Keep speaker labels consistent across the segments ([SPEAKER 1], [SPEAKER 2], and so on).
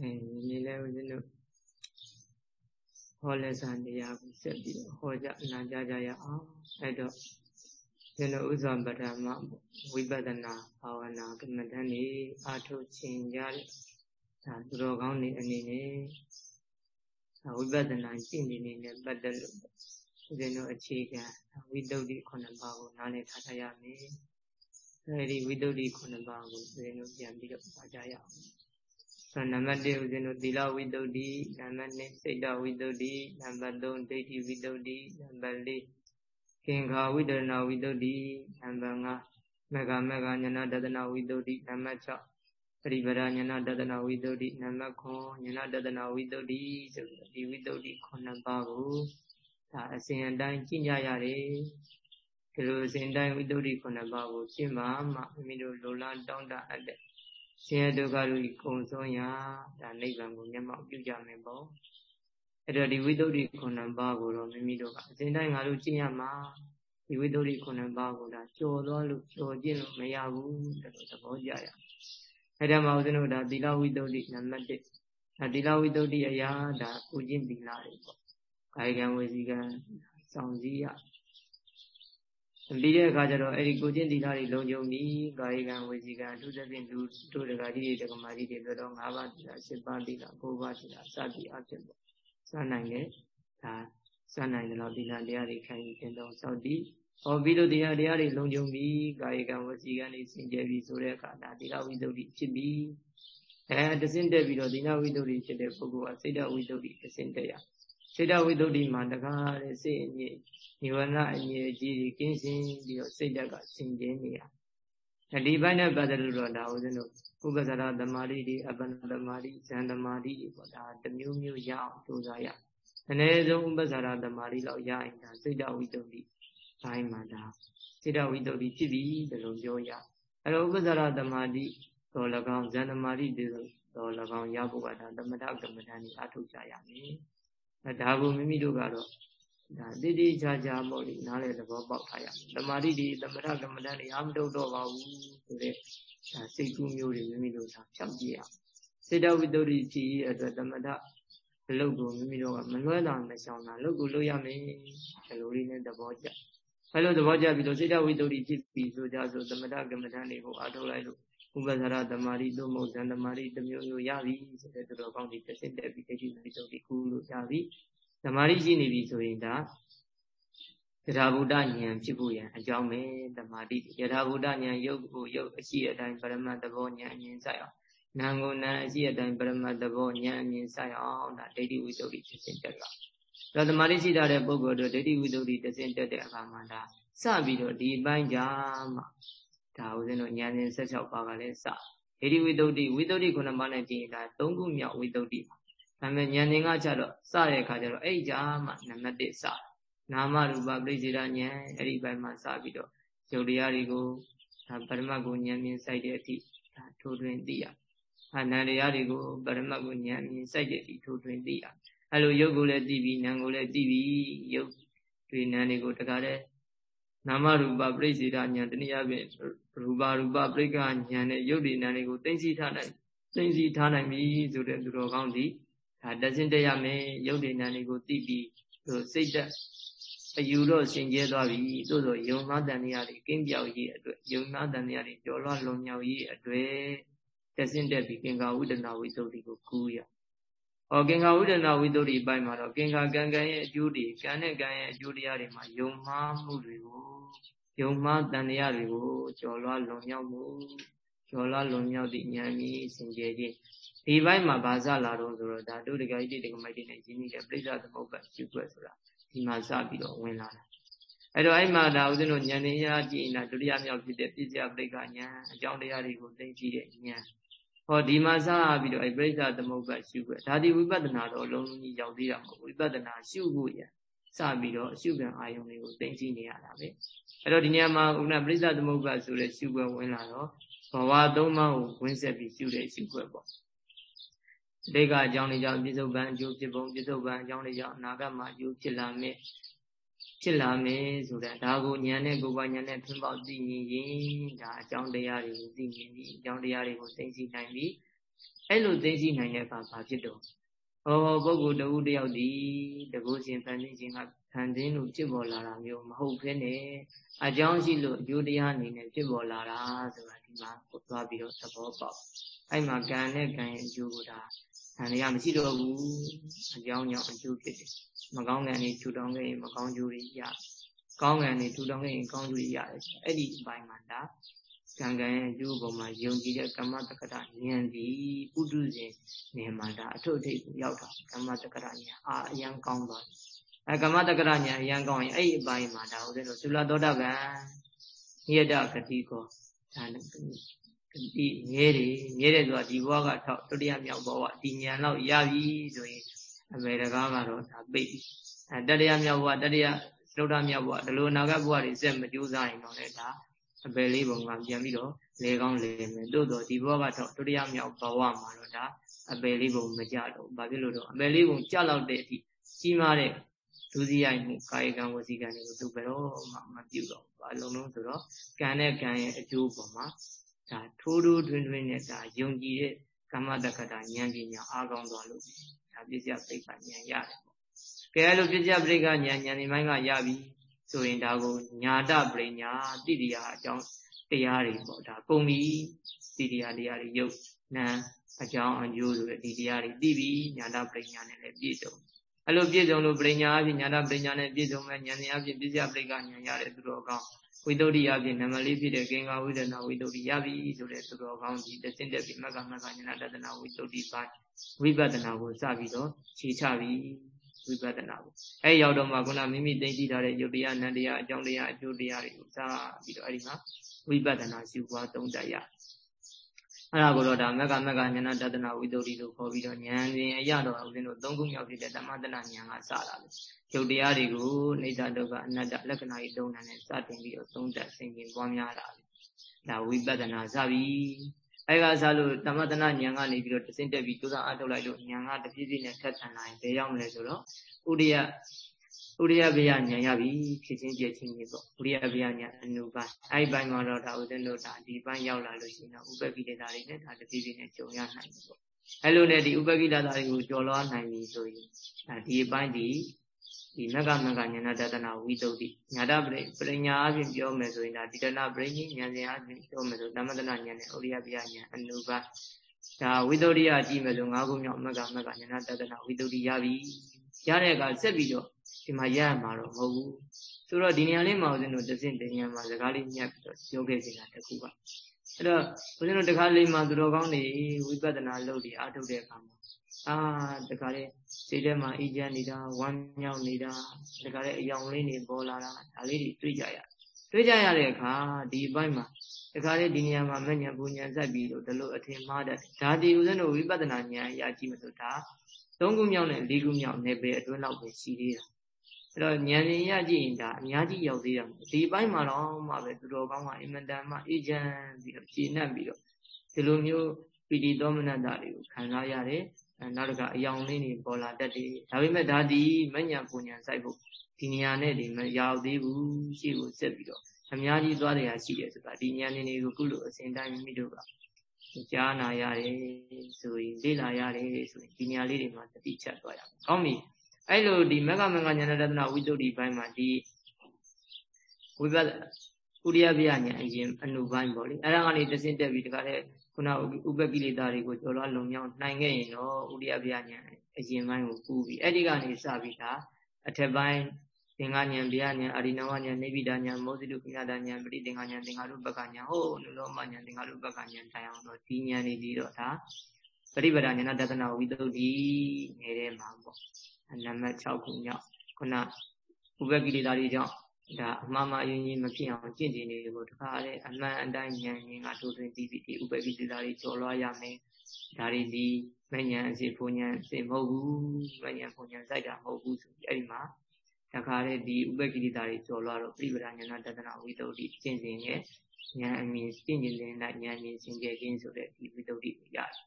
[SPEAKER 1] အဲဒီလဲဦးဇင်းတို့ဟောလက်ဆန်တရားကိုဆက်ပြီးဟောကြနာကြကြရအောင်အဲ့တော့ကျွန်တော်ဥစွာပထမဝိပဿနာဘာဝနာကမ္မဋ္ဌာန်းနေအာထုတ်ခြင်းကြတဲ့ဒါသူတော်ကောင်းတွေအနေနဲ့ဝိပဿနာရှင်းနေနေတဲ့ပတ်သက်လို့ဦးဇင်းတို့အခြေခံဝိတုဒ္ဓိခုနှစ်ပါးကိုနားလည်ထားရမယ်အဲဒီဝိတုဒ္ဓိခုနှစ်ပါးကိုဦးဇင်းတို့ပြန်ပြီးတော့ပါကြရအောင် ဆိုနံပါတ်1ဦးဇင်းတို့သီလဝိတုဒ္ဓိနံပါတ်2စိတ်တဝိတုဒ္ဓိနံပါတ်3ဒိဋ္ဌိဝိတုဒ္ဓိနံပါတ်4ကင်္ခာဝိတရဏဝိတုဒ္ဓိနံပါတ်5မဂ္ဂမဂ္ဂညနာတဒနာဝိတုဒ္ဓိနံပါတ်6ပရိပဒညနာတဒနာဝိတုဒ္ဓိနံပါတ်9ညနာတဒနာဝိတုဒ္ဓိဆိုပြီးဒီဝိတုဒ္ဓိ9ပါးကိုဒါအစဉ်အတိုင်းကျင့်ကြရတယ်ဒီလိုအစဉ်တိုင်းဝိတုဒ္ဓိ9ပါးကိုရှင်းမှမှမိမိတို့လိုလားတောင်းတအပ်တဲ့ ဆင်းရဲဒုက္ခတို့ကုံဆုံးရာဒါနိဗ္ဗာန်ကိုမျက်မှောက်ပြုကြမယ်ပေါ့အဲ့တော့ဒီဝိသုဒ္ဓိခုနှစ်ပါးကိုတော့မိမိတို့ကအစဉ်တိုင်းငါတို့ကျင့်ရမှာဒီဝိသုဒ္ဓိခုနှစ်ပါးကိုဒါကြော်သွားလို့ကြော်ကျင့်လို့မရဘူးတဲ့သဘောကြရအဲ့ဒါမှဦးဇင်းတို့ဒါသီလဝိသုဒ္ဓိနံပါတ်1ဒါသီလဝိသုဒ္ဓိအရာဒါကိုကျင့်သီလတွေပေါ့ကာယကံဝစီကံစောင့်စည်းရ ပြီးတဲ့အခါကျတော့အဲ့ဒီကိုကျင့်သီလတွေလုံးကြုံပြီးကာယကံဝစီကံအထူးသဖြင့်လူတို့တကကြီးတွေတကမာကြီးတွေဆိုတော့၅ပါးသီလ၈ပါးသီလ၉ပါးသီလစသည်အဖြစ်ပေါ့စနိုင်တယ်ဒါစနိုင်တယ်လို့သီလတရားတွေခံယူခြင်းတော့စောင့်တည်ဟောပြီးလို့သီလတရားတွေလုံးကြုံပြီးကာယကံဝစီကံတွေစင်ကြယ်ပြီးဆိုတဲ့အခါဒါသီလဝိသုဒ္ဓိဖြစ်ပြီးအဲတစင်တက်ပြီးတော့သီလဝိသုဒ္ဓိဖြစ်တဲ့ပုဂ္ဂိုလ်ကစိတ်တဝိသုဒ္ဓိတစင်တက်ရ စိတ်တဝိသုဒ္ဓိမှာတကားတဲ့စိတ်အငြိနိဝရဏအငြိကြီးကြီးကင်းစင်ပြီးတော့စိတ်တက်ကစင်ကြယ်နေရဒီဘက်နဲ့ပတ်သက်လို့တော့ဒါဦးဇင်းတို့ဥပ္ပဇာရသမာဓိတွေအပ္ပနာသမာဓိဇန်သမာဓိတွေပေါ့ဒါတမျိုးမျိုးရအောင်ကြိုးစားရအနည်းဆုံးဥပ္ပဇာရသမာဓိလောက်ရရင်ဒါစိတ်တဝိတ္တုဘိဘိုင်းမှာဒါစိတ်တဝိတ္တုဘိဖြစ်ပြီဒီလိုပြောရအဲ့တော့ဥပ္ပဇာရသမာဓိတော်၎င်းဇန်သမာဓိတွေတော်၎င်းရဖို့ကဒါသမထကမ္မဋ္ဌာန်းကြီးအထုတ်ကြရမယ် အဲဒါကိုမိမိတို့ကတော့ဒါတိတိကျကျပေါ့လေနားလေသဘောပေါက်ထားရမယ်သမာဓိဒီသမထကမ္မဋ္ဌာန်းတွေအားမထုတ်တော့ပါဘူးဆိုတဲ့ဒါစိတ်ကူးမျိုးတွေမိမိတို့သာဖြောက်ကြည့်ရအောင်စေတဝိတ္တုရိဖြစ်ရအတွက်သမထအလုပ်ကိုမိမိတို့ကမလွဲတာမရှောင်တာလုပ်ကိုလုပ်ရမယ်ဒီလိုလေးနဲ့သဘောကျအဲလိုသဘောကျပြီးတော့စေတဝိတ္တုရိဖြစ်ပြီးဆိုကြဆိုသမထကမ္မဋ္ဌာန်းတွေကိုအားထုတ်လိုက်လို့ ဥပ္ပဇာရသမာဓိသို့မဟုတ်ဇန်သမာဓိတစ်မျိုးမျိုးရပြီဆိုတဲ့သူတော်ကောင်းတွေတစ်ဆင့်တက်ပြီးဒိဋ္ဌိဝိတ္တုရိခုလို့ရပြီသမာဓိရှိနေပြီဆိုရင်ဒါယထာဘုဒ္ဓဉာဏ်ဖြစ်ဖို့ရန်အကြောင်းပဲသမာဓိယထာဘုဒ္ဓဉာဏ်ယုတ်ကိုယုတ်အရှိအတိုင်းပရမတ်သဘောဉာဏ်အမြင်ဆိုင်အောင်နာငုံနာအရှိအတိုင်းပရမတ်သဘောဉာဏ်အမြင်ဆိုင်အောင်ဒါဒိဋ္ဌိဝိတ္တုဖြစ်စဉ်တက်လာဒါသမာဓိရှိတဲ့ပုဂ္ဂိုလ်တို့ဒိဋ္ဌိဝိတ္တုတစ်စဉ်တက်တဲ့အခါမှာဒါစပြီးတော့ဒီအပိုင်းကြာမှ ဒါဦးဇင်းတို့ဉာဏ်စဉ်16ပါးကလည်းစဒိဋ္ဌိဝိတ္တုဝိတ္တုခုနှစ်ပါးနဲ့ကြည့်ရင်ဒါ၃ခုမြောက်ဝိတ္တုပါဒါပေမဲ့ဉာဏ်စဉ်ကကြတော့စတဲ့အခါကျတော့အဲ့ကြာမှနံပါတ်1စတယ်နာမရူပပရိစ္ဆေဒဉာဏ်အဲ့ဒီဘက်မှာစပြီးတော့ယုတ်တရားတွေကိုဒါပရမတ်ကိုဉာဏ်မြင်စိုက်တဲ့အထိဒါထိုးထွင်းသိရ။အနန္တရားတွေကိုပရမတ်ကိုဉာဏ်မြင်စိုက်တဲ့အထိထိုးထွင်းသိရ။အဲ့လိုယုတ်ကိုလည်းသိပြီးဉာဏ်ကိုလည်းသိပြီးယုတ်တွေဉာဏ်တွေကိုတခါတည်း နာမရူပပရိစ္ဆေဒဉာဏ်တနည်းအားဖြင့်ရူပရူပပရိက္ခဉာဏ်နဲ့ယုတ်ဒီဉာဏ်တွေကိုသိသိထားနိုင်သိသိထားနိုင်ပြီဆိုတဲ့သူတော်ကောင်းဒီဒါတဆင့်တရမယ်ယုတ်ဒီဉာဏ်တွေကိုသိပြီးစိတ်သက်အယူတော့စင်ကြဲသွားပြီသို့သောယုံမှားတန်တရားတွေကင်းပြောက်ရေးအတွက်ယုံမှားတန်တရားတွေကျော်လွှားလွန်မြောက်ရေးအတွက်တဆင့်တက်ပြီးကင်္ကာဝိဒနာဝိသုဒ္ဓိကိုကူးရ။ဟောကင်္ကာဝိဒနာဝိသုဒ္ဓိပိုင်းမှာတော့ကင်္ကာကံကံရဲ့အကျိုးတွေကံနဲ့ကံရဲ့အကျိုးတရားတွေမှာယုံမှားမှုတွေကို ယုံမှားတန်တရားတွေကိုကျော်လွှားလွန်မြောက်မှုကျော်လွှားလွန်မြောက်သည့်ဉာဏ်ကြီးစင်ကြယ်ခြင်းဒီဘက်မှာဘာသာလာတော့ဆိုတော့ဓာတုတကကြီးတကမိုက်တွေနဲ့ရင်းနှီးတဲ့ပြိဿသမုပ္ပါရှုွက်ဆိုတာဒီမှာစပြီးတော့ဝင်လာတာအဲ့တော့အဲ့မှာဒါဦးဇင်းတို့ဉာဏ်ဉာဏ်ကြည့်နေတာဒုတိယမြောက်ဖြစ်တဲ့ပြည့်စရာပရိက္ခဉာဏ်အကြောင်းတရားတွေကိုသိသိတဲ့ဉာဏ်ဟောဒီမှာစပြီးတော့အဲ့ပြိဿသမုပ္ပါရှုွက်ဒါဒီဝိပဿနာတော့အလုံးလုံးကြီးရောက်သေးတာမဟုတ်ဝိပဿနာရှုဖို့ရ စပြီးတော့အရှုခံအာယုံတွေကိုသိသိနေရတာပဲအဲ့တော့ဒီနေရာမှာဥနာပြိဿသမုပ္ပါဆိုတဲ့ရှုွက်ဝင်လာတော့ဘဝသုံးပါးကိုဝင်ဆက်ပြီးရှုတဲ့ရှုွက်ပေါ့ဒိဋ္ဌအကြောင်းတွေကြောင့်ပြစ္ဆုတ်ပံအကျိုးဖြစ်ပုံပြစ္ဆုတ်ပံအကြောင်းတွေကြောင့်အနာဂတ်မှာအကျိုးဖြစ်လာမယ်ဖြစ်လာမယ်ဆိုတာဒါကိုဉာဏ်နဲ့ကိုယ်ပိုင်ဉာဏ်နဲ့ထွန်းပေါက်သိမြင်ရင်ဒါအကြောင်းတရားတွေကိုသိမြင်ပြီးအကြောင်းတရားတွေကိုသိသိနိုင်ပြီးအဲ့လိုသိသိနိုင်တဲ့အခါဘာဖြစ်တော့ ဟောပုဂ္ဂိုလ်တဦးတယောက်ဒီတကုရှင်ဖန်ဆင်းခြင်းကဖန်ဆင်းလို့ဖြစ်ပေါ်လာတာမျိုးမဟုတ်ဘဲနဲ့အကြောင်းရှိလို့အကျိုးတရားအနေနဲ့ဖြစ်ပေါ်လာတာဆိုတာဒီမှာသွားပြီးတော့သဘောပေါက်အဲ့မှာကံနဲ့ကံရဲ့အကျိုးကိုဒါ။ဒါတွေကမရှိတော့ဘူး။အကြောင်းကြောင့်အကျိုးဖြစ်တယ်။မကောင်းကံတွေထူထောင်ခဲ့ရင်မကောင်းကျိုးတွေရတယ်။ကောင်းကံတွေထူထောင်ခဲ့ရင်ကောင်းကျိုးတွေရတယ်။အဲ့ဒီအပိုင်းမှာဒါ ကံကံရဲ့အကျိုးပေါ်မှာယုံကြည်တဲ့ကမ္မတက္ကတာဉာဏ်ဒီပုထုဇဉ်နေမှာဒါအထုအထိပ်ရောက်တာကမ္မတက္ကတာဉာဏ်အာအယံကောင်းသွားတယ်။အဲကမ္မတက္ကတာဉာဏ်အယံကောင်းရင်အဲ့ဒီအပိုင်းမှာဒါဦးဇင်းတို့သုလသောတာပန်နိယတဂတိကိုဒါဒီမြဲတယ်မြဲတယ်ဆိုတာဒီဘဝကထောက်တတိယမြောက်ဘဝဒီဉာဏ်တော့ရပြီဆိုရင်အမေတကားကတော့ဒါပိတ်ပြီအဲတတိယမြောက်ဘဝတတိယသုဒ္ဓမြောက်ဘဝဒီလိုအနာဂတ်ဘဝတွေစက်မကြိုးစားရင်တော့လေဒါ အပယ်လေးပုံကပြန်ပြီးတော့လေကောင်းလေမယ်တို့တော့ဒီဘဝကတော့တတိယမြောက်ဘဝမှာတော့ဒါအပယ်လေးပုံမကြတော့ဘာဖြစ်လို့တော့အပယ်လေးပုံကြလောက်တဲ့အထိကြီးမားတဲ့ဒုစရိုက်မှုကာယကံဝစီကံတွေကိုသူဘယ်တော့မှမပြုတော့ဘာလုံးလုံးဆိုတော့ကံနဲ့ကံရဲ့အကျိုးပေါ်မှာဒါထိုးထိုးထွင်းထွင်းနဲ့ဒါယုံကြည်တဲ့ကမ္မတက္ကတာဉာဏ်ပညာအားကောင်းသွားလို့ဒါပြစ္ဆပရိက္ခဉာဏ်ရတယ်ပေါ့ကဲအဲ့လိုပြစ္ဆပရိက္ခဉာဏ်ဉာဏ်ဒီပိုင်းကရပြီ ဆိုရင်ဒါကိုညာတပရိညာတိတိယအကြောင်းတရားတွေပေါ့ဒါပုံပြီးတိတိယတရားတွေယုတ်နာအကြောင်းအကျိုးဆိုတဲ့ဒီတရားတွေသိပြီညာတပရိညာနဲ့လည်းပြည့်စုံအဲ့လိုပြည့်စုံလို့ပရိညာအဖြစ်ညာတပရိညာနဲ့ပြည့်စုံမဲ့ဉာဏ်ဉာဏ်အဖြစ်ပြစ္ဆပရိက္ခဉာဏ်ရတဲ့သူတော်ကောင်းဝိတ္တုရိယဖြင့်နမလေးဖြစ်တဲ့ကင်္ဂဝိဒနာဝိတ္တုရိယပြီဆိုတဲ့သူတော်ကောင်းကြီးတစင်တက်ပြီးမက္ကမက္ကညာတတနာဝိတ္တုရိပိုင်းဝိပဿနာကိုစပြီးတော့ခြေချပြီး ဝိပဿနာကိုအဲရောက်တော့မှခုနမိမိသိသိထားတဲ့ယုတ်တရားနန္တရားအကြောင်းတရားအကျိုးတရားတွေကိုစပြီးတော့အဲဒီမှာဝိပဿနာရှုပွားသုံးတတ်ရအဲ့ဒါကိုတော့ဒါမက္ကမက္ကဉာဏတတနာဝိတ္တုရိလို့ခေါ်ပြီးတော့ဉာဏ်ရှင်အရတော့ဦးဇင်းတို့သုံးခုမြောက်ဖြစ်တဲ့ဓမ္မတနာဉာဏ်ကစတာပဲရုပ်တရားတွေကိုနေတဒုက္ခအနတ္တလက္ခဏာကြီးသုံးတာနဲ့စတင်ပြီးတော့သုံးတတ်ဆင်ခြင်ပွားများတာဒါဝိပဿနာစပြီ အဲကစားလို့တမတနာဉာဏ်ကနေပြီးတော့တစင့်တက်ပြီးကြိုးစားအားထုတ်လိုက်လို့ဉာဏ်ကတပြည့်ပြည့်နဲ့ထက်ထန်လာရင်ဘယ်ရောက်မလဲဆိုတော့ဥရိယဥရိယဗျာဉာဏ်ရပြီဖြစ်ချင်းပြည့်ချင်းကြီးပေါ့ဥရိယဗျာဉာဏ်အနုပိုင်းအဲဒီပိုင်းမှာတော့ဒါဥစဉ်တို့ဒါဒီပိုင်းရောက်လာလို့ရှိရင်တော့ဥပက္ခိတတာတွေနဲ့ဒါတပြည့်ပြည့်နဲ့ကြုံရနိုင်တယ်ပေါ့အဲလိုနဲ့ဒီဥပက္ခိတတာတွေကိုကျော်လွှားနိုင်ပြီဆိုရင်ဒီအပိုင်းဒီ ဒီမကမကညာတတနာဝိတုဒ္ဓိညာတပရိပရိညာအပြင်ပြောမယ်ဆိုရင်ဒါဒီတနာပရိညဉာဏ်စဉ်အပြင်ပြောမယ်ဆိုတမတနာဉာဏ်နဲ့ဩရိယပြဉာဏ်အနုပါဒါဝိတုဒ္ဓိယကြည့်မယ်ဆို၅ခုမြောက်မကမကညာတတနာဝိတုဒ္ဓိရပြီရတဲ့အခါဆက်ပြီးတော့ဒီမှာရရမှာတော့မဟုတ်ဘူးဆိုတော့ဒီနေရာလေးမှာဦးဇင်းတို့တစင့်တင်ရမှာစကားလေးညက်ပြီးတော့ပြောခဲ့စီတာတခုပါအဲ့တော့ဦးဇင်းတို့တခါလေးမှာသူတော်ကောင်းတွေဝိပဿနာလုပ်ပြီးအားထုတ်တဲ့အခါမှာ အာတခါလေစိတ်ထဲမှာအေးချမ်းနေတာဝမ်းမြောက်နေတာတခါလေအယောင်လေးတွေပေါ်လာတာဒါလေးတွေတွေ့ကြရတွေ့ကြရတဲ့အခါဒီအပိုင်းမှာတခါလေဒီနေရာမှာမဉဏ်ပူဉဏ်ဆက်ပြီးတော့ဒီလိုအထင်မှားတတ်ဒါဒီဦးဇင်းတို့ဝိပဿနာဉာဏ်အရာကြည့်မလို့ဒါသုံးခုမြောက်နဲ့လေးခုမြောက်နယ်ပယ်အတွင်းလောက်ပဲရှိသေးတာအဲ့တော့ဉာဏ်ရင်ရကြည့်ရင်ဒါအများကြီးရောက်သေးတာဒီဘက်မှာတော့မှပဲသူတော်ကောင်းကအင်မတန်မှအေဂျင့်ပြီးတော့ရှင်းနှံ့ပြီးတော့ဒီလိုမျိုးပီတိသောမနတ္တတွေကိုခံစားရတယ် နောက်တစ်ခါအယောင်လေးတွေပေါ်လာတတ်တယ်ဒါပေမဲ့ဒါဒီမညံပူညံစိုက်ဖို့ဒီနေရာနဲ့ဒီမရောက်သေးဘူးရှိကိုဆက်ပြီးတော့အများကြီးသွားတယ်ဟာရှိတယ်ဆိုတာဒီဉာဏ်နေတွေကိုကုလို့အစဉ်တိုင်းမိတို့ကကြားနာရတယ်ဆိုရင်လေ့လာရတယ်ဆိုရင်ဒီနေရာလေးတွေမှာတတိချက်သွားရအောင်ကောင်းပြီအဲ့လိုဒီမက္ကမင်္ဂဉာဏတဒနာဝိတုဒ္ဓိဘိုင်းမှာဒီဝိပဿဥရိယဗျာဉာဏ်အရင်အနုဘိုင်းပေါ့လေအဲ့ဒါကနေတဆင့်တက်ပြီးတခါတည်း ခုနဥပကိလေသာတွေကိုကျော်လွှားလုံမြောက်နိုင်ခဲ့ရင်တော့ဥရိယဗျာဉာဏ်အရင်ပိုင်းကိုပူပြီးအဲ့ဒီကနေစပြီးဒါအထက်ပိုင်းသင်္ဃဉာဏ်ဗျာဉာဏ်အာရိနဝဉာဏ်နေဗိဒဉာဏ်မောဇိတုပညာဒဉာဏ်ပရိသင်္ဃဉာဏ်သင်္ဃရုပ္ပကဉာဏ်ဟိုနုလောမဉာဏ်သင်္ဃရုပ္ပကဉာဏ်တိုင်အောင်တော့ဒီဉာဏ်နေပြီးတော့ဒါပရိပဒဉာဏတဒနာဝိသုဒ္ဓိနေတဲ့မှာပေါ့နံပါတ်6ခုမြောက်ခုနဥပကိလေသာတွေကြောင့် ဒါအမှားမှအရင်ကြီးမဖြစ်အောင်ကျင့်ကြံနေလို့တခါလေအမှန်အတိုင်းဉာဏ်ရင်းကထိုးသွင်းပြီးပြီးဒီဥပကိလေသာတွေကျော်လွှားရမယ်ဒါတွေဒီမဉဏ်အစီဖုန်ဉဏ်အစီမဟုတ်ဘူးမဉဏ်ဖုန်ဉဏ်စိုက်တာမဟုတ်ဘူးဆိုပြီးအဲ့ဒီမှာတခါလေဒီဥပကိလေသာတွေကျော်လွှားတော့ပြိပဒဉာဏတဒနာဝိတ္တုတိကျင့်စဉ်ရဲ့ဉာဏ်အမြင်ကျင့်ကြံတဲ့ဉာဏ်မြင်စင်ကြယ်ခြင်းဆိုတဲ့ဒီဝိတ္တုတိကိုရတယ်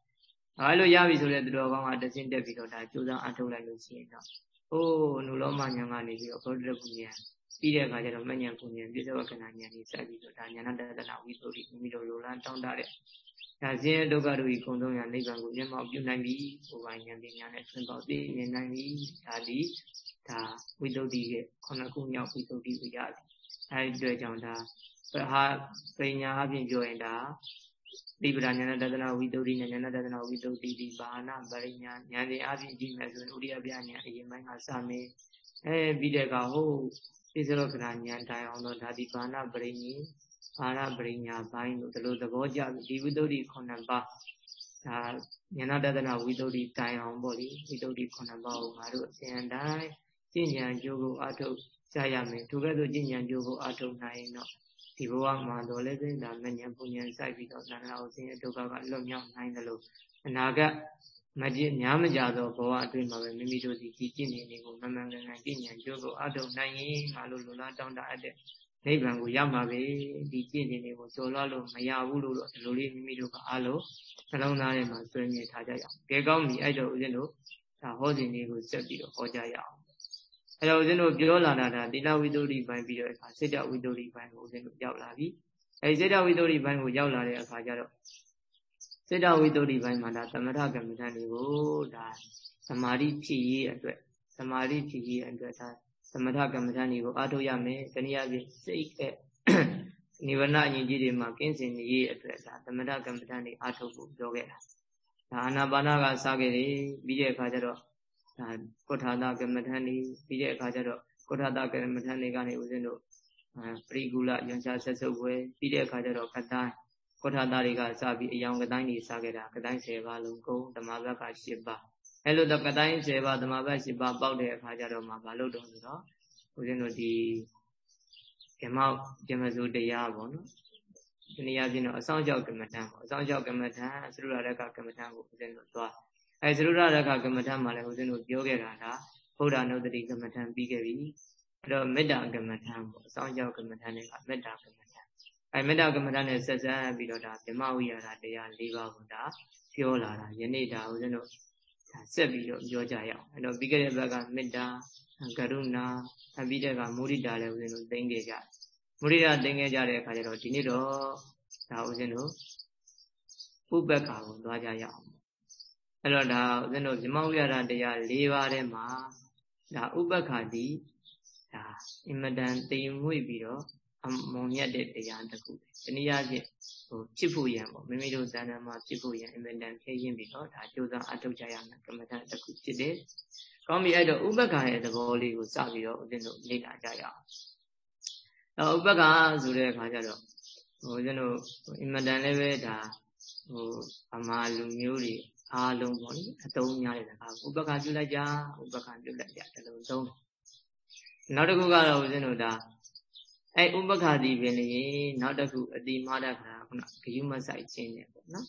[SPEAKER 1] အဲလိုရပြီဆိုတဲ့သူတော်ကောင်းကတစင်းတက်ပြီးတော့ဒါကြိုးစားအထုတ်လိုက်လို့ရှိရင်တော့ဟိုးနုလောမဉာဏ်ကနေပြီးတော့ဘောဓရပုဉာဏ် ပြီးတဲ့အခါကျတော့မဉဏ်ပုဉာဏ်ပြစ္ဆဝကနာဉာဏ်ကြီးစပြီးတော့ဒါဉာဏတတနာဝိသုဒ္ဓိမိမိတို့လိုလားတောင်းတတဲ့ဒါဇင်းဒုက္ခတို့ဤခုံဆုံးရနိဗ္ဗာန်ကိုမျက်မှောက်ပြုနိုင်ပြီကိုယ်ပိုင်ဉာဏ်ပညာနဲ့သင်ပေါသိမြင်နိုင်ပြီဒါဒီဒါဝိတ္တုတိရဲ့ခုနှစ်ခုမြောက်ဝိတ္တုတိဝိရအဲဒီအတွက်ကြောင့်ဒါဟာပညာအပြင်ပြောရင်ဒါတိပဒဉာဏတဒနာဝိတ္တုတိနဲ့ဉာဏတဒနာဝိတ္တုတိဒီဘာနာပရိညာဉာဏ်စဉ်အပြင်ကြည့်မယ်ဆိုရင်ဥရိယပြဉာဏ်အရင်ပိုင်းကစမယ်အဲပြီးတဲ့ကဟုတ် ပိစရောကရာဉာဏ်တိုင်အောင်တော့ဒါဒီဘာနာပရိညာဘာနာပရိညာဘိုင်းလို့ဒီလိုသဘောကျဒီဝိတ္တုတိခုနှစ်ပါးဒါဉာဏတဒနာဝိတ္တုတိတိုင်အောင်ပေါ့လေဝိတ္တုတိခုနှစ်ပါးကိုငါတို့အစဉ်တိုင်းကျင့်ကြံကြိုးကိုအထုတ်ကြရမယ်ထိုကဲ့သို့ကျင့်ကြံကြိုးကိုအထုတ်နိုင်တော့ဒီဘဝမှာတော့လည်းသိတာမဉ္ဇဉ်ပူဉ္ဇဉ်စိုက်ပြီးတော့သံဃာဥစဉ်ဒုက္ခကလွတ်မြောက်နိုင်တယ်လို့အနာဂတ် မကြည့်များမကြသောဘဝအတွင်းမှာပဲမိမိတို့ဒီကြည်နေနေကိုမမှန်ကန်ကန်ကြည်ဉာဏ်ကြိုးကိုအထုတ်နိုင်ရင်ငါတို့လူလားတောင်းတအပ်တဲ့နိဗ္ဗာန်ကိုရောက်မှာပဲဒီကြည်နေနေကိုကျော်လွှတ်လို့မရဘူးလို့တော့ဒီလိုလေးမိမိတို့ကအားလုံးနှလုံးသားထဲမှာဆွေးမြေထားကြရအောင်။ကဲကောင်းပြီအဲ့တော့ဦးဇင်းတို့ဒါဟောစဉ်လေးကိုဆက်ပြီးတော့ဟောကြရအောင်အဲ့တော့ဦးဇင်းတို့ပြောလာတာဒါတိလဝိတ္တုရိပိုင်းပြီးတော့အခါစေတဝိတ္တုရိပိုင်းကိုဦးဇင်းတို့ရောက်လာပြီအဲ့စေတဝိတ္တုရိပိုင်းကိုရောက်လာတဲ့အခါကျတော့ စေတဝိတ္တုရိပိုင်းမှာဒါသမထကမ္မဋ္ဌာန်းတွေကိုဒါသမာဓိဖြစ်ရေးအတွက်သမာဓိဖြစ်ရေးအတွက်ဒါသမထကမ္မဋ္ဌာန်းတွေကိုအားထုတ်ရမယ်တနည်းအားဖြင့်စိတ်ကနိဗ္ဗာန်အရင်ကြီးတွေမှာကင်းစင်နေရေးအတွက်ဒါသမထကမ္မဋ္ဌာန်းတွေအားထုတ်ဖို့ပြောခဲ့တာဒါအာနာပါနကစားခဲ့တယ်ပြီးတဲ့အခါကျတော့ဒါကုဋ္ဌာသကမ္မထန်နေပြီးတဲ့အခါကျတော့ကုဋ္ဌာသကမ္မထန်နေကနေဦးဇင်းတို့ပရိကူလယွန်ချဆက်စုပ်ဝဲပြီးတဲ့အခါကျတော့ကတိုင်း ကုဋ္ဌာသတွေကစပြီးအယောင်ကတိုင်းတွေစားခဲ့တာကတိုင်း10ပါးလုံးကုန်ဓမ္မဘက်က10ပါးအဲလိုတော့ကတိုင်း10ပါးဓမ္မဘက်10ပါးပေါက်တဲ့အခါကျတော့မှဘာလို့တုံးဆိုတော့ဦးဇင်းတို့ဒီဓမ္မဓမ္မစုတရားပေါ့နော်ဒီနေရာချင်းတော့အဆောင်ကြောက်ကမ္မထံပေါ့အဆောင်ကြောက်ကမ္မထံသရုရရကကမ္မထံကိုဦးဇင်းတို့သွားအဲသရုရရခကမ္မထမှာလည်းဦးဇင်းတို့ပြောခဲ့တာကဗုဒ္ဓနုတ္တိကမ္မထပြီးခဲ့ပြီအဲ့တော့မေတ္တာကမ္မထပေါ့အဆောင်ကြောက်ကမ္မထတွေကမေတ္တာကမ္မထ အဲမေတ္တာကမ္မထနဲ့ဆက်စပ်ပြီးတော့ဒါဗြဟ္မဝိဟာရတရား၄ပါးကိုဒါပြောလာတာယနေ့ဒါဦးဇင်းတို့ဒါဆက်ပြီးတော့ပြောကြရအောင်အဲ့တော့ပြီးခဲ့တဲ့ဘက်ကမေတ္တာကရုဏာအပြီးတဲ့ကမုဒိတာလည်းဦးဇင်းတို့သိငယ်ကြမုဒိတာသိငယ်ကြတဲ့အခါကျတော့ဒီနေ့တော့ဒါဦးဇင်းတို့ဥပ္ပခါကိုသွားကြရအောင်အဲ့တော့ဒါဦးဇင်းတို့ဇမဝိရဒတရား၄ပါးထဲမှာဒါဥပ္ပခါတိဒါအင်မတန်တိမ်မွေ့ပြီးတော့ အမုံမြတ်တဲ့တရားတစ်ခုပဲတနည်းအားဖြင့်ဟိုဖြစ်ဖို့ရန်ပေါ့မိမိတို့ဇာဏမှာဖြစ်ဖို့ရန်အင်မတန်ဖြည့်ရင်းပြီးတော့ဒါကြိုးစားအထောက်ကြရမယ်ကမ္မဋ္ဌာန်းတစ်ခုဖြစ်တယ်။ကောင်းပြီအဲ့တော့ဥပ္ပခါရဲ့သဘောလေးကိုစပြီးတော့ဦးဇင်းတို့လေ့လာကြရအောင်။အဲ့ဥပ္ပခါဆိုတဲ့အခါကျတော့ဟိုဦးဇင်းတို့အင်မတန်လည်းပဲဒါဟိုအမာလူမျိုးတွေအားလုံးပေါ့လေအတုံးများတဲ့စကားဥပက္ခပြုလိုက်ကြဥပက္ခပြုလိုက်ကြဒီလိုသုံးနောက်တစ်ခုကတော့ဦးဇင်းတို့ဒါ အဲဥပက္ခဒီပင်လေနောက်တစ်ခုအတိမာဒခါခုနဂယုမဆိုင်ခြင်းနဲ့ပေါ့နော်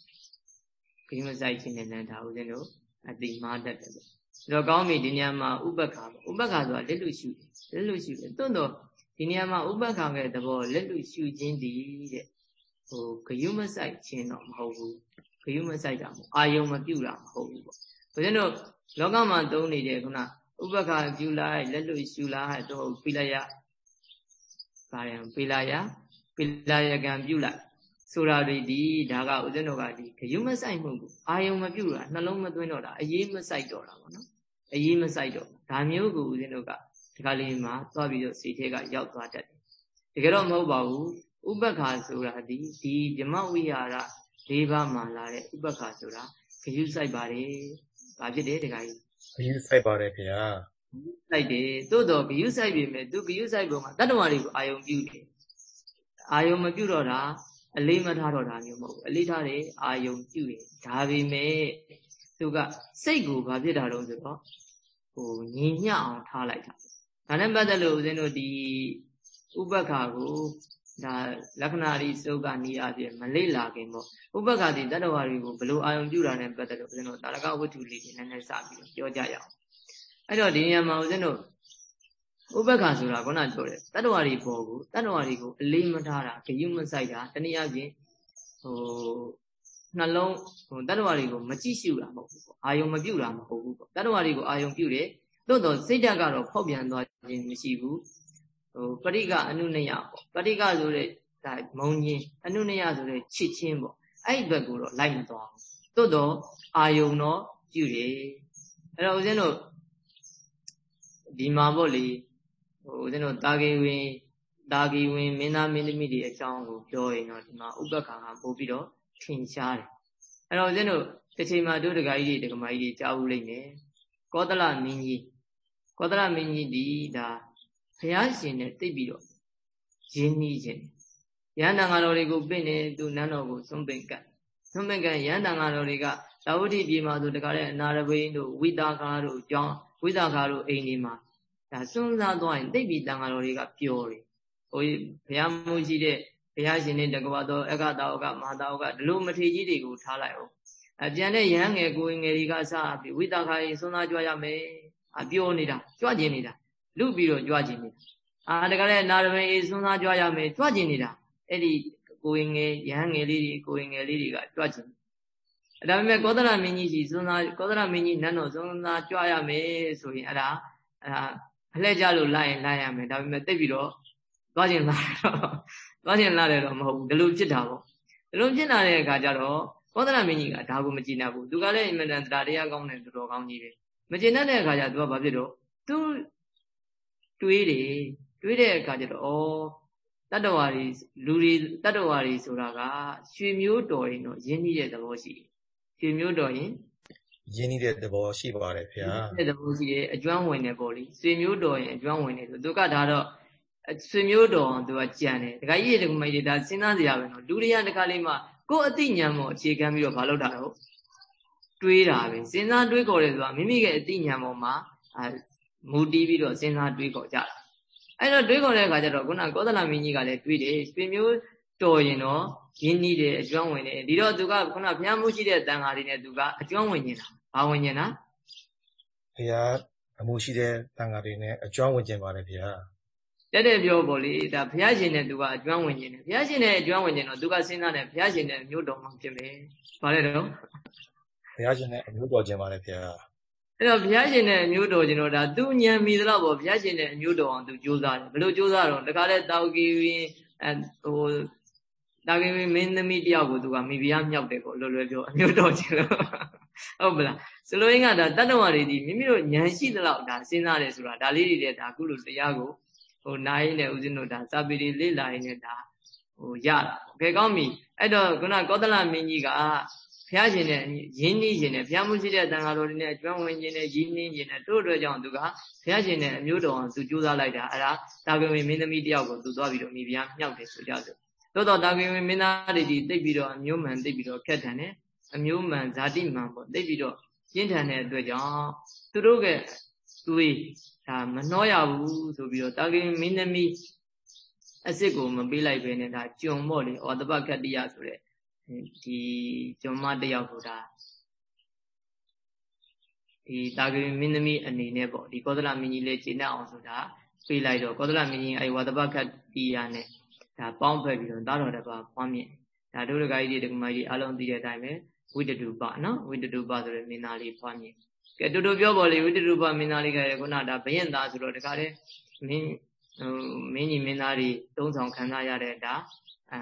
[SPEAKER 1] ဂယုမဆိုင်ခြင်းနဲ့လည်းဒါဦးဇင်းတို့အတိမာဒတယ်ပေါ့ဒါတော့ကောင်းပြီဒီနေရာမှာဥပက္ခပေါ့ဥပက္ခဆိုတာလက်လူရှုလက်လူရှုတယ်တွန်းတော့ဒီနေရာမှာဥပက္ခရဲ့သဘောလက်လူရှုခြင်းဒီတဲ့ဟိုဂယုမဆိုင်ခြင်းတော့မဟုတ်ဘူးဂယုမဆိုင်တာမဟုတ်အာယုံမပြုတ်တာမဟုတ်ဘူးပေါ့ဘုရားတို့လောကမှာသုံးနေတဲ့ခုနဥပက္ခပြုလိုက်လက်လွတ်ရှူလိုက်တော့ပိလယ ဘာရံပိလယပိလယကံပြုလိုက်ဆိုတာတွေဒီဒါကဦးဇင်းတို့ကဒီဂယုမဆိုင်မှုကိုအာယုံမပြုတ်တာနှလုံးမသွင်းတော့တာအေးမဆိုင်တော့တာပေါ့နော်အေးမဆိုင်တော့ဒါမျိုးကိုဦးဇင်းတို့ကဒီကလေးမှာသွားပြီးတော့စိတ်ထဲကရောက်သွားတတ်တယ်တကယ်တော့မဟုတ်ပါဘူးဥပက္ခဆိုတာဒီဒီဓမ္မဝိဟာရ၄ပါးမှာလာတဲ့ဥပက္ခဆိုတာဂယုဆိုင်ပါတယ်။ဘာဖြစ်တယ်တခါကြီး
[SPEAKER 2] ဂယုဆိုင်ပါတယ်ခင်ဗျာ။
[SPEAKER 1] ဆိုင်တယ်။သို့တော့ဂယုဆိုင်ပြီမဲ့သူဂယုဆိုင်ပုံကတတ္တဝါတွေကိုအာယုံပြုတယ်။အာယုံမပြုတော့တာအလေးမထားတော့တာမျိုးမဟုတ်ဘူး။အလေးထားတယ်အာယုံပြုတယ်။ဒါပေမဲ့သူကစိတ်ကိုဘာဖြစ်တာတော့ဆိုတော့ဟိုညီညွတ်အောင်ထားလိုက်တာ။ဒါနဲ့ပတ်သက်လို့ဦးဇင်းတို့ဒီဥပက္ခကိုဒါလက္ခဏာရီစုပ်ကနေအပြင်မလေ့လာခင်ပေါ့ဥပက္ခတိတတ္တဝါတွေကိုဘလို့အာယုံပြုတာနဲ့ပတ်သက်လို့ဦးဇင်းတို့တာရကဝတ္ထုလေးတွေနည်းနည်းစပြီးပြောကြရအောင် အဲ့တော့ဒီနေရာမှာဦးဇင်းတို့ဥပက္ခဆိုတာခုနပြောတယ်တတ္တဝါတွေပေါ်ကိုတတ္တဝါတွေကိုအလေးမထားတာဂယုမဆိုင်တာတနည်းအားဖြင့်ဟိုနှလုံးဟိုတတ္တဝါတွေကိုမကြည့်ရှုတာမဟုတ်ဘူးပေါ့အာယုံမပြုတာမဟုတ်ဘူးပေါ့တတ္တဝါတွေကိုအာယုံပြုတယ်သို့တော့စိတ်ဓာတ်ကတော့ဖောက်ပြန်သွားခြင်းမရှိဘူးဟိုပရိကအနုနယပေါ့ပရိကဆိုတဲ့ဒါမုံကြီးအနုနယဆိုတဲ့ချစ်ချင်းပေါ့အဲ့ဘက်ကိုတော့လိုက်မသွားဘူးသို့တော့အာယုံတော့ပြုတယ်အဲ့တော့ဦးဇင်းတို့ ဒီမှာပေါ့လေဟိုဦးဇင်းတို့တာဂေဝင်တာဂီဝင်မင်းသားမင်းသမီးတွေအကြောင်းကိုပြောရင်တော့ဒီမှာဥပ္ပခါကပို့ပြီးတော့ထင်ရှားတယ်အဲ့တော့ဦးဇင်းတို့တစ်ချိန်မှာတို့တက္ကကြီးတွေတက္ကမကြီးတွေကြားဘူးလိမ့်မယ်ကောသလမင်းကြီးကောသလမင်းကြီးဒီဒါဘုရားရှင်နဲ့တိတ်ပြီးတော့ရင်းနှီးခြင်းရဟန္တာငါတော်တွေကိုပြင့်နေသူနန်းတော်ကိုသုံးပင်ကတ်သုံးပင်ကတ်ရဟန္တာငါတော်တွေကသာဝတိပြည်မှာဆိုတခါတဲ့အနာရဘိန်းတို့ဝိတာကာတို့အကြောင်း ဝိတာကာတို့အိမ်ဒီမှာဒါစွန့်စားသွားရင်တိတ်ပြီးတန်ဃာတော်တွေကပျော်တယ်ဟိုဘုရားမှုရှိတဲ့ဘုရားရှင်နဲ့တကဝတော်အက္ခတာဝကမဟာတာဝကဒီလိုမထေကြီးတွေကိုထားလိုက်အောင်အပြန်တဲ့ရဟန်းငယ်ကိုငယ်တွေကစပြီးဝိတာခါရင်စွန့်စားကြွရမယ်အပျော်နေတာကြွကျင်နေတာလူပြီးတော့ကြွကျင်နေတာအာတကယ်လည်းနာရမေအေးစွန့်စားကြွရမယ်ကြွကျင်နေတာအဲ့ဒီကိုငယ်ရဟန်းငယ်လေးတွေကိုငယ်လေးတွေကကြွကျင် ဒါပေမဲ့ကောသလမင်းကြီးစီစွန်းသားကောသလမင်းကြီးနတ်တော်စွန်းသားကြွရမယ်ဆိုရင်အဲ့ဒါအဲ့ဒါအလှည့်ကြလို့လိုက်ရင်လိုက်ရမယ်ဒါပေမဲ့တိတ်ပြီးတော့သွားခြင်းလာတော့သွားခြင်းလာတယ်တော့မဟုတ်ဘူးဒီလိုဖြစ်တာပေါ့ဒီလိုဖြစ်လာတဲ့အခါကျတော့ကောသလမင်းကြီးကဒါကိုမကြည်နပ်ဘူးသူကလည်းအင်မတန်တရားတရားကောင်းတဲ့တော်တော်ကောင်းကြီးပဲမကြည်နပ်တဲ့အခါကျသူကဘာဖြစ်တော့သူတွေးတယ်တွေးတဲ့အခါကျတော့ဩတတ္တဝါတွေလူတွေတတ္တဝါတွေဆိုတာကရွှေမျိုးတော်ရင်တော့ရင်းနှီးတဲ့သဘောရှိတယ် ရွှေမျိုးတော်ရင်
[SPEAKER 2] ရင်းနှီးတဲ့သဘောရှိပါတယ်ခင်ဗျာ
[SPEAKER 1] တဲ့သဘောရှိတယ်အကျွမ်းဝင်တယ်ပေါ့လေရွှေမျိုးတော်ရင်အကျွမ်းဝင်တယ်ဆိုသူကဒါတော့ဆွေမျိုးတော်သူကကြံတယ်တခါကြီးတခါမကြီးဒါစဉ်းစားစရာပဲနော်လူတွေကတခါလေးမှကိုယ်အသိဉာဏ်ပေါ်အခြေခံပြီးတော့မလုပ်တာတော့တွေးတာပဲစဉ်းစားတွေးခေါ်တယ်ဆိုတာမိမိရဲ့အသိဉာဏ်ပေါ်မှာမူတည်ပြီးတော့စဉ်းစားတွေးခေါ်ကြတာအဲ့တော့တွေးခေါ်တဲ့အခါကျတော့ခုနကောသလမင်းကြီးကလည်းတွေးတယ်ဆွေမျိုးတော်ရင်တော့ ရင်းနှီးတယ်အကျွမ်းဝင်တယ်ဒီတော့သူကခုနဘုရားမှုရှိတဲ့တန်ဃာတွေနဲ့သူကအကျွမ်းဝင်နေတာဘာဝင်နေတာ
[SPEAKER 2] ဘုရားအမှုရှိတဲ့တန်ဃာတွေနဲ့အကျွမ်းဝင်ကျင်ပါတယ်ဘုရား
[SPEAKER 1] တက်တဲ့ပြောပေါ့လေဒါဘုရားရှင်နဲ့သူကအကျွမ်းဝင်ခြင်းတယ်ဘုရားရှင်နဲ့အကျွမ်းဝင်ခြင်းတော့သူကစဉ်းစားတယ်ဘုရားရှင်နဲ့မျိုးတော်မှဖြစ်မယ်။ဘာလဲတော့
[SPEAKER 2] ဘုရားရှင်နဲ့အမျိုးတော်ခြင်းပါလေဘုရား။
[SPEAKER 1] အဲ့တော့ဘုရားရှင်နဲ့အမျိုးတော်ခြင်းတော့ဒါသူညံမိသလောက်ပေါ့ဘုရားရှင်နဲ့အမျိုးတော်အောင်သူကြိုးစားတယ်ဘယ်လိုကြိုးစားတော့တခါလဲတောက်ကီဝင်အဲဟို တာကီဝင်မင်းသမီးတယောက်ကိုသူကမိဖုရားမြောက်တယ်ပေါ့လွယ်လွယ်ပြောအမျိုးတော်ခြင်းလို့ဟုတ်ပလားစလိုရင်းကဒါတတ္တဝါတွေဒီမိမိတို့ဉာဏ်ရှိသလောက်ဒါစဉ်းစားတယ်ဆိုတာဒါလေးတွေတဲ့ဒါအခုလိုတရားကိုဟိုနိုင်နဲ့ဦးဇင်းတို့ဒါစာပေတွေလေ့လာရင်းနဲ့ဒါဟိုရတာဘယ်ကောင်းပြီအဲ့တော့ခုနကောသလမင်းကြီးကဘုရားရှင်နဲ့ရင်းနှီးခြင်းနဲ့ဘုရားမှုရှိတဲ့တန်ဃာတော်တွေနဲ့ကျွမ်းဝင်ခြင်းနဲ့ရင်းနှီးခြင်းနဲ့တို့အတွက်ကြောင့်သူကဘုရားရှင်နဲ့အမျိုးတော်အောင်သူကြိုးစားလိုက်တာအဲ့ဒါတာဂဝေမင်းသမီးတယောက်ကိုသူသွားပြီးတော့မိဖုရားမြောက်တယ်ဆိုကြဆို သို့တော့တာဂဝေမင်းသားတွေဒီတိတ်ပြီးတော့အမျိုးမှန်တိတ်ပြီးတော့ခက်တယ်နဲ့အမျိုးမှန်ဇာတိမှန်ပေါ့တိတ်ပြီးတော့ကျင့်ထန်တဲ့အတွက်ကြောင့်သူတို့ကသွေးဒါမနှောရဘူးဆိုပြီးတော့တာကိမင်းသမီးအစ်စ်ကိုမပေးလိုက်ပဲနဲ့ဒါကြုံပေါ့လေဩတပကတ္တိယဆိုတဲ့ဒီကြုံမတယောက်ကိုဒါဒီတာကိမင်းသမီးအနေနဲ့ပေါ့ဒီကောသလမင်းကြီးလေးခြေနဲ့အောင်ဆိုတာပေးလိုက်တော့ကောသလမင်းကြီးအဲဝါတပကတ္တိယနဲ့ ဒါပေါင်းဖက်ပြီးတော့သားတော်တစ်ပါးဖွားမြင်ဒါဒုရဂါကြီးတွေဒကမကြီးအလုံးသိတဲ့အတိုင်းပဲဝိတတုပနော်ဝိတတုပဆိုတဲ့မင်းသားလေးဖွားမြင်ကဲတူတူပြောပေါ်လေဝိတ္တရူပမင်းသားလေးကခုနဒါဘယင်သားဆိုတော့တခါတည်းမင်းဟိုမင်းကြီးမင်းသားတွေသုံးဆောင်ခံစားရတဲ့ဒါအဲ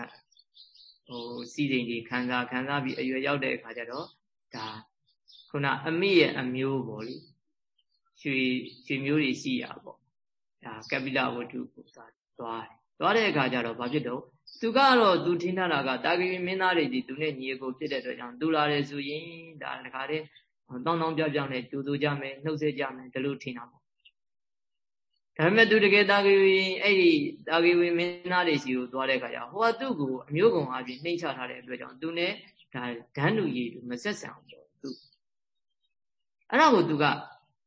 [SPEAKER 1] ဟိုစီစဉ်ကြီးခံစားခံစားပြီးအရွယ်ရောက်တဲ့အခါကျတော့ဒါခုနအမိရဲ့အမျိုးပေါ့လေရွှေရွှေမျိုးတွေရှိရပေါ့ဒါကပိလဝတ္ထုကိုသွားသွားတယ် သွားတဲ့အခါကျတော့ဘာဖြစ်တော့သူကတော့သူထင်ထားတာကတာဂီမင်းသားတွေဒီသူနဲ့ညီကိုဖြစ်တဲ့အတွက်ကြောင့်သူလာတယ်ဆိုရင်ဒါတခါတည်းတောင်းတောင်းပြပြနဲ့တူတူကြမယ်နှုတ်ဆက်ကြမယ်ဒီလိုထင်တာပေါ့ဒါပေမဲ့သူတကယ်တာဂီဝီအဲ့ဒီတာဂီဝီမင်းသားတွေစီကိုသွားတဲ့ခါကျဟိုကသူ့ကိုအမျိုးကုံအပြင်နှိမ့်ချထားတဲ့အတွက်ကြောင့်သူနဲ့ဒါဒန်းလူရည်မဆက်ဆံအောင်ပေါ့သူအဲ့ဒါကိုသူက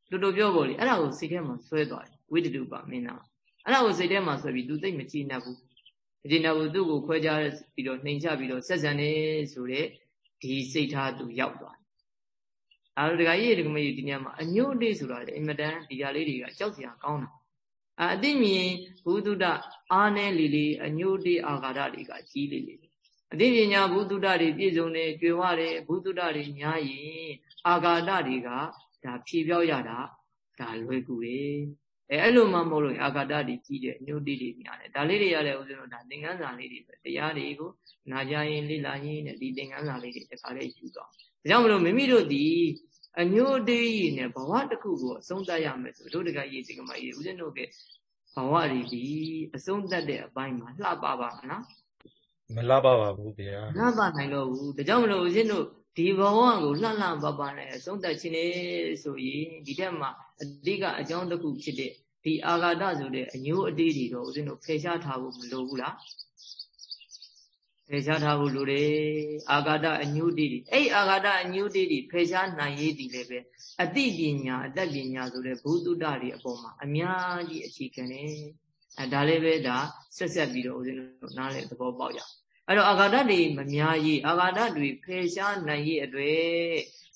[SPEAKER 1] တူတူပြောပေါ်လေအဲ့ဒါကိုစိတ်ထဲမှာဆွဲသွားတယ်ဝိတတုပမင်းသား အဲ့ဒါကိုစိတ်ထဲမှာဆွဲပြီးသူသိမကြည့်နိုင်ဘူးမကြည့်နိုင်ဘူးသူ့ကိုခွဲခြားပြီးတော့နှိမ်ချပြီးတော့ဆက်ဆံနေဆိုတဲ့ဒီစိတ်ထားသူရောက်သွားဒါတော့ဒကာကြီးဒကာမကြီးဒီညမှာအညို့အတိဆိုတာလေအင်မတန်ဒီဟာလေးတွေကကြောက်စရာကောင်းတာအအသိမြင်ဘုဒ္ဓအာနဲလီလီအညို့အတိအာဃာတတွေကကြီးလေလေအသိပညာဘုဒ္ဓတွေပြည့်စုံတယ်ကြွယ်ဝတယ်ဘုဒ္ဓတွေညာရင်အာဃာတတွေကဒါဖြေပြောက်ရတာဒါလွယ်ကူတယ် အဲအဲ့လိုမှမဟုတ်လို့အာဃာတတွေကြီးတယ်အညိုတိတွေများတယ်ဒါလေးတွေရတဲ့ဥစဉ်တို့ဒါသင်္ကန်းစာလေးတွေပဲတရားတွေကိုနာကြရင်လိလာရင်တဲ့ဒီသင်္ကန်းစာလေးတွေတခါလေးယူသွားဒါကြောင့်မလို့မိမိတို့ဒီအညိုတိကြီးနဲ့ဘဝတစ်ခုကိုအဆုံးသတ်ရမယ်ဆိုတို့တကကြီးဒီကမကြီးဥစဉ်တို့ကဘဝတွေဒီအဆုံးသတ်တဲ့အပိုင်းမှာလှပပါမလား
[SPEAKER 2] မလှပပါဘူးဗျာ
[SPEAKER 1] လှပနိုင်တော့ဘူးဒါကြောင့်မလို့ဥစဉ်တို့ဒီဘဝကိုလှလှပပနဲ့အဆုံးသတ်ခြင်းလေဆိုရင်ဒီထက်မှာ အဓိကအကြောင်းတစ်ခုဖြစ်တဲ့ဒီအာဃာတဆိုတဲ့အညိုးအတေးတွေတော့ဦးဇင်းတို့ဖယ်ရှားထားဖို့မလိုဘူးလားဖယ်ရှားထားဖို့လိုတယ်အာဃာတအညိုးတေးတွေအဲ့အာဃာတအညိုးတေးတွေဖယ်ရှားနိုင်ရည်တည်လည်းပဲအတိပညာအတတ်ပညာဆိုတဲ့ဘုသူတ္တတွေအပေါ်မှာအများကြီးအခြေခံတယ်အဲဒါလည်းပဲဒါဆက်ဆက်ပြီးတော့ဦးဇင်းတို့နားလည်သဘောပေါက်ရအဲ့တော့အာဃာတတွေမများရေးအာဃာတတွေဖယ်ရှားနိုင်ရည်အတွေ့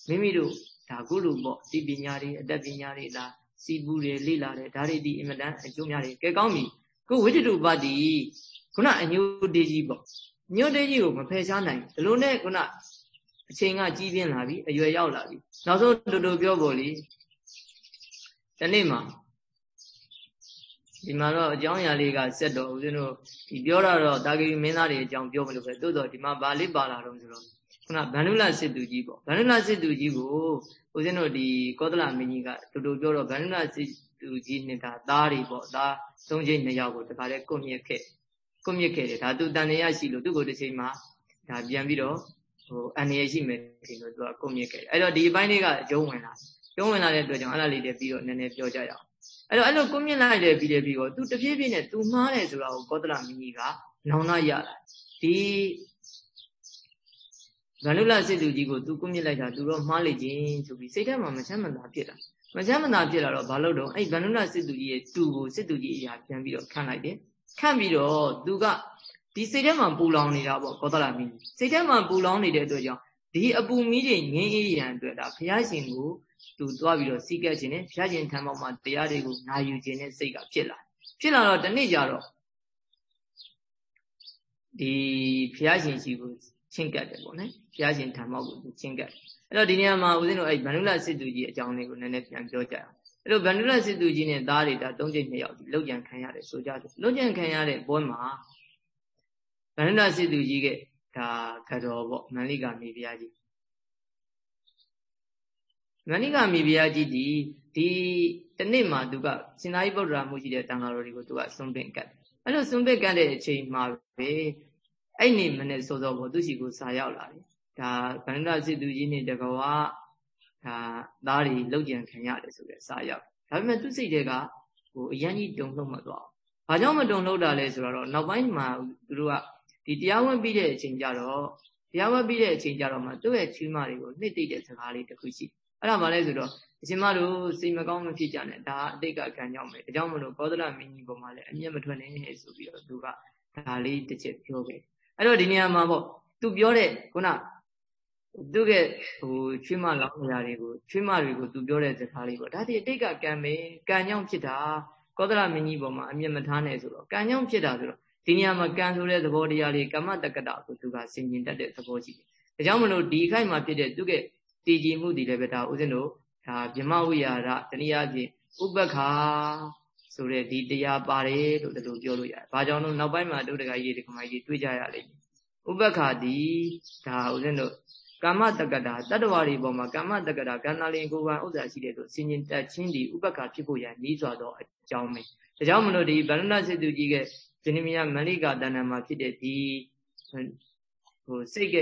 [SPEAKER 1] မိမိတို့ ဒါကုလူပေါ့ဒီပညာတွေအတတ်ပညာတွေဒါစီပူတယ်လိလာတယ်ဒါတွေဒီအင်မတန်အကျိုးများတယ်ကဲကောင်းပြီခုဝိတ္တုပတိခုနအညိုတေးကြီးပေါ့ညိုတေးကြီးကိုမဖယ်ရှားနိုင်ဒီလိုနဲ့ခုနအချိန်ကကြီးပြင်းလာပြီအရွယ်ရောက်လာပြီနောက်ဆုံးတူတူပြောပေါ်လေဒီနေ့မှာဒီမှာတော့အကြောင်းအရာလေးကစက်တော့ဦးဇင်းတို့ဒီပြောတာတော့တာဂီမင်းသားတွေအကြောင်းပြောမလို့ပဲတိုးတော့ဒီမှာဗာလေးပါလာတော့ဆိုတော့ခုနဗန္ဓုလစစ်သူကြီးပေါ့ဗန္ဓုလစစ်သူကြီးကို ဦးဇင်းတို့ဒီကောသလမင်းကြီးကတူတူပြောတော့ဗန္ဓုလစစ်သူကြီးနဲ့ဒါသားတွေပေါ့သားသုံးချိန်နှစ်ယောက်ကိုတခါတည်းကွမြက်ခဲ့ကွမြက်ခဲ့တယ်ဒါသူတန်ရရှိလို့သူ့ကိုတစ်ချိန်မှာဒါပြန်ပြီးတော့ဟိုအန္တရာယ်ရှိမယ်ဒီလိုသူကကွမြက်ခဲ့အဲ့တော့ဒီအပိုင်းလေးကအကျုံးဝင်လာကျုံးဝင်လာတဲ့အတွက်ကြောင့်အဲ့ဒါလေးတွေပြီးတော့နည်းနည်းပြောကြရအောင်အဲ့တော့အဲ့လိုကွမြက်လိုက်တယ်ပြီးတယ်ပြီးတော့သူတပြေးပြေးနဲ့သူမှားတယ်ဆိုတာကိုကောသလမင်းကြီးကနောင်နာရလာဒီ ဗန္ဓုလစစ်သူကြီးကိုသူကွမြစ်လိုက်တာသူတော့မှားလိုက်ခြင်းဆိုပြီးစိတ်ထဲမှာမချမ်းမသာဖြစ်တာမချမ်းမသာဖြစ်လာတော့ဘာလို့တော့အဲ့ဗန္ဓုလစစ်သူကြီးရဲ့တူကိုစစ်သူကြီးအရာပြန်ပြီးတော့ခန့်လိုက်တယ်ခန့်ပြီးတော့သူကဒီစိတ်ထဲမှာပူလောင်နေတာပေါ့ကောသလမင်းစိတ်ထဲမှာပူလောင်နေတဲ့အတွက်ကြောင့်ဒီအပူမီးတွေငင်းအေးရန်အတွက်ဒါဘုရားရှင်ကိုသူသွားပြီးတော့စီးကပ်ခြင်းနဲ့ဘုရားရှင်ထံပေါ်မှာတရားတွေကိုနာယူခြင်းနဲ့စိတ်ကဖြစ်လာဖြစ်လာတော့တနေ့ကျတော့ဒီဘုရားရှင်ရှိကိုချင်းကပ်တယ်ပေါ့နော် ဘုရားရှင်ဓမ္မကိုချင်းကပ်အဲ့တော့ဒီနေရာမှာဦးဇင်းတို့အဲ့ဗန္ဓုလစစ်သူကြီးအကြောင်းလေးကိုနည်းနည်းပြန်ပြောကြအောင်အဲ့တော့ဗန္ဓုလစစ်သူကြီးနဲ့သားတွေဒါ၃ချိန်နှစ်ယောက်ဒီလောက်ကြံခံရတယ်ဆိုကြတယ်လောက်ကြံခံရတဲ့ဘွဲမှာဗန္ဓုလစစ်သူကြီးကဒါကတော်ပေါ့မန္လိကမိဖုရားကြီးမန္လိကမိဖုရားကြီးဒီဒီတနေ့မှာသူကရှင်သာရိပုတ္တရာမှုရှိတဲ့တန်ဃာတော်တွေကိုသူကစွန့်ပင်ကတ်အဲ့လိုစွန့်ပင်ကတ်တဲ့အချိန်မှာပဲအဲ့နေမနဲ့စောစောပေါ့သူရှိကိုစာရောက်လာတယ် ဒါဗန္ဒစစ်သူကြီးနဲ့တကဝါဒါသားတွေလောက်ကြံခံရတယ်ဆိုတဲ့စာရောက်ဒါပေမဲ့သူစိတ်တွေကဟိုအရန်ကြီးတုံလှုပ်မသွားဘူးဘာကြောင့်မတုံလှုပ်တာလဲဆိုတော့နောက်ပိုင်းမှာသူတို့ကဒီတရားဝင်ပြီးတဲ့အချိန်ကြတော့တရားဝင်ပြီးတဲ့အချိန်ကြတော့မှသူ့ရဲ့ချီးမတွေကိုနှစ်သိတဲ့စကားလေးတစ်ခုရှိအဲ့ဒါမှလဲဆိုတော့အရှင်မတို့စိတ်မကောင်းမဖြစ်ကြနဲ့ဒါအတိတ်ကကံကြောင့်ပဲဒါကြောင့်မလို့ကောသလမင်းကြီးပေါ်မှာလည်းအမျက်မထွက်နဲ့ဆိုပြီးတော့သူကဒါလေးတစ်ချက်ပြောခဲ့အဲ့တော့ဒီနေရာမှာပေါ့သူပြောတဲ့ခုန သူကဟိုချွေးမလောင်းနေရာတွေကိုချွေးမတွေကိုသူပြောတဲ့စကားလေးပေါ့ဒါဒီအတိတ်ကကံပဲကံကြောင့်ဖြစ်တာကောသလမင်းကြီးပေါ်မှာအမျက်မထားနဲ့ဆိုတော့ကံကြောင့်ဖြစ်တာဆိုတော့ဒီနေရာမှာကံဆိုတဲ့သဘောတရားလေးကမ္မတက္ကတာကိုသူကဆင်ញင်တတ်တဲ့သဘောရှိတယ်။ဒါကြောင့်မလို့ဒီခိုက်မှာဖြစ်တဲ့သူကတည်ကြည်မှုဒီလည်းပဲဒါဥစဉ်တို့ဒါဗြဟ္မဝိယာရတနည်းအားဖြင့်ဥပ္ပခာဆိုတဲ့ဒီတရားပါတယ်လို့ဒီလိုပြောလို့ရတယ်။ဘာကြောင့်လို့နောက်ပိုင်းမှာတုတ်တကကြီးဒီကမကြီးတွေးကြရလိမ့်မယ်။ဥပ္ပခာတိဒါဦးဇင်းတို့ ကာမတက္ကတာတတ္တဝါတွေပေါ်မှာကာမတက္ကတာကန္နာလင်ကိုယ်ပိုင်ဥစ္စာရှိတဲ့လို့စင်ញင်တက်ချင်းဒီဥပ္ပခာဖြစ်ဖို့ရန်ဤစွာသောအကြောင်းပဲ။ဒါကြောင့်မလို့ဒီဗန္ဒနာစေတုကြီးကဇနိမယမလိကာတဏ္ဍမှာဖြစ်တဲ့ဒီဟိုစိတ်က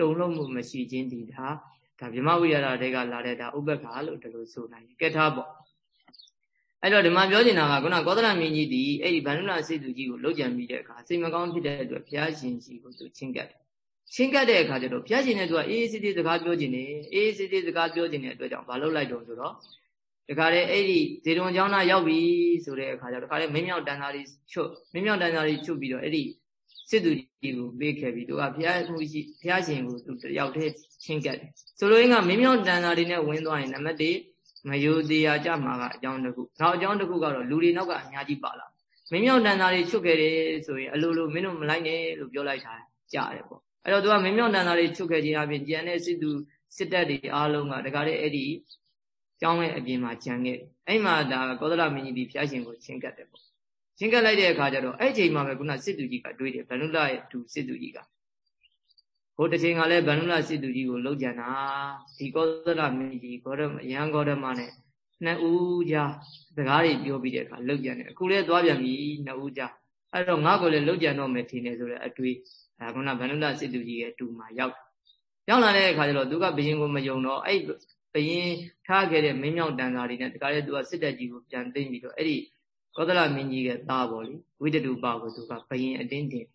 [SPEAKER 1] တုံလုံးမှုမရှိခြင်းဒီဒါဒါဗြဟ္မဝိရဒတွေကလာတဲ့ဒါဥပ္ပခာလို့ဒီလိုဆိုနိုင်ကဲထားပေါ့အဲ့တော့ဒီမှာပြောချင်တာကခုနကောသလမင်းကြီးဒီအဲ့ဒီဗန္ဓုလစေသူကြီးကိုလှုပ်ကြံပြီးတဲ့အခါစိတ်မကောင်းဖြစ်တဲ့အတွက်ဘုရားရှင်ကြီးကိုသူချင်းကပ် တယ်ချင်းကပ်တဲ့အခါကျတော့ဘုရားရှင်နဲ့သူကအေးအေးဆေးဆေးစကားပြောခြင်းနဲ့အေးအေးဆေးဆေးစကားပြောခြင်းတဲ့အတွက်ကြောင့်မလုပ်လိုက်တော့ဆိုတော့တခါလေအဲ့ဒီဇေတုံကျောင်းသားရောက်ပြီဆိုတဲ့အခါကျတော့တခါလေမင်းမြောက်တန်သားလေးချွတ်မင်းမြောက်တန်သားလေးချွတ်ပြီးတော့အဲ့ဒီစစ်သူကြီးကိုပေးခဲ့ပြီးသူကဘုရားမှုရှိဘုရားရှင်ကိုသူတယောက်တည်းချင်းကပ်တယ်ဆိုလိုရင်းကမင်းမြောက်တန်သားလေးနဲ့ဝင်သွားရင်နံပါတ်1မယိုတရားကြမှာကအကြောင်းတစ်ခုနောက်အကြောင်းတစ်ခုကတော့လူတွေနောက်ကအများကြီးပါလာမင်းမြောက်တန်သားတွေချွတ်ခဲ့တယ်ဆိုရင်အလိုလိုမင်းတို့မလိုက်နဲ့လို့ပြောလိုက်တာကြားတယ်ပေါ့ အဲ့တော့သူကမင်းမြောက်တန်သားတွေချွတ်ခဲ့ခြင်းအပြင်ကြံတဲ့စစ်သူစစ်တပ်တွေအားလုံးကတခါလေအဲ့ဒီကျောင်းရဲ့အပြင်မှာကြံခဲ့အဲ့မှာဒါကောသလမင်းကြီးဒီဖျားရှင်ကိုချင်းကတ်တယ်ပေါ့ချင်းကတ်လိုက်တဲ့အခါကျတော့အဲ့ချိန်မှာပဲခုနစစ်သူကြီးကတွေးတယ်ဗန္ဓုလရဲ့သူစစ်သူကြီးကဟိုတစ်ချိန်ကလည်းဗန္ဓုလစစ်သူကြီးကိုလှုပ်ကြံတာဒီကောသလမင်းကြီးဂေါရမရန်ဂေါရမနဲ့နှစ်ဦးကြားစကားတွေပြောပြီးတဲ့အခါလှုပ်ကြံတယ်အခုလည်းသွားပြန်ပြီနှစ်ဦးကြားအဲ့တော့ငါ့ကိုလည်းလှုပ်ကြံတော့မယ်ထင်တယ်ဆိုတဲ့အတွေး ဒါကဗန္ဓုလစစ်သူကြီးရဲ့တူမှာရောက်ရောက်လာတဲ့အခါကျတော့သူကဘယင်ကိုမယုံတော့အဲ့ဘယင်ထားခဲ့တဲ့မင်းမြောက်တန်စာတွေနဲ့တခါလေသူကစစ်တပ်ကြီးကိုပြန်သိမ့်ပြီးတော့အဲ့ဒီကောသလမင်းကြီးရဲ့သားပေါ့လေဝိတတုပကိုသူကဘယင်အတင်းတင်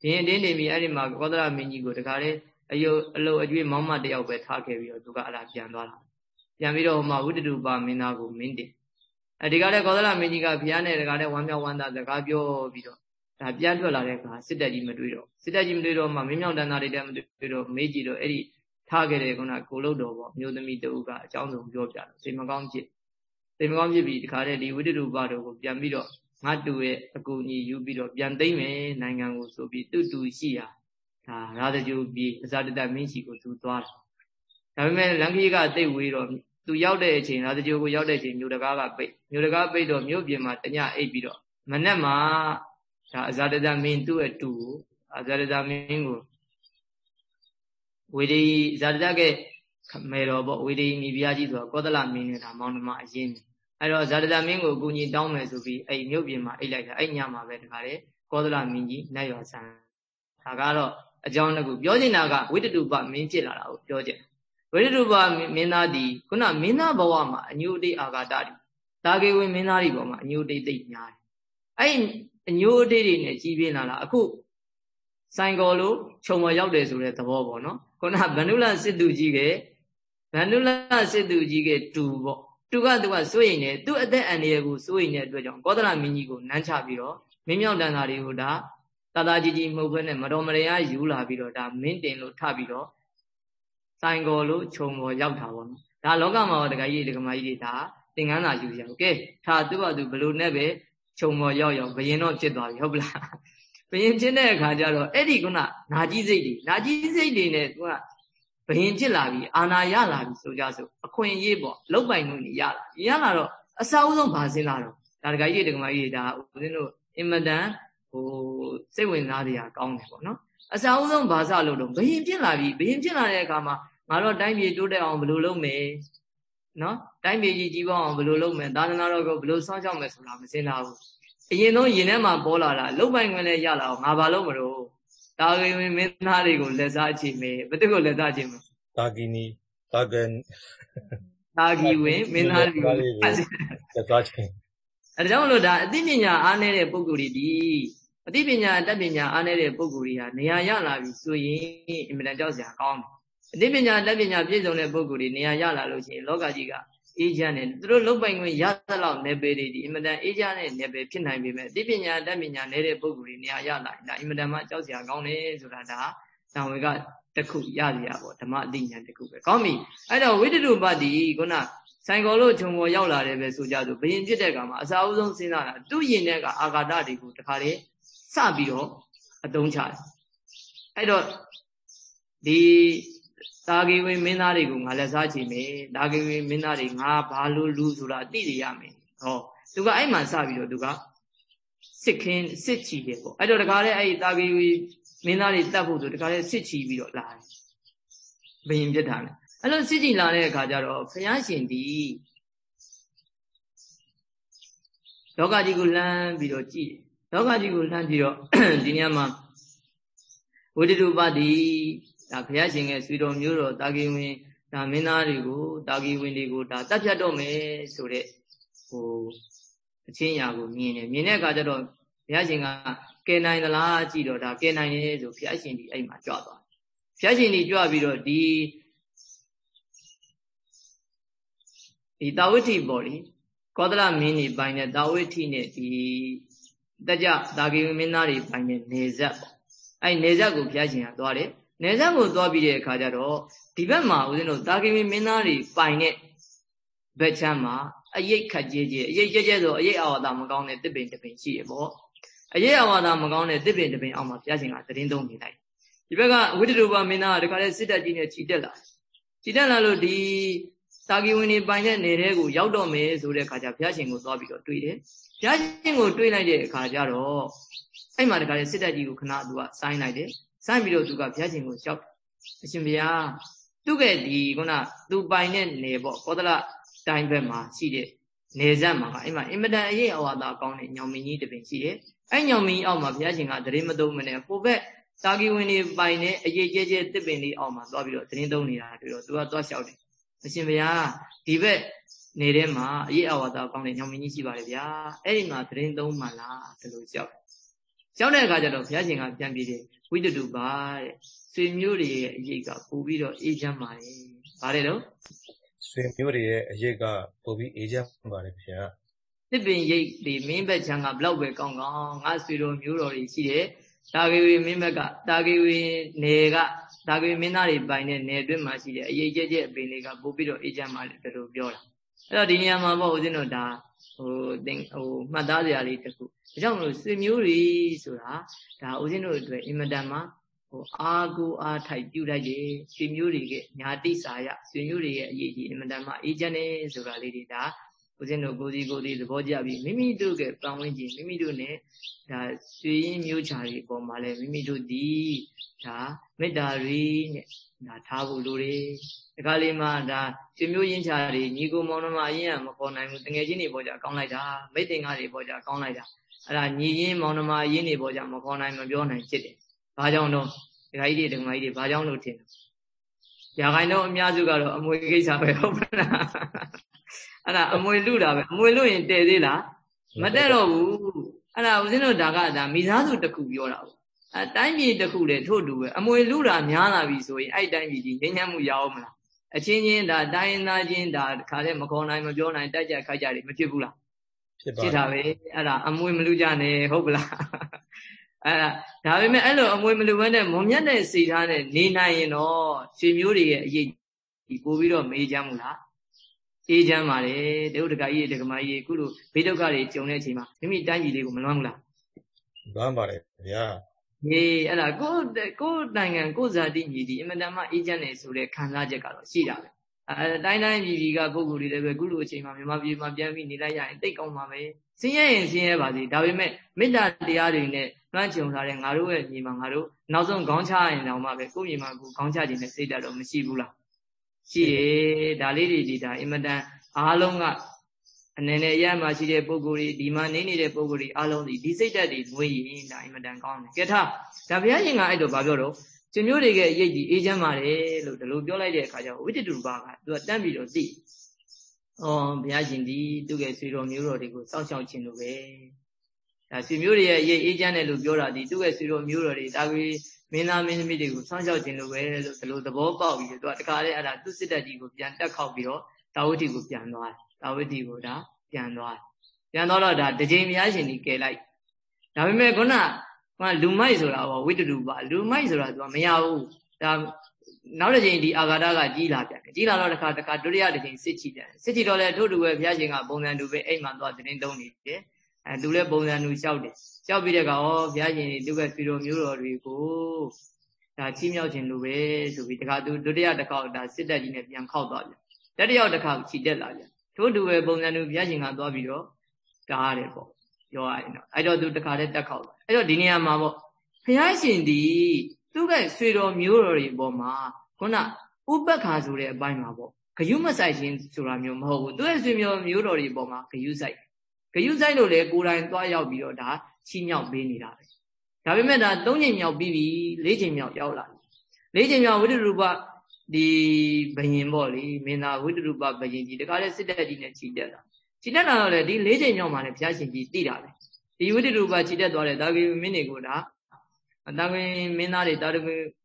[SPEAKER 1] ဘယင်အတင်းတင်ပြီးအဲ့ဒီမှာကောသလမင်းကြီးကိုတခါလေအယုအလုအကျွေးမောင်းမတယောက်ပဲထားခဲ့ပြီးတော့သူကအဲ့ဒါပြန်သွားတာပြန်ပြီးတော့ဟိုမှာဝိတတုပမင်းသားကိုမင်းတင်အဲဒီကလည်းကောသလမင်းကြီးကဘုရားနဲ့တခါလေဝမ်းမြောက်ဝမ်းသာစကားပြောပြီးတော့ ဒါပြန်ထွက်လာတဲ့အခါစစ်တပ်ကြီးမတွေ့တော့စစ်တပ်ကြီးမတွေ့တော့မှမင်းမြောက်တန်သားတွေတည်းမတွေ့တော့မေးကြည့်တော့အဲ့ဒီထားခဲ့တဲ့ခုနကိုလုတ်တော်ပေါ့မျိုးသမီးတူကအကြောင်းစုံပြောပြတယ်စိတ်မကောင်းဖြစ်စိတ်မကောင်းဖြစ်ပြီးဒီခါတည်းဒီဝိတ္တရူပတော်ကိုပြန်ပြီးတော့ငါတူရဲ့အကူအညီယူပြီးတော့ပြန်သိမ့်မယ်နိုင်ငံကိုဆိုပြီးတူတူရှိရာဒါရာဇဂျူပြည်အဇာတတမင်းရှိကိုသူသွားတယ်ဒါပေမဲ့လန်ခီကတိတ်ဝေးတော့သူရောက်တဲ့အချိန်ရာဇဂျူကိုရောက်တဲ့အချိန်မြို့တကားကပိတ်မြို့တကားပိတ်တော့မြို့ပြင်မှာတညအိပ်ပြီးတော့မနေ့မှာ ဒါအဇာတတမင်းသူ့အတူအဇာတတမင်းကိုဝေဒီဇာတတကဲမေတော်ပေါ့ဝေဒီမိဖုရားကြီးဆိုတာကောသလမင်းနဲ့ဒါမောင်နှမအရင်အဲ့တော့ဇာတတမင်းကိုအကူကြီးတောင်းမယ်ဆိုပြီးအဲ့မြို့ပြင်မှာအိတ်လိုက်တာအဲ့ညမှာပဲတခါလေကောသလမင်းကြီးနတ်ရွာဆန်ဒါကတော့အကြောင်းတစ်ခုပြောချင်တာကဝိတ္တုပမင်းဖြစ်လာတာကိုပြောချင်ဝိတ္တုပမင်းသားဒီခုနမင်းသားဘဝမှာအညိုတိအာဂါတတိတာကေဝင်မင်းသားတွေပေါ်မှာအညိုတိတိတ်များတယ်အဲ့ အညိုတိတွေနဲ့ကြီးပြင်းလာတာအခုဆိုင်ကောလို့ခြုံမရောက်တယ်ဆိုတဲ့သဘောပေါ့နော်ခုနဗန္ဓုလစစ်သူကြီးကဗန္ဓုလစစ်သူကြီးကတူပေါ့တူကသူကစိုးရင်လည်းသူ့အသက်အန္တရာယ်ကိုစိုးရင်တဲ့အတွက်ကြောင့်ကောသလမင်းကြီးကိုနမ်းချပြီးတော့မင်းမြောက်တန်တာတွေကိုဒါတာတာကြီးကြီးမှုတ်ဘဲနဲ့မတော်မတရားယူလာပြီးတော့ဒါမင်းတင်လို့ထပြီးတော့ဆိုင်ကောလို့ခြုံပေါ်ရောက်တာပေါ့နော်ဒါလောကမှာတော့ဒကာကြီးဒကာမကြီးတွေဒါသင်္ကန်းသာယူရအောင်ကဲထားသူ့ဘာသူဘလို့နဲ့ပဲ ခြုံပေါ်ရောက်ရောက်ဘယင်တော့ဖြစ်သွားပြီဟုတ်ပလားဘယင်ဖြစ်တဲ့အခါကျတော့အဲ့ဒီကုဏနာကြီးစိတ်တွေနာကြီးစိတ်တွေနဲ့သူကဘယင်ဖြစ်လာပြီအာနာရလာပြီဆိုကြဆိုအခွင့်အရေးပေါ့လောက်ပိုင်လို့နေရလာရလာတော့အစာအုံဆုံးဗာစင်းလာတော့ဒါတခါကြီးတကမကြီးဒါဦးဇင်းတို့အင်မတန်ဟိုစိတ်ဝင်စားစရာကောင်းတယ်ပေါ့နော်အစာအုံဆုံးဗာစလို့တော့ဘယင်ဖြစ်လာပြီဘယင်ဖြစ်လာတဲ့အခါမှာငါတော့တိုင်းပြည်တိုးတက်အောင်ဘယ်လိုလုပ်မယ် နော်တိုင်းပြည်ကြီးကြီးပေါအောင်ဘယ်လိုလုပ်မယ်သာသနာတော်ကိုဘယ်လိုစောင့်ရှောက်မယ်ဆိုတာမစင်လာဘူးအရင်ဆုံးရင်ထဲမှာပေါ်လာတာလုတ်ပိုင်ခွင့်လည်းရလာအောင်ငါဘာလုပ်မလို့တာဂိဝင်မင်းသားတွေကိုလက်စားချေမယ်ဘယ်သူကိုလက်စားချေမလဲ
[SPEAKER 2] တာဂီနီတာဂန်
[SPEAKER 1] တာဂီဝင်မင်းသားတွေကိုလက်
[SPEAKER 2] စားချေ
[SPEAKER 1] အဲဒါကြောင့်လို့ဒါအသိပညာအားနည်းတဲ့ပုဂ္ဂိုလ်တွေဒီအသိပညာအတတ်ပညာအားနည်းတဲ့ပုဂ္ဂိုလ်တွေဟာနေရာရလာပြီဆိုရင်အင်မတန်ကြောက်စရာကောင်းတယ် အသိပညာအတတ်ပညာပြည့်စုံတဲ့ပုဂ္ဂိုလ်တွေနေရာရလာလို့ရှိရင်လောကကြီးကအေးချမ်းတယ်သူတို့လုတ်ပိုင်ခွင့်ရသလောက်နယ်ပယ်တွေဒီအင်မတန်အေးချမ်းတဲ့နယ်ပယ်ဖြစ်နိုင်ပေမဲ့အသိပညာတတ်ပညာနေတဲ့ပုဂ္ဂိုလ်တွေနေရာရလာဒါအင်မတန်မှကြောက်စရာကောင်းတယ်ဆိုတာဒါသံဝေကတခုရစရာပေါ့ဓမ္မအသိဉာဏ်တခုပဲကောင်းပြီအဲ့တော့ဝိတ္တုပတ္တိခုနဆိုင်ကောလို့ခြုံပေါ်ရောက်လာတယ်ပဲဆိုကြဆိုဘယင်ဖြစ်တဲ့ကမှာအစာအုပ်ဆုံးစဉ်းစားတာသူ့ရင်ထဲကအာဃာတတွေကိုတခါလေစပြီးတော့အတုံးချတယ်အဲ့တော့ဒီ တာဂေဝေမင်းသားတွေကိုငါလက်စားချင်မယ်တာဂေဝေမင်းသားတွေငါဘာလို့လူဆိုတာသိရရမယ်ဟောသူကအဲ့မှစပြီးတော့သူကစစ်ခင်းစစ်ချီတယ်ပေါ့အဲ့တော့တခါလေအဲ့တာဂေဝေမင်းသားတွေတတ်ဖို့ဆိုတခါလေစစ်ချီပြီးတော့လာတယ်ဘယင်ပြစ်တာလေအဲ့လိုစစ်ချီလာတဲ့အခါကျတော့ဘုရားရှင်ဒီလောကကြီးကိုလှမ်းပြီးတော့ကြည့်လောကကြီးကိုလှမ်းပြီးတော့ဒီနေရာမှာဝိတ္တုပတိ ဒါဘုရားရှင်ရဲ့ဆွေတော်မျိုးတော်တာဂီဝင်ဒါမင်းသားတွေကိုတာဂီဝင်တွေကိုဒါတတ်ဖြတ်တော့မယ်ဆိုတဲ့ဟိုအချင်းရာကိုမြင်တယ်မြင်တဲ့အခါကျတော့ဘုရားရှင်ကကယ်နိုင်သလားကြည့်တော့ဒါကယ်နိုင်တယ်ဆိုဘုရားရှင်ဒီအဲ့မှာကြွသွားဘုရားရှင်ဒီကြွပြီးတော့ဒီဒီတာဝိဋ္ဌိပေါ့လေကောသလမင်းကြီးပိုင်တဲ့တာဝိဋ္ဌိနဲ့ဒီတကြတာဂီဝင်မင်းသားတွေပိုင်တဲ့နေဆက်ပေါ့အဲ့နေဆက်ကိုဘုရားရှင်ကသွားတယ် နေဆက်ကိုသွားပြီးတဲ့အခါကျတော့ဒီဘက်မှာဦးဇင်းတို့တာဂိမင်းမင်းသားတွေပိုင်တဲ့ဘက်ချမ်းမှာအရိတ်ခတ်ကြဲကြဲအရိတ်ကြဲကြဲဆိုအရိတ်အာဝါဒမကောင်းတဲ့တစ်ပင်တစ်ပင်ရှိရပေါ့အရိတ်အာဝါဒမကောင်းတဲ့တစ်ပင်တစ်ပင်အောက်မှာဘုရားရှင်ကသတင်းသုံးနေလိုက်ဒီဘက်ကဝိတ္တရူပမင်းသားကတခါလဲစစ်တပ်ကြီးနဲ့ခြိတက်လာခြိတက်လာလို့ဒီတာဂီဝင်နေပိုင်တဲ့နေတဲ့ကိုရောက်တော့မယ်ဆိုတဲ့အခါကျဘုရားရှင်ကိုသွားပြီးတော့တွေ့တယ်ဘုရားရှင်ကိုတွေ့လိုက်တဲ့အခါကျတော့အဲ့မှာတခါလေစစ်တပ်ကြီးကိုခဏသူကဆိုင်းလိုက်တယ် ဆိုင်းပြီးတော့သူကဘုရားရှင်ကိုလျှောက်အရှင်ဘုရားသူကဒီခုနသူပိုင်တဲ့နေပေါ့ကောသလတိုင်းဘက်မှာရှိတဲ့နေဆက်မှာကအဲ့မှာအင်မတန်အရေးအဝါသာကောင်းတဲ့ညောင်မင်းကြီးတပင်ရှိတယ်အဲ့ညောင်မင်းအောက်မှာဘုရားရှင်ကတရင်မသုံးမနဲ့ဟိုဘက်တာဂီဝင်နေပိုင်တဲ့အရေးကျဲကျဲတစ်ပင်လေးအောက်မှာသွားပြီးတော့တရင်သုံးနေတာတွေ့တော့သူကသွားလျှောက်တယ်အရှင်ဘုရားဒီဘက်နေတဲ့မှာအရေးအဝါသာကောင်းတဲ့ညောင်မင်းကြီးရှိပါတယ်ဗျာအဲ့ဒီမှာတရင်သုံးမှလားဒီလိုလျှောက် လျှောက်တဲ့အခါကျတော့ဘုရားရှင်ကပြန်ပြီးတယ်ဝိတတုပါတဲ့ဆွေမျိုးတွေရဲ့အရေးကပို့ပြီးတော့အေးချမ်းပါတယ်။ဘာလဲတော့
[SPEAKER 2] ဆွေမျိုးတွေရဲ့အရေးကပို့ပြီးအေးချမ်းပါတယ်ခင်ဗျာ။
[SPEAKER 1] တစ်ပင်ရိတ်ဒီမင်းဘက်ချမ်းကဘလောက်ပဲကောင်းကောင်းငါဆွေတော်မျိုးတော်တွေရှိတယ်။တာဂေဝေမင်းဘက်ကတာဂေဝေနယ်ကတာဂေဝေမင်းသားတွေပိုင်တဲ့နယ်အတွင်းမှာရှိတယ်အရေးကြဲကြဲအပင်တွေကပို့ပြီးတော့အေးချမ်းပါတယ်ဒီလိုပြောတာ။အဲ့တော့ဒီနေရာမှာပေါ့ဦးဇင်းတို့ဒါ ဟိုတင်ဟိုမှတ်သားစရာလေးတစ်ခုဒါကြောင့်မလို့ဆွေမျိုးတွေဆိုတာဒါဦးဇင်းတို့အတွက်အင်မတန်မှဟိုအာကိုအားထိုက်ပြုလိုက်တယ်ဆွေမျိုးတွေကညာတိစာရဆွေမျိုးတွေရဲ့အရေးကြီးအင်မတန်မှအေးချမ်းတယ်ဆိုတာလေးတွေဒါ ဦးဇင်းတို့ကိုစီကိုစီသဘောကျပြီးမိမိတို့ကပတ်ဝန်းကျင်မိမိတို့ ਨੇ ဒါဆွေရင်းမျိုးချာတွေပေါ်မှာလဲမိမိတို့ဒီဒါမေတ္တာတွေနဲ့ဒါထားဖို့လိုတယ်ဒီကလေးမှဒါဆွေမျိုးရင်းချာတွေညီကိုမောင်နှမအရင်ကမခေါ်နိုင်ဘူးတငယ်ချင်းတွေပေါ်ကြကောင်းလိုက်တာမိတ်တင်ကားတွေပေါ်ကြကောင်းလိုက်တာအဲ့ဒါညီရင်းမောင်နှမအရင်တွေပေါ်ကြမခေါ်နိုင်မပြောနိုင်ဖြစ်တယ်ဘာကြောင့်တော့ဒကာကြီးတွေဒကာကြီးတွေဘာကြောင့်လို့ထင်လဲရာခိုင်နှုန်းအများစုကတော့အမွေကိစ္စပဲဟုတ်ပါလား အဲ့ဒါအမွေလူတာပဲအမွေလူရင်တည်သေးလားမတည့်တော့ဘူးအဲ့ဒါဦးဇင်းတို့ဒါကဒါမိသားစုတစ်ခုပြောတာပေါ့အဲတိုင်းပြည်တစ်ခုလေထို့တူပဲအမွေလူတာများလာပြီဆိုရင်အဲ့တိုင်းပြည်ကြီးငြိမ်းချမ်းမှုရအောင်မလားအချင်းချင်းဒါတိုင်းသားချင်းဒါခါတဲ့မခေါ်နိုင်မပြောနိုင်တက်ကြခိုက်ကြတွေမဖြစ်ဘူးလား
[SPEAKER 2] ဖြစ်ပါ
[SPEAKER 1] ဖြစ်တာပဲအဲ့ဒါအမွေမလူကြနဲ့ဟုတ်ပလားအဲ့ဒါဒါပေမဲ့အဲ့လိုအမွေမလူဘဲနဲ့မုံမြတ်တဲ့စိတ်ထားနဲ့နေနိုင်ရင်တော့ဆွေမျိုးတွေရဲ့အရေးဒီပို့ပြီးတော့မေးချမ်းမလား အေးချမ်းပါတယ်တုတ်တကကြီးတကမကြီးအခုလိုဘေးဒုက္ခတွေကြုံတဲ့အချိန်မှာမိမိတိုင်းပြည်လေးကိုမလွမ်းဘူးလား
[SPEAKER 2] လွမ်းပါတယ်ဗျာ
[SPEAKER 1] ဟေးအဲ့ဒါကိုကိုနိုင်ငံကိုဇာတိညီဒီအင်မတန်မှအေးချမ်းနေဆိုတဲ့ခံစားချက်ကတော့ရှိတာပဲအဲတိုင်းတိုင်းပြည်ပြည်ကပုဂ္ဂိုလ်တွေလည်းပဲခုလိုအချိန်မှာမြန်မာပြည်မှာပြန်ပြီးနေလိုက်ရရင်တိတ်ကောင်းပါပဲဆင်းရဲရင်ဆင်းရဲပါစေဒါပေမဲ့မေတ္တာတရားတွေနဲ့လွှမ်းခြုံထားတဲ့ငါတို့ရဲ့ညီမငါတို့နောက်ဆုံးခေါင်းချရင်တောင်မှပဲကိုယ့်ညီမကိုခေါင်းချခြင်းနဲ့စိတ်ဓာတ်တော့မရှိဘူးလား ရှိတယ်ဒါလေးတွေဒီဒါအင်မတန်အားလုံးကအနေနဲ့ရမှရှိတဲ့ပုံကိုယ်တွေဒီမှာနေနေတဲ့ပုံကိုယ်တွေအားလုံးဒီဒီစိတ်ဓာတ်တွေငွေရင်ဒါအင်မတန်ကောင်းတယ်ကဲထားဒါဘုရားရှင်ကအဲ့တော့ဗာပြောတော့ကျမျိုးတွေရဲ့ရိတ်ကြီးအေးချမ်းပါတယ်လို့ဒီလိုပြောလိုက်တဲ့အခါကျတော့ဝိတ္တုပါကသူကတန်းပြီးတော့သိဩဘုရားရှင်ဒီသူ့ရဲ့ဆွေတော်မျိုးတော်တွေကိုစောင့်ရှောက်ခြင်းလို့ပဲဒါဆွေမျိုးတွေရဲ့ရိတ်အေးချမ်းတယ်လို့ပြောတာဒီသူ့ရဲ့ဆွေတော်မျိုးတော်တွေဒါကြီး မင်းသားမင်းသမီးတွေကိုစောင့်ရှောက်ခြင်းလို့ပဲလို့ဒီလိုသဘောပေါက်ပြီးတော့သူကတခါလေအဲ့ဒါသူ့စစ်တပ်ကြီးကိုပြန်တက်ခောက်ပြီးတော့တာဝတိကိုပြန်သွားတယ်တာဝတိကိုဒါပြန်သွားတယ်ပြန်သွားတော့ဒါတကြိမ်ဘုရားရှင်ကြီးကယ်လိုက်ဒါပေမဲ့ခုနကလူမိုက်ဆိုတာပေါ့ဝိတ္တုပါလူမိုက်ဆိုတာသူကမရဘူးဒါနောက်တစ်ချိန်ဒီအာဂါတကကြီးလာပြန်တယ်ကြီးလာတော့တစ်ခါတစ်ခါဒုတိယတစ်ချိန်စစ်ချီတယ်စစ်ချီတော့လဲထို့တူပဲဘုရားရှင်ကပုံစံတူပဲအိမ်မှာသွားတင်းသုံးနေတယ်အဲသူလည်းပုံစံတူလျှောက်တယ် လျှောက်ပြီးတဲ့ကောင်ဩဘုရားရှင်သူကဆွေတော်မျိုးတော်တွေကိုဒါချီးမြှောက်ခြင်းလိုပဲဆိုပြီးတခါသူဒုတိယတစ်ခါဒါစစ်တပ်ကြီးနဲ့ပြန်ခောက်သွားပြန်တတိယတစ်ခါချီတက်လာပြန်ထို့တူပဲပုံစံတူဘုရားရှင်ကသွားပြီးတော့တားတယ်ပေါ့ပြောရရင်တော့အဲ့တော့သူတခါတည်းတက်ခောက်သွားအဲ့တော့ဒီနေရာမှာပေါ့ဘုရားရှင်ဒီသူကဆွေတော်မျိုးတော်တွေပေါ်မှာခုနဥပက္ခါဆိုတဲ့အပိုင်းမှာပေါ့ဂယုမဆိုင်ခြင်းဆိုတာမျိုးမဟုတ်ဘူးသူရဲ့ဆွေမျိုးမျိုးတော်တွေပေါ်မှာဂယုဆိုင် ဂယုဆိုင်လို့လေကိုယ်တိုင်သွားရောက်ပြီးတော့ဒါချီးမြှောက်ပေးနေတာပဲဒါပေမဲ့ဒါ၃ချိန်မြောက်ပြီးပြီ၄ချိန်မြောက်ရောက်လာ၄ချိန်မြောက်ဝိတ္တရူပဒီဘယင်ပေါ့လေမင်းသားဝိတ္တရူပဘယင်ကြီးတခါလဲစစ်တပ်ကြီးနဲ့ချီတက်လာချီတက်လာတော့လေဒီ၄ချိန်မြောက်မှာလည်းဘုရားရှင်ကြီးသိတာပဲဒီဝိတ္တရူပချီတက်သွားတဲ့ဒါဂေမင်းတွေကိုဒါတာဂေမင်းသားတွေတာဂေ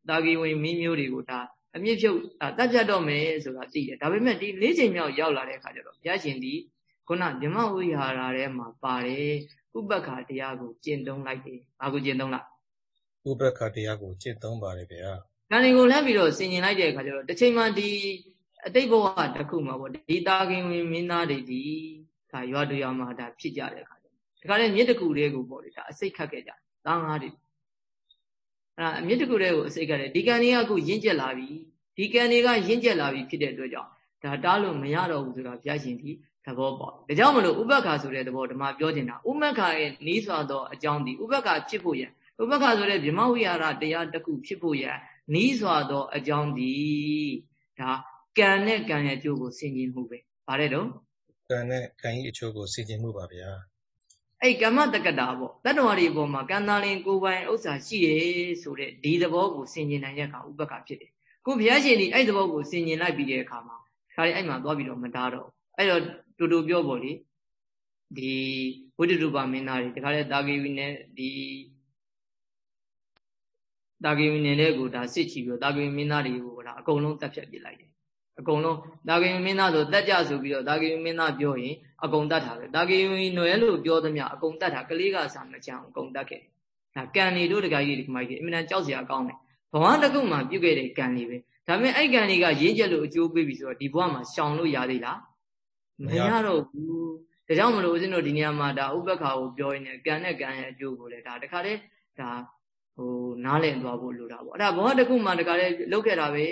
[SPEAKER 1] တာဂေဝင်မင်းမျိုးတွေကိုဒါအမြင့်ဖြုတ်တတ်ပြတ်တော့မယ်ဆိုတာသိတယ်ဒါပေမဲ့ဒီ၄ချိန်မြောက်ရောက်လာတဲ့အခါကျတော့ဘုရားရှင်ဒီ ခုနဓမ္မဝိဟာရထဲမှာပါတယ်ဥပ္ပခါတရားကိုကျင့်သုံးလိုက်တယ်ဘာကိုကျင့်သုံးလိုက်
[SPEAKER 2] ဥပ္ပခါတရားကိုကျင့်သုံးပါတယ်ဗျာ။
[SPEAKER 1] ဒါတွေကိုလှမ်းပြီးတော့ဆင်ញင်လိုက်တဲ့အခါကျတော့တစ်ချိန်မှဒီအတိတ်ဘဝတစ်ခုမှာပေါ့ဒီတာခင်ဝင်မင်းသားတွေဒီဒါရွာတူရွာမှာဒါဖြစ်ကြတဲ့အခါကျတော့ဒီခါလေးမြစ်တကူလေးကိုပေါ့လေဒါအစိတ်ခတ်ခဲ့ကြ။သားငါးတွေအဲ့ဒါအမြစ်တကူလေးကိုအစိတ်ခတ်တယ်ဒီကံတွေကအခုရင့်ကျက်လာပြီဒီကံတွေကရင့်ကျက်လာပြီဖြစ်တဲ့အတွက်ကြောင့်ဒါတားလို့မရတော့ဘူးဆိုတော့ဘုရားရှင်ဒီ သဘောပေါက်ဒါကြောင့်မလို့ဥပက္ခဆိုတဲ့သဘောဓမ္မပြောနေတာဥမက္ခရဲ့နီးစွာသောအကြောင်းဒီဥပက္ခဖြစ်ဖို့ရဥပက္ခဆိုတဲ့ဗြဟ္မဝိဟာရတရားတစ်ခုဖြစ်ဖို့ရနီးစွာသောအကြောင်းဒီဒါကံနဲ့ကံရဲ့အကျိုးကိုဆင်ခြင်မှုပဲဗါတဲ့တော့
[SPEAKER 2] ကံနဲ့ကံရဲ့အကျိုးကိုဆင်ခြင်မှုပါဗျာ
[SPEAKER 1] အဲ့ကမ္မတက္ကတာပေါ့တတ္တဝါတွေပေါ်မှာကံသားလင်ကိုယ်ပိုင်ဥစ္စာရှိတယ်ဆိုတဲ့ဒီသဘောကိုဆင်ခြင်နိုင်တဲ့အခါဥပက္ခဖြစ်တယ်ခုဘုရားရှင်ဒီအဲ့သဘောကိုဆင်ခြင်လိုက်ပြီးတဲ့အခါမှာခါရီအဲ့မှာသွားပြီးတော့မတားတော့အဲ့တော့ တူတူပြောပေါ့လေဒီဝိတ္တုပမင်းသားတွေတခါလေတာဂေဝီနဲ့ဒီတာဂေဝီနဲ့ကိုဒါစစ်ချီပြီးတော့တာဂေဝီမင်းသားတွေကိုဒါအကုန်လုံးတက်ဖြတ်ပြလိုက်တယ်အကုန်လုံးတာဂေဝီမင်းသားဆိုတက်ကြဆိုပြီးတော့တာဂေဝီမင်းသားပြောရင်အကုန်တတ်တာပဲတာဂေဝီနွယ်လို့ပြောသမျှအကုန်တတ်တာကလေးကစာမချအောင်အကုန်တတ်ခဲ့ဒါကံနေတို့တခါကြီးဒီခမိုက်ကြီးအမြဲတမ်းကြောက်စရာကောင်းတယ်ဘဝတစ်ခုမှပြုတ်ခဲ့တဲ့ကံတွေပဲဒါပေမဲ့အဲ့ကံတွေကရင်းချက်လို့အကျိုးပေးပြီဆိုတော့ဒီဘဝမှာရှောင်လို့ရသေးလား မရတော့ဘူးဒါကြောင့်မလို့ဦးဇင်းတို့ဒီနေရာမှာဒါဥပ္ပခါကိုပြောရင်းနဲ့ကံနဲ့ကံရဲ့အကျိုးကိုလည်းဒါတခါတည်းဒါဟိုနားလည်သွားဖို့လိုတာပေါ့အဲ့ဒါဘောတစ်ခုမှတခါတည်းလုပ်ခဲ့တာပဲ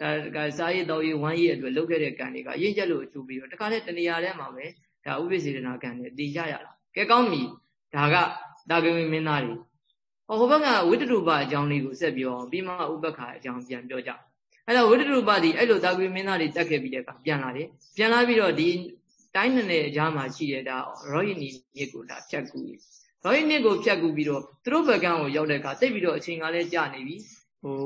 [SPEAKER 1] ဒါတခါစားရည်တော်ရည်ဝမ်းရည်အတွက်လုပ်ခဲ့တဲ့ကံတွေကအရင်ချက်လို့အကျိုးပြီးတော့တခါတည်းတဏှာထဲမှာပဲဒါဥပ္ပစေတနာကံတွေတည်ကြရတာကဲကောင်းပြီဒါကတာဂဝိမင်းသားတွေဟောဟိုဘက်ကဝိတ္တုပအကြောင်းလေးကိုဆက်ပြောပြီးမှဥပ္ပခါအကြောင်းပြန်ပြောကြ အဲ့တော့ဝိတ္တုပဒီအဲ့လိုတာဂဝိမင်းသားတွေတက်ခဲ့ပြီးတဲ့အခါပြန်လာတယ်ပြန်လာပြီးတော့ဒီတိုင်းနယ်နယ်အကြားမှာရှိတဲ့ဒါရောဟိနီမြစ်ကိုဒါဖြတ်ကူရောဟိနီကိုဖြတ်ကူပြီးတော့သူတို့ဘက်ကန်းကိုရောက်တဲ့အခါတိတ်ပြီးတော့အချိန်ကလည်းကြာနေပြီဟို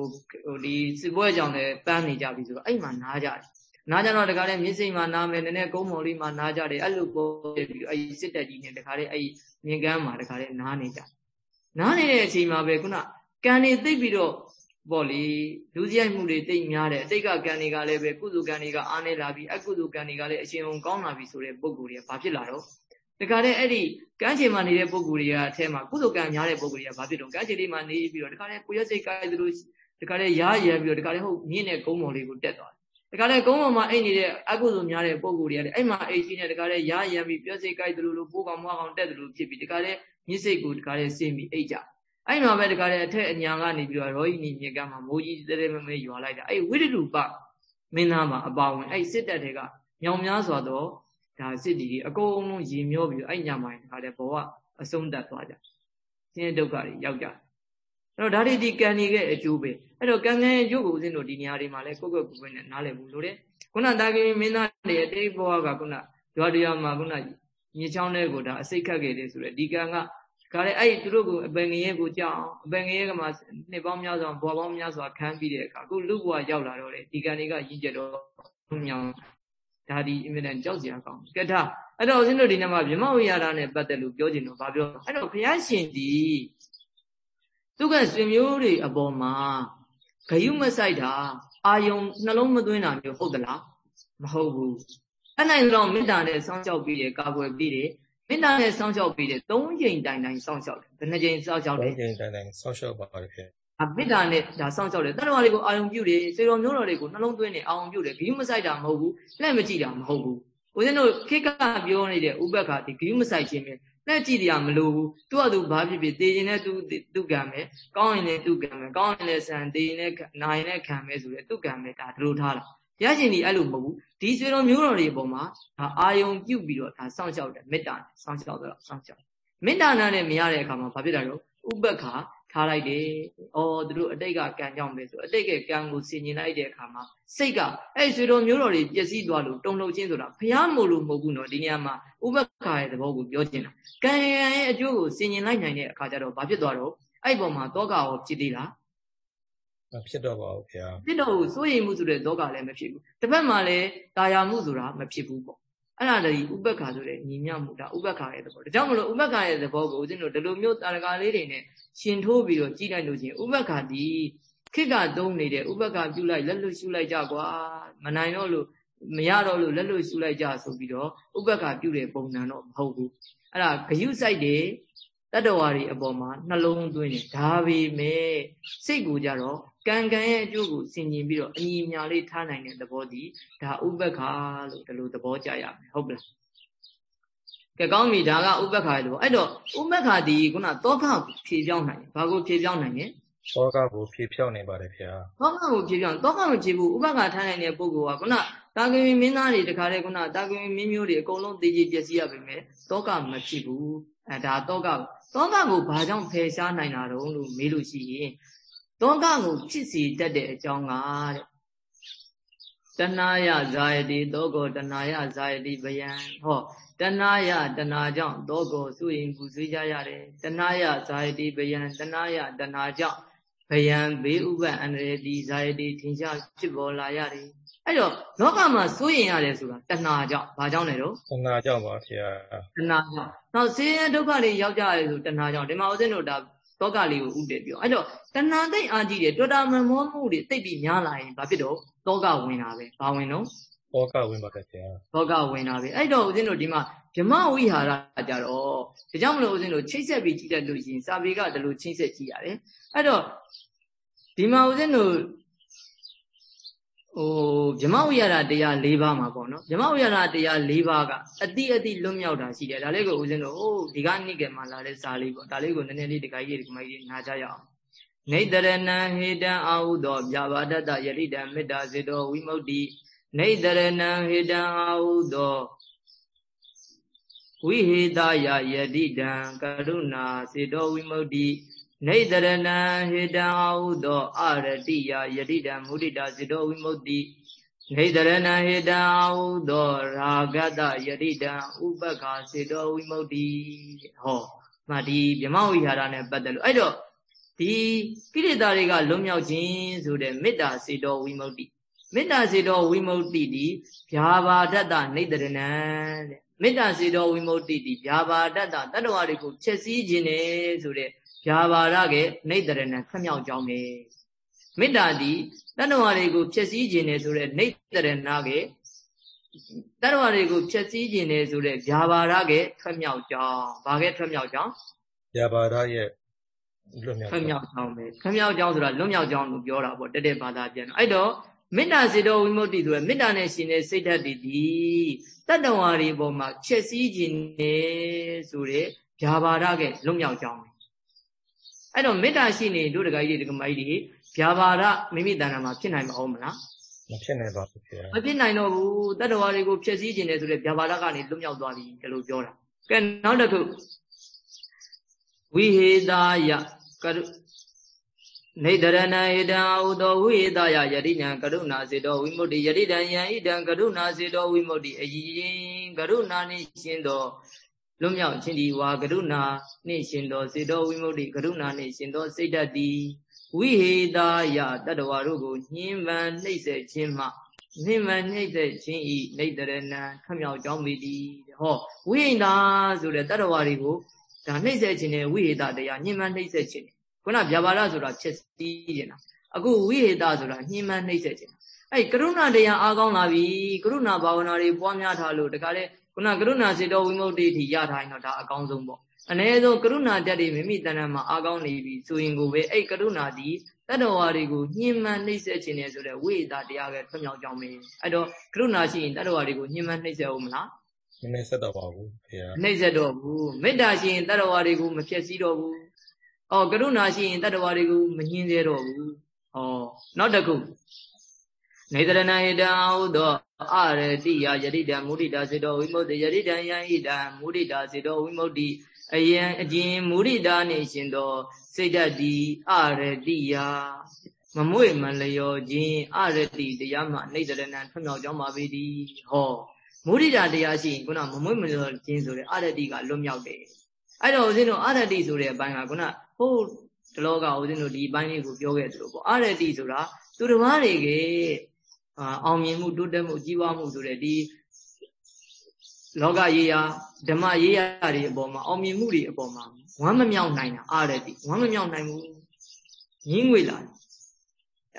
[SPEAKER 1] ဟိုဒီစစ်ပွဲကြောင့်လည်းပန်းနေကြပြီဆိုတော့အဲ့မှာနားကြတယ်နားကြတော့တခါလေမြစ်စိမ်မှာနားမယ်နည်းနည်းကုန်းမော်လေးမှာနားကြတယ်အဲ့လိုပေါ်ပြီးအဲ့စစ်တက်ကြီးနဲ့တခါလေအဲ့မြင်ကမ်းမှာတခါလေနားနေကြနားနေတဲ့အချိန်မှာပဲခုနကံနေသိပ်ပြီးတော့ ပေါ့လေဒုစရိုက်မှုတွေတိတ်များတယ်အတိတ်ကကံတွေကလည်းပဲကုသိုလ်ကံတွေကအားနေလာပြီးအကုသိုလ်ကံတွေကလည်းအရှင်အောင်ကောင်းလာပြီဆိုတဲ့ပုံကိုယ်တွေကဘာဖြစ်လာတော့တခါတည်းအဲ့ဒီကမ်းခြေမှာနေတဲ့ပုံကိုယ်တွေကအထဲမှာကုသိုလ်ကံများတဲ့ပုံကိုယ်တွေကဘာဖြစ်တော့ကမ်းခြေလေးမှာနေပြီးတော့တခါတည်းကိုရစိတ်ကိုက်သလိုတခါတည်းရားရံပြီးတော့တခါတည်းဟုတ်မြင့်တဲ့ကုန်းပေါ်လေးကိုတက်သွားတယ်တခါတည်းကုန်းပေါ်မှာအိတ်နေတဲ့အကုသိုလ်များတဲ့ပုံကိုယ်တွေကလည်းအဲ့မှာအိတ်ရှိနေတခါတည်းရားရံပြီးပြည့်စိတ်ကိုက်သလိုလိုပိုးကောင်မွားကောင်တက်သလိုဖြစ်ပြီးတခါတည်းမြင့်စိတ်ကိုတခါတည်းဆင်းပြီးအိတ်ကြ အဲ့မှာပဲတခါတည်းအထက်အညာကနေပြီးတော့ရောဟိနီမြေကမ်းမှာမိုးကြီးတဲတဲမဲမဲရွာလိုက်တာအဲ့ဝိတ္တုပမင်းသားမှာအပါဝင်အဲ့စစ်တပ်တွေကမြောင်များစွာတော့ဒါစစ်တီတွေအကုန်လုံးရေမျောပြီးအဲ့ညမှာတခါတည်းဘဝအဆုံးသတ်သွားကြဆင်းရဲဒုက္ခတွေရောက်ကြအဲ့တော့ဒါတွေဒီကံတွေရဲ့အကျိုးပဲအဲ့တော့ကံကံရဲ့အကျိုးကိုဦးဇင်းတို့ဒီနေရာတွေမှာလဲကိုယ့်ကိုယ်ကိုယ်နဲ့နားလည်မှုလို့တယ်ခုနတာကိမင်းသားတွေအတိတ်ဘဝကခုနရွာတရားမှာခုနမြေချောင်းတွေကိုဒါအစိတ်ခတ်ခဲ့တယ်ဆိုရယ်ဒီကံက ဒါလည်းအဲ့သူတို့ကိုအပင်ငရဲကိုကြောက်အောင်အပင်ငရဲကမှနှစ်ပေါင်းများစွာဘွားပေါင်းများစွာခံပြီးတဲ့အခါအခုလူဘွားရောက်လာတော့လေဒီကံတွေကရည်ကြတော့မြောင်ဒါဒီအမြဲတမ်းကြောက်စရာကောင်းကဲဒါအဲ့တော့ဦးဇင်းတို့ဒီနေ့မှာဗြဟ္မဝိဟာရနဲ့ပတ်သက်လို့ပြောချင်တော့ဗာပြောအဲ့တော့ဘုရားရှင်ဒီသူကဆွေမျိုးတွေအပေါ်မှာဂယုမဆိုင်တာအာယုံနှလုံးမသွင်းတာမျိုးဟုတ်သလားမဟုတ်ဘူးအဲ့နိုင်တော့မေတ္တာနဲ့စောင့်ကြောက်ပြီးတယ်ကာကွယ်ပြီးတယ် မေတ္တာနဲ့စောင့်ရှောက်ပြီးတယ်၃ချိန်တိုင်တိုင်စောင့်ရှောက်တယ်ဘယ်နှချိန်စောင့်ရှောက်လဲ
[SPEAKER 2] ၃ချိန်တိုင်တိုင်စောင့်ရှောက်ပါတယ်ခင်
[SPEAKER 1] အမေတ္တာနဲ့ဒါစောင့်ရှောက်တယ်တဏှာတွေကိုအာယုံပြုတယ်စေတော်မျိုးတော်တွေကိုနှလုံးသွင်းနေအာယုံပြုတယ်ဂိမဆိုင်တာမဟုတ်ဘူးလက်မကြည့်တာမဟုတ်ဘူးဦးဇင်းတို့ခိကပြောနေတဲ့ဥပ္ပခါဒီဂိမဆိုင်ခြင်းပဲလက်ကြည့်တရားမလိုဘူးသူ့အတူဘာဖြစ်ဖြစ်တေရင်လည်းသူသူကံပဲကောင်းရင်လည်းသူကံပဲကောင်းရင်လည်းဆန်တေရင်လည်းနာရင်လည်းခံပဲဆိုရဲသူကံပဲဒါဒလိုထားတာ ဘုရားရှင်ဒီအဲ့လိုမဟုတ်ဘူးဒီဆွေတော်မျိုးတော်တွေအပေါ်မှာဒါအာယုံပြုတ်ပြီးတော့ဒါစောင့်ရှောက်တယ်မေတ္တာနဲ့စောင့်ရှောက်တော့စောင့်ရှောက်မေတ္တာနာနဲ့မရတဲ့အခါမှာဘာဖြစ်တာတော့ဥပ္ပခါထားလိုက်တယ်။အော်သူတို့အတိတ်ကကံကြောင့်ပဲဆိုအတိတ်ကကံကိုဆင်ញင်လိုက်တဲ့အခါမှာစိတ်ကအဲ့ဆွေတော်မျိုးတော်တွေပျက်စီးသွားလို့တုံလှုပ်ခြင်းဆိုတာဘုရားမို့လို့မဟုတ်ဘူးနော်ဒီနေရာမှာဥပ္ပခါရဲ့သဘောကိုပြောချင်တာ။ကံရဲ့အကျိုးကိုဆင်ញင်လိုက်နိုင်တဲ့အခါကျတော့ဘာဖြစ်သွားတော့အဲ့ပေါ်မှာတောကရောဖြစ်သေးလား
[SPEAKER 2] မဖြစ်တော့ပါဘူးခင်ဗျာ
[SPEAKER 1] ဖြစ်တော့ဘူးစိုးရိမ်မှုဆိုတဲ့ဒုက္ခလည်းမဖြစ်ဘူးတစ်ဖက်မှာလည်းတာယာမှုဆိုတာမဖြစ်ဘူးပေါ့အဲ့ဒါတည်းဥပ္ပခါဆိုတဲ့ညီမြမှုဒါဥပ္ပခါရဲ့သဘောဒါကြောင့်မလို့ဥပ္ပခါရဲ့သဘောကိုဦးဇင်းတို့ဒီလိုမျိုးတာရကလေးတွေနဲ့ရှင်ထိုးပြီးတော့ကြည့်လိုက်လို့ချင်းဥပ္ပခါဒီခိကသုံးနေတဲ့ဥပ္ပခါပြုလိုက်လက်လွတ်ရှုလိုက်ကြကွာမနိုင်တော့လို့မရတော့လို့လက်လွတ်ရှုလိုက်ကြဆိုပြီးတော့ဥပ္ပခါပြုတဲ့ပုံစံတော့မဟုတ်ဘူးအဲ့ဒါဂယုစိုက်တယ်တတ္တဝါတွေအပေါ်မှာနှလုံးသွင်းတယ်ဒါပေမဲ့စိတ်ကိုကြတော့ ကံကံရဲ့အကျိုးကိုဆင်ញင်ပြီးတော့အညီအညာလေးထားနိုင်တဲ့သဘောဒီဒါဥပ္ပခါလို့ဒီလိုသဘောကြရမယ်ဟုတ်ပလားကဲကောင်းပြီဒါကဥပ္ပခါရဲ့သဘောအဲ့တော့ဥပ္ပခါဒီခုနတောခဖြေပြောင်းနိုင်တယ်ဘာကိုဖြေပြောင်းနိုင်လဲ
[SPEAKER 2] တောကကိုဖြေဖြောင်းနေပါတယ်ခင်ဗျာ
[SPEAKER 1] တောကကိုဖြေပြောင်းတောကကိုဖြေဖို့ဥပ္ပခါထားနိုင်တဲ့ပုဂ္ဂိုလ်ကခုနတာကဝီမင်းသားတွေတခါတည်းခုနတာကဝီမင်းမျိုးတွေအကုန်လုံးသိကြည်ပျက်စီးရပါမယ်တောကမဖြစ်ဘူးအဲဒါတောကတောကကိုဘာကြောင့်ဖယ်ရှားနိုင်တာတုံးလို့မေးလို့ရှိရင် တောကကိုဖြစ်စီတတ်တဲ့အကြောင်းကတဲ့တဏှာယဇာယတိတောကောတဏှာယဇာယတိဗယံဟောတဏှာယတဏှာကြောင့်တောကောစုရင်ပူဆွေးကြရတယ်တဏှာယဇာယတိဗယံတဏှာယတဏှာကြောင့်ဗယံဘေးဥပအန္တရာယ်တိဇာယတိထင်ရှားဖြစ်ပေါ်လာရတယ်အဲ့တော့လောကမှာစိုးရင်ရတယ်ဆိုတာတဏှာကြောင့်ဘာကြောင့်လဲတော့
[SPEAKER 2] တဏှာကြောင့်ပါဗျာ
[SPEAKER 1] တဏှာကြောင့်နောက်ဆင်းရဲဒုက္ခတွေရောက်ကြရတယ်ဆိုတဏှာကြောင့်ဒီမှာဦးဇင်းတို့ဒါ တောကလေးကိုဥတည်ပြောအဲ့တော့တဏှာသိအားကြီးတယ်တော်တာမမောမှုတွေသိပြီးများလာရင်ဘာဖြစ်တော့တောကဝင်တာပဲဘာဝင်တော့
[SPEAKER 2] တောကဝင်ပါကဗျာ
[SPEAKER 1] တောကဝင်တာပဲအဲ့တော့ဦးဇင်းတို့ဒီမှာဗြမဝိဟာရကြတော့ဒါကြောင့်မလို့ဦးဇင်းတို့ချိတ်ဆက်ပြီးကြည့်တတ်လို့ရှိရင်စာပေကဒီလိုချိတ်ဆက်ကြည့်ရတယ်အဲ့တော့ဒီမှာဦးဇင်းတို့ ဟိုဗြမဝိရဒတရား၄ပါးမှာပေါ့နော်ဗြမဝိရဒတရား၄ပါးကအတိအတိလွတ်မြောက်တာရှိတယ်ဒါလေးကိုဦးဇင်းတို့ဟိုဒီကနိကေမှာလာတဲ့စာလေးပေါ့ဒါလေးကိုနည်းနည်းလေးဒီကကြီးဒီကမကြီးနားကြရအောင်နေတရဏံဟေတံအာဟုသောဗျာပါဒတယတိတံမေတ္တာစေတောဝိမု ക്തി နေတရဏံဟေတံအာဟုသောဝိဟေတယယတိတံကရုဏာစေတောဝိမု ക്തി နေတရဏံဟေတံအာဟုသောအရတိယယတိတံမုဒိတာစေတောဝိမု ക്തി နေတရဏံဟေတံအာဟုသောရာဂတယတိတံဥပက္ခာစေတောဝိမု ക്തി ဟောမဒီဗြမဝိဟာရနဲ့ပတ်သက်လို့အဲ့တော့ဒီကိလေသာတွေကလွတ်မြောက်ခြင်းဆိုတဲ့မေတ္တာစေတောဝိမု ക്തി မေတ္တာစေတောဝိမု ക്തി ဒီဗျာပါဒတ္တနေတရဏံတဲ့မေတ္တာစေတောဝိမု ക്തി ဒီဗျာပါဒတ္တတတ္တဝါတွေကိုချက်စည်းခြင်းနဲ့ဆိုတဲ့ ဗျာပါရကေနေတရဏံခမြောက်ကြောင်းပဲမေတ္တာဒီတတ္တဝါတွေကိုချက်စည်းခြင်းနဲ့ဆိုတဲ့နေတရဏကေတတ္တဝါတွေကိုချက်စည်းခြင်းနဲ့ဆိုတဲ့ဗျာပါရကေခမြောက်ကြောင်းဘာကေခမြောက်ကြောင်း
[SPEAKER 2] ဗျာပါရရဲ့
[SPEAKER 1] လွတ်မြောက်ခမြောက်ကြောင်းပဲခမြောက်ကြောင်းဆိုတာလွတ်မြောက်ကြောင်းလို့ပြောတာပေါ့တက်တဲ့ဘာသာပြန်အဲ့တော့မေတ္တာစေတောဝိမု ക്തി ဆိုရယ်မေတ္တာနဲ့ရှင်တဲ့စိတ်ဓာတ်တွေဒီတတ္တဝါတွေပေါ်မှာချက်စည်းခြင်းနဲ့ဆိုတဲ့ဗျာပါဒကလွတ်မြောက်ကြောင်း အဲ့တော့မေတ္တာရှိနေတို့တကကြီးတွေတကမကြီးတွေဗျာပါဒမိမိတဏ္ဍာမှာဖြစ်နိုင်မအောင်မလား
[SPEAKER 2] မဖြစ်နိုင်ပါဘူးခင်ဗျာမ
[SPEAKER 1] ဖြစ်နိုင်တော့ဘူးတတ္တဝါတွေကိုဖြည့်ဆည်းခြင်းနဲ့ဆိုတဲ့ဗျာပါဒကနေလွတ်မြောက်သွားပြီဒီလိုပြောတာကဲနောက်တစ်ခုဝိဟေတာယကရုနေတရဏဧတံဥသောဝိဟေတာယယတိညာကရုဏာစေတောဝိမု ക്തി ယတိတံယံဣတံကရုဏာစေတောဝိမု ക്തി အရင်ကရုဏာနှင့်ရှင်သော လွတ်မြောက်ခြင်းဒီဝါကရုဏာနှင့်ရှင်သောစေတောဝိမု ക്തി ကရုဏာနှင့်ရှင်သောစိတ်တတ်သည်ဝိဟေတာယတတဝါတို့ကိုညှင်းပန်နှိမ့်ဆက်ခြင်းမှနှိမ့်ပန်နှိမ့်ဆက်ခြင်းဤနေတရဏံခမြောက်ကြောင်းပေသည်ဟောဝိဟိတာဆိုတဲ့တတဝါတွေကိုဒါနှိမ့်ဆက်ခြင်းနဲ့ဝိဟေတာတရားညှင်းပန်နှိမ့်ဆက်ခြင်းခုနဗျာပါဒဆိုတာချက်စီးနေတာအခုဝိဟေတာဆိုတာညှင်းပန်နှိမ့်ဆက်ခြင်းအဲ့ကရုဏာတရားအားကောင်းလာပြီကရုဏာဘာဝနာတွေပွားများထားလို့တခါလေ ခုနကရုဏာစေတောဝိမု ക്തി ထိရထားရင်တော့ဒါအကောင်းဆုံးပေါ့အ ਨੇ ဆုံးကရုဏာတက်တွေမိမိတဏ္ဍာမှာအားကောင်းနေပြီဆိုရင်ကိုပဲအဲ့ကရုဏာဒီတတ္တဝါတွေကိုညှဉ်းမှန်နှိပ်စက်ခြင်းနဲ့ဆိုတဲ့ဝိသတရားပဲထွံ့မြောက်ကြောင်းပဲအဲ့တော့ကရုဏာရှိရင်တတ္တဝါတွေကိုညှဉ်းမှန်နှိပ်စက်အောင်မလား
[SPEAKER 2] မနှိပ်စက်တော့ပါဘူးခင်ဗျာ
[SPEAKER 1] နှိပ်စက်တော့ဘူးမေတ္တာရှိရင်တတ္တဝါတွေကိုမဖျက်ဆီးတော့ဘူးအော်ကရုဏာရှိရင်တတ္တဝါတွေကိုမညှင်းစေတော့ဘူးဟောနောက်တစ်ခုနေတရဏဟိတံဟုသော အရတိယယတိတံမုဒိတာစေတောဝိမု ക്തി ယတိတံယံဣတံမုဒိတာစေတောဝိမု ക്തി အယံအကျင်မုဒိတာနှင့်ရှင်သောစိတ်ဓာတ်ဒီအရတိယမမွေ့မလျော်ခြင်းအရတိတရားမှနေတရဏံထွမြောက်ကြောင်းပါပေသည်ဟောမုဒိတာတရားရှိရင်ခုနမမွေ့မလျော်ခြင်းဆိုတဲ့အရတိကလွတ်မြောက်တယ်အဲ့တော့ဦးဇင်းတို့အရတိဆိုတဲ့အပိုင်းကခုနဟိုတလောကဦးဇင်းတို့ဒီအပိုင်းလေးကိုပြောခဲ့သလိုပေါ့အရတိဆိုတာသူတော်ဘာတွေက အောင်မြင်မှုတိုးတက်မှုကြီးပွားမှုဆိုတဲ့ဒီလောကရေးရာဓမ္မရေးရာတွေအပေါ်မှာအောင်မြင်မှုတွေအပေါ်မှာဝမ်းမမြောက်နိုင်တာအာရတိဝမ်းမမြောက်နိုင်ဘူးညင်းငွေလာ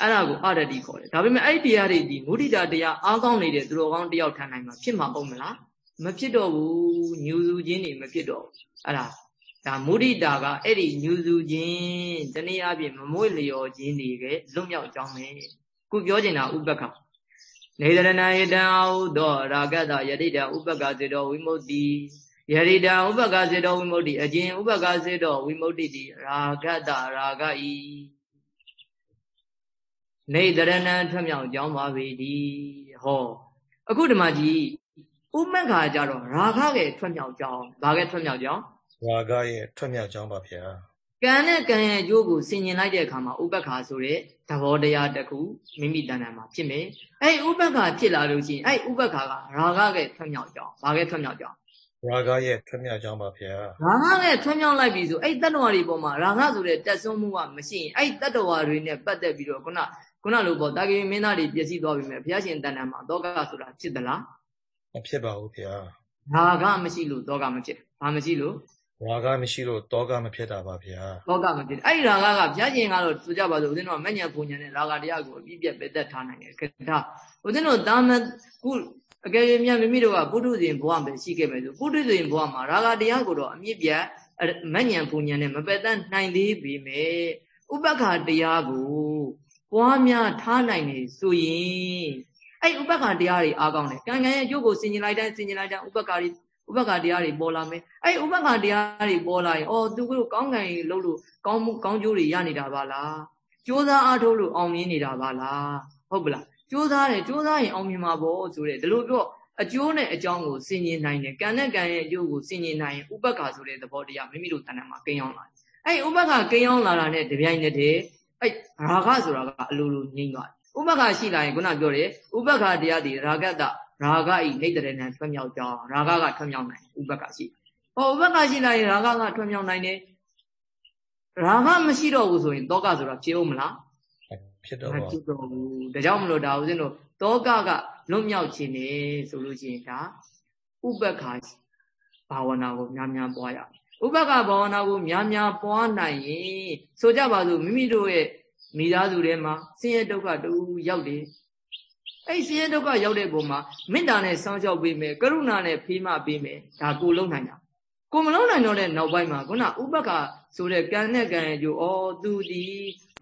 [SPEAKER 1] အဲ့ဒါကိုအာရတိခေါ်တယ်ဒါပေမဲ့အဲ့ဒီတရားတွေဒီမုဒိတာတရားအားကောင်းနေတဲ့သူတော်ကောင်းတယောက်ထမ်းနိုင်မှာဖြစ်မှာပေါ့မလားမဖြစ်တော့ဘူးညူစုခြင်းတွေမဖြစ်တော့ဘူးအဲ့ဒါဒါမုဒိတာကအဲ့ဒီညူစုခြင်းတနည်းအားဖြင့်မမွေ့လျော်ခြင်းတွေကလွတ်မြောက်ကြောင်းပဲခုပြောချင်တာဥပ္ပခ နေတရဏယတံအာဟုသောရာဂတယတိတံဥပက္ခစေတောဝိမု ക്തി ယရိတံဥပက္ခစေတောဝိမု ക്തി အကျင်ဥပက္ခစေတောဝိမု ക്തി တိရာဂတရာဂဤနေတရဏံထွမြောက်ကြောင်းပါပေသည်ဟော အခုဓမ္မကြီးဥမ္မခါကြတော့ရာဂရဲ့ထွက်မြောက်ကြောင်းဘာကထွက်မြောက်ကြောင်း
[SPEAKER 2] ရာဂရဲ့ထွက်မြောက်ကြောင်းပါဗျာ
[SPEAKER 1] ကံနဲ့ကံရဲ့အကျိုးကိုဆင်ញင်လိုက်တဲ့အခါမှာဥပ္ပခါဆိုတဲ့သဘောတရားတစ်ခုမိမိတဏ္ဍာမှာဖြစ်မယ်အဲ့ဥပ္ပခါဖြစ်လာလို့ရှိရင်အဲ့ဥပ္ပခါကရာဂရဲ့ထွက်မြောက်ကြောင်းဘာကထွက်မြောက်ကြောင်း
[SPEAKER 2] ရာဂရဲ့ထွက်မြောက်ကြောင်းပါဗျာ
[SPEAKER 1] ရာဂရဲ့ထွက်မြောက်လိုက်ပြီဆိုအဲ့တတ္တဝါတွေပေါ်မှာရာဂဆိုတဲ့တက်ဆုံးမှုကမရှိရင်အဲ့တတ္တဝါတွေနဲ့ပတ်သက်ပြီးတော့ခုနခုနလိုပေါ့တာဂိမင်းသားတွေပြည့်စည်သွားပြီမဲ့ဘုရားရှင်တဏ္ဍာမှာတောကဆိုတာဖြစ်သလား
[SPEAKER 2] မဖြစ်ပါဘူးဗျာ
[SPEAKER 1] ရာဂမရှိလို့တောကမဖြစ်ဘာမရှိလို့
[SPEAKER 2] ရာဂမရှိလို့တောကမဖြစ်တာပါဗျာ
[SPEAKER 1] တောကမဖြစ်အဲ့ဒီရာဂကဘုရားရှင်ကတော့ဆိုကြပါစို့ဦးဇင်းတို့ကမညံပူညံနဲ့ရာဂတရားကိုအပြည့်ပြတ်ပဲသက်ထားနိုင်တယ်ခဏဦးဇင်းတို့တာမခုအကယ်၍များမိမိတို့ကပုထုဇဉ်ဘဝပဲရှိခဲ့မယ်ဆိုပုထုဇဉ်ဘဝမှာရာဂတရားကိုတော့အမြင့်ပြတ်မညံပူညံနဲ့မပယ်တတ်နိုင်သေးပေမဲ့ဥပ္ပခါတရားကိုပွားများထားနိုင်နေဆိုရင်အဲ့ဥပ္ပခါတရားတွေအားကောင်းတယ်ကံကံရဲ့အကျိုးကိုဆင်ញင်လိုက်တိုင်းဆင်ញင်လိုက်တိုင်းဥပ္ပခါတွေ ဥပက္ခတရားတွေပေါ်လာမယ်အဲ့ဥပက္ခတရားတွေပေါ်လာရင်အော်သူတို့ကောင်းကံကြီးလှုပ်လို့ကောင်းမှုကောင်းကျိုးတွေရနေတာပါလားကြိုးစားအားထုတ်လို့အောင်မြင်နေတာပါလားဟုတ်ပလားကြိုးစားတယ်ကြိုးစားရင်အောင်မြင်မှာပေါ့ဆိုတဲ့ဒီလိုတော့အကျိုးနဲ့အကြောင်းကိုဆင်ញင်နိုင်တယ်ကံနဲ့ကံရဲ့အကျိုးကိုဆင်ញင်နိုင်ရင်ဥပက္ခဆိုတဲ့သဘောတရားမိမိတို့တဏ္ဍာမှာကိန်းအောင်လာတယ်အဲ့ဥပက္ခကိန်းအောင်လာတာနဲ့တပြိုင်နက်တည်းအဲ့ရာဂဆိုတာကအလိုလိုငြိမ့်သွားတယ်ဥပက္ခရှိလာရင်ခုနပြောတယ်ဥပက္ခတရားဒီရာဂတ ရာဂဤနေတရဏံထွက်မြောက်ကြောင်းရာဂကထွက်မြောက်နိုင်ဥပက္ခရှိဟောဥပက္ခရှိလာရင်ရာဂကထွက်မြောက်နိုင်တယ်ရာဂမရှိတော့ဘူးဆိုရင်တောကဆိုတာဖြစ်ဦးမလား
[SPEAKER 2] ဖြစ်တော့
[SPEAKER 1] ဖြစ်တော့ဘူးဒါကြောင့်မလို့ဒါဦးဇင်းတို့တောကကလွတ်မြောက်ခြင်းနေဆိုလို့ရှိရင်ဒါဥပက္ခဘာဝနာကိုများများပွားရဥပက္ခဘာဝနာကိုများများပွားနိုင်ရင်ဆိုကြပါစို့မိမိတို့ရဲ့မိသားစုထဲမှာဆင်းရဲဒုက္ခတူရောက်တယ် အဲ့ဆင်းရဲဒုက္ခရောက်တဲ့ပုံမှာမေတ္တာနဲ့စောင့်ရှောက်ပေးမယ်ကရုဏာနဲ့ဖေးမပေးမယ်ဒါကိုလုံးနိုင်တာကိုမလုံးနိုင်တော့တဲ့နောက်ပိုင်းမှာခုနဥပက္ခဆိုတဲ့ကံနဲ့ကံရဲ့ကျိုးဩသူဒီ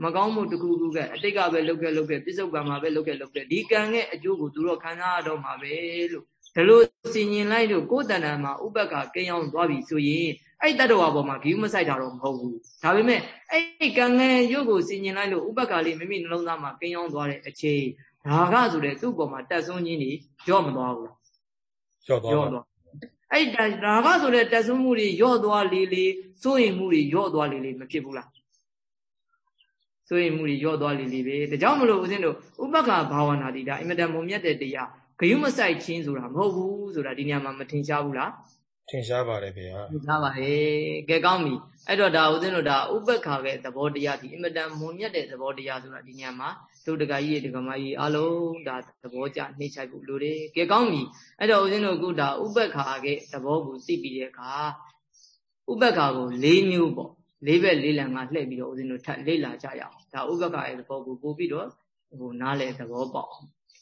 [SPEAKER 1] မကောင်းမှုတစ်ခုခုကအတိတ်ကပဲလုပ်ခဲ့လုပ်ခဲ့ပြစ္ဆုတ်ကံမှာပဲလုပ်ခဲ့လုပ်ခဲ့ဒီကံရဲ့အကျိုးကိုသူတို့ခံစားရတော့မှာပဲလို့ဒါလို့စင်ញင်လိုက်လို့ကိုယ်တဏ္ဍာမှာဥပက္ခကိန်းအောင်သွားပြီဆိုရင်အဲ့တတ္တဝါပေါ်မှာဂိူးမဆိုင်တာတော့မဟုတ်ဘူးဒါပေမဲ့အဲ့ကံငယ်ရုပ်ကိုစင်ញင်လိုက်လို့ဥပက္ခလေးမိမိနှလုံးသားမှာကိန်းအောင်သွားတဲ့အချိန် ဒါကဆိုတဲ့သူ့ပေါ်မှာတက်ဆုံးခြင်းတွေကြော့မသွားဘူးလား
[SPEAKER 2] ကြော့သွားပါ
[SPEAKER 1] အဲ့ဒါကဆိုတဲ့တက်ဆုံးမှုတွေယော့သွားလေလေစိုးရင်မှုတွေယော့သွားလေလေမဖြစ်ဘူးလားစိုးရင်မှုတွေယော့သွားလေလေပဲဒါကြောင့်မလို့ဦးဇင်းတို့ဥပက္ခဘာဝနာတိဒါအင်မတန်မုံမြတ်တဲ့တရားဂယုမဆိုင်ချင်းဆိုတာမဟုတ်ဘူးဆိုတာဒီနေရာမှာမထင်ရှားဘူးလား
[SPEAKER 2] ထင်ရှားပါတယ်ဗျာ
[SPEAKER 1] ထင်ရှားပါတယ်ကဲကောင်းပြီအဲ့တော့ဒါဦးဇင်းတို့ဒါဥပက္ခရဲ့သဘောတရားဒီအင်မတန်မုံမြတ်တဲ့သဘောတရားဆိုတာဒီနေရာမှာ တို့တကကြီးတကမကြီးအလုံးဒါသဘောကျနှိမ့်ချိုက်ဖို့လိုတယ်ကဲကောင်းပြီအဲ့တော့ဦးဇင်းတို့ခုဒါဥပက္ခရဲ့သဘောကိုသိပြီးတဲ့အခါဥပက္ခကို၄မျိုးပေါ့လေးဘက်လေးလံကလှည့်ပြီးတော့ဦးဇင်းတို့ထပ်လေ့လာကြရအောင်ဒါဥပက္ခရဲ့သဘောကိုပို့ပြီးတော့ဟိုနားလေသဘောပေါက်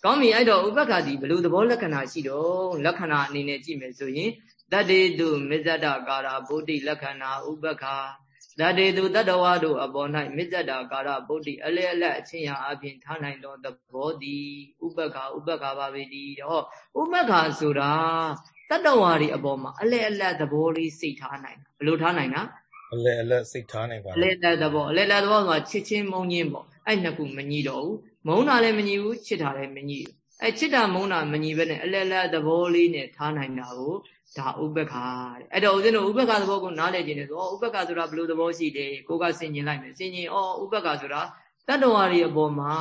[SPEAKER 1] ကောင်းပြီအဲ့တော့ဥပက္ခဒီဘယ်လိုသဘောလက္ခဏာရှိတော့လက္ခဏာအနေနဲ့ကြည့်မယ်ဆိုရင်တတ္တေတုမေဇ္ဇတကာရဗုဒ္ဓလက္ခဏာဥပက္ခ ဇတေသူတတ္တဝါတို့အပေါ်၌မေဇ္ဇတာကာရဗုဒ္ဓအလဲအလက်အချင်းရာအပြင်ထားနိုင်သောသဘောသည်ဥပက္ခဥပက္ခပါပေသည်ဟောဥပက္ခဆိုတာတတ္တဝါတွေအပေါ်မှာအလဲအလက်သဘောလေးစိတ်ထားနိုင်တာဘယ်လိုထားနိုင်တာ
[SPEAKER 2] အလဲအလက်စိတ်ထားနိုင်ပါ
[SPEAKER 1] အလဲအလက်သဘောအလဲအလက်သဘောဆိုတာချစ်ချင်းမုန်းချင်းပေါ့အဲ့နှစ်ခုမညီတော့ဘူးမုန်းတာလည်းမညီဘူးချစ်တာလည်းမညီဘူးအဲချစ်တာမုန်းတာမညီဘဲနဲ့အလဲလဲသဘောလေးနဲ့ထားနိုင်တာကို ဒါဥပ္ပခါတဲ့အဲ့တော့ဦးဇင်းတို့ဥပ္ပခါသဘောကိုနားလည်ခြင်းနဲ့ဆိုဥပ္ပခါဆိုတာဘယ်လိုသဘောရှိတယ်ကိုကဆင်ញင်လိုက်မယ်ဆင်ញင်ဩဥပ္ပခါဆိုတာတတ္တဝါတွေအပေါ်မှာ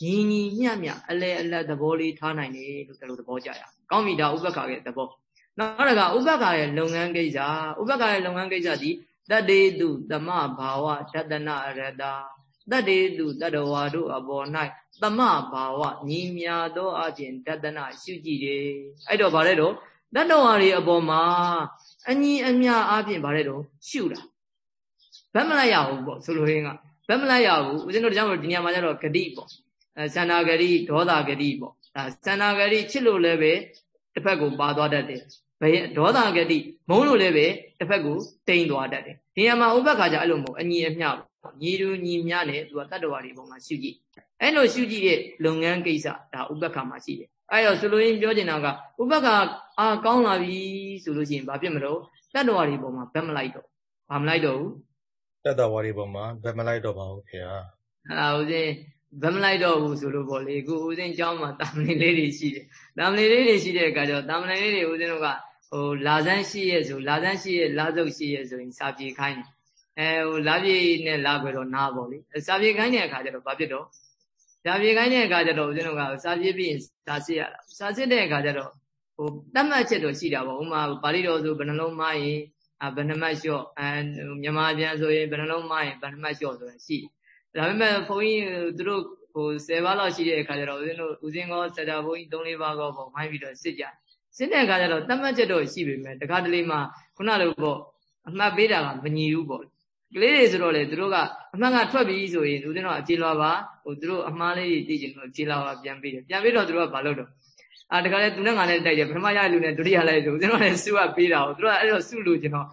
[SPEAKER 1] ညီညီမျှမျှအလဲအလတ်သဘောလေးထားနိုင်တယ်လို့ဒီလိုသဘောကြရအောင်ကောင်းပြီဒါဥပ္ပခါရဲ့သဘောနောက်တစ်ခါဥပ္ပခါရဲ့လုပ်ငန်းကိစ္စဥပ္ပခါရဲ့လုပ်ငန်းကိစ္စဒီတတ္တေတုသမဘာဝဒတနာရတတတ္တေတုတတ္တဝါတို့အပေါ်၌သမဘာဝညီမြသောအခြင်းတတနာရှုကြည့်တယ်အဲ့တော့ဗါလဲတော့ တတ္တဝါတွေအပေါ်မှာအညီအမျှအားဖြင့်ဗါလဲတော့ရှုတာဗတ်မလိုက်ရဘူးပေါ့ဆိုလိုရင်းကဗတ်မလိုက်ရဘူးဦးဇင်းတို့ကြောင့်ဒီနေရာမှာကျတော့ဂတိပေါ့အဲသန္တာဂတိဒေါသဂတိပေါ့ဒါသန္တာဂတိချစ်လို့လည်းပဲတစ်ဖက်ကိုပါသွားတတ်တယ်ဘယ်ဒေါသဂတိမုန်းလို့လည်းပဲတစ်ဖက်ကိုတိမ်သွားတတ်တယ်ဒီနေရာမှာဥပ္ပခါကြအဲ့လိုမဟုတ်အညီအမျှပေါ့ညီတူညီမျှနဲ့သူကတတ္တဝါတွေပုံမှာရှုကြည့်အဲ့လိုရှုကြည့်တဲ့လုပ်ငန်းကိစ္စဒါဥပ္ပခါမှာရှိတယ် အဲ့တော့ဆိုလိုရင်းပြောချင်တာကဥပက္ခအာကောင်းလာပြီဆိုလို့ရှိရင်ဘာဖြစ်မလို့တတ္တဝါတွေပေါ်မှာဗက်မလိုက်တော့ဘာမလိုက်တော့ဘူး
[SPEAKER 2] တတ္တဝါတွေပေါ်မှာဗက်မလိုက်တော့ပါဘူးခင်ဗျာ
[SPEAKER 1] အဲ့ဒါဦးဇင်းဗက်မလိုက်တော့ဘူးဆိုလို့ပေါ့လေကိုဦးဇင်းကျောင်းမှာတာမလင်လေးတွေရှိတယ်တာမလင်လေးတွေရှိတဲ့အခါကျတော့တာမလင်လေးတွေဦးဇင်းတို့ကဟိုလာဆန်းရှိရဲ့ဆိုလာဆန်းရှိရဲ့လာစုပ်ရှိရဲ့ဆိုရင်စာပြေခိုင်းတယ်အဲဟိုလာပြေနဲ့လာခွေတော့နားပေါ့လေစာပြေခိုင်းတဲ့အခါကျတော့ဘာဖြစ်တော့ စာပြေခိုင်းတဲ့အခါကျတော့ဦးဇင်းတို့ကစာပြေပြီးရင်စာစစ်ရတာစာစစ်တဲ့အခါကျတော့ဟိုတတ်မှတ်ချက်တော့ရှိတာပေါ့ဥမာပါဠိတော်ဆိုဘယ်နှလုံးမရင်အဘယ်နှမတ်လျှော့အဲမြန်မာပြန်ဆိုရင်ဘယ်နှလုံးမရင်ဘယ်နှမတ်လျှော့ဆိုတာရှိဒါပေမဲ့ဘုန်းကြီးသူတို့ဟို10ပါးလောက်ရှိတဲ့အခါကျတော့ဦးဇင်းတို့ဦးဇင်းကောစတာဘုန်းကြီး3 4ပါးကောပေါ့မိုင်းပြီးတော့စစ်ကြစစ်တဲ့အခါကျတော့တတ်မှတ်ချက်တော့ရှိပေမဲ့တခါတလေမှခုနလိုပေါ့အမှတ်ပေးတာကမညီဘူးပေါ့ ကလေးတွေဆိုတော့လေသူတို့ကအမှတ်ကထွက်ပြီဆိုရင်ဦးဇင်းတို့အခြေလွာပါဟိုသူတို့အမှားလေးတွေသိချင်လို့အခြေလွာပါပြန်ပေးတယ်ပြန်ပေးတော့သူတို့ကဘာလုပ်တော့အာတခါလေသူနဲ့ငါနဲ့တိုက်တယ်ပထမရလူနဲ့ဒုတိယလိုက်ဆိုဦးဇင်းတို့လည်းစုကပေးတာကိုသူတို့ကအဲ့တော့စုလို့ကျွန်တော်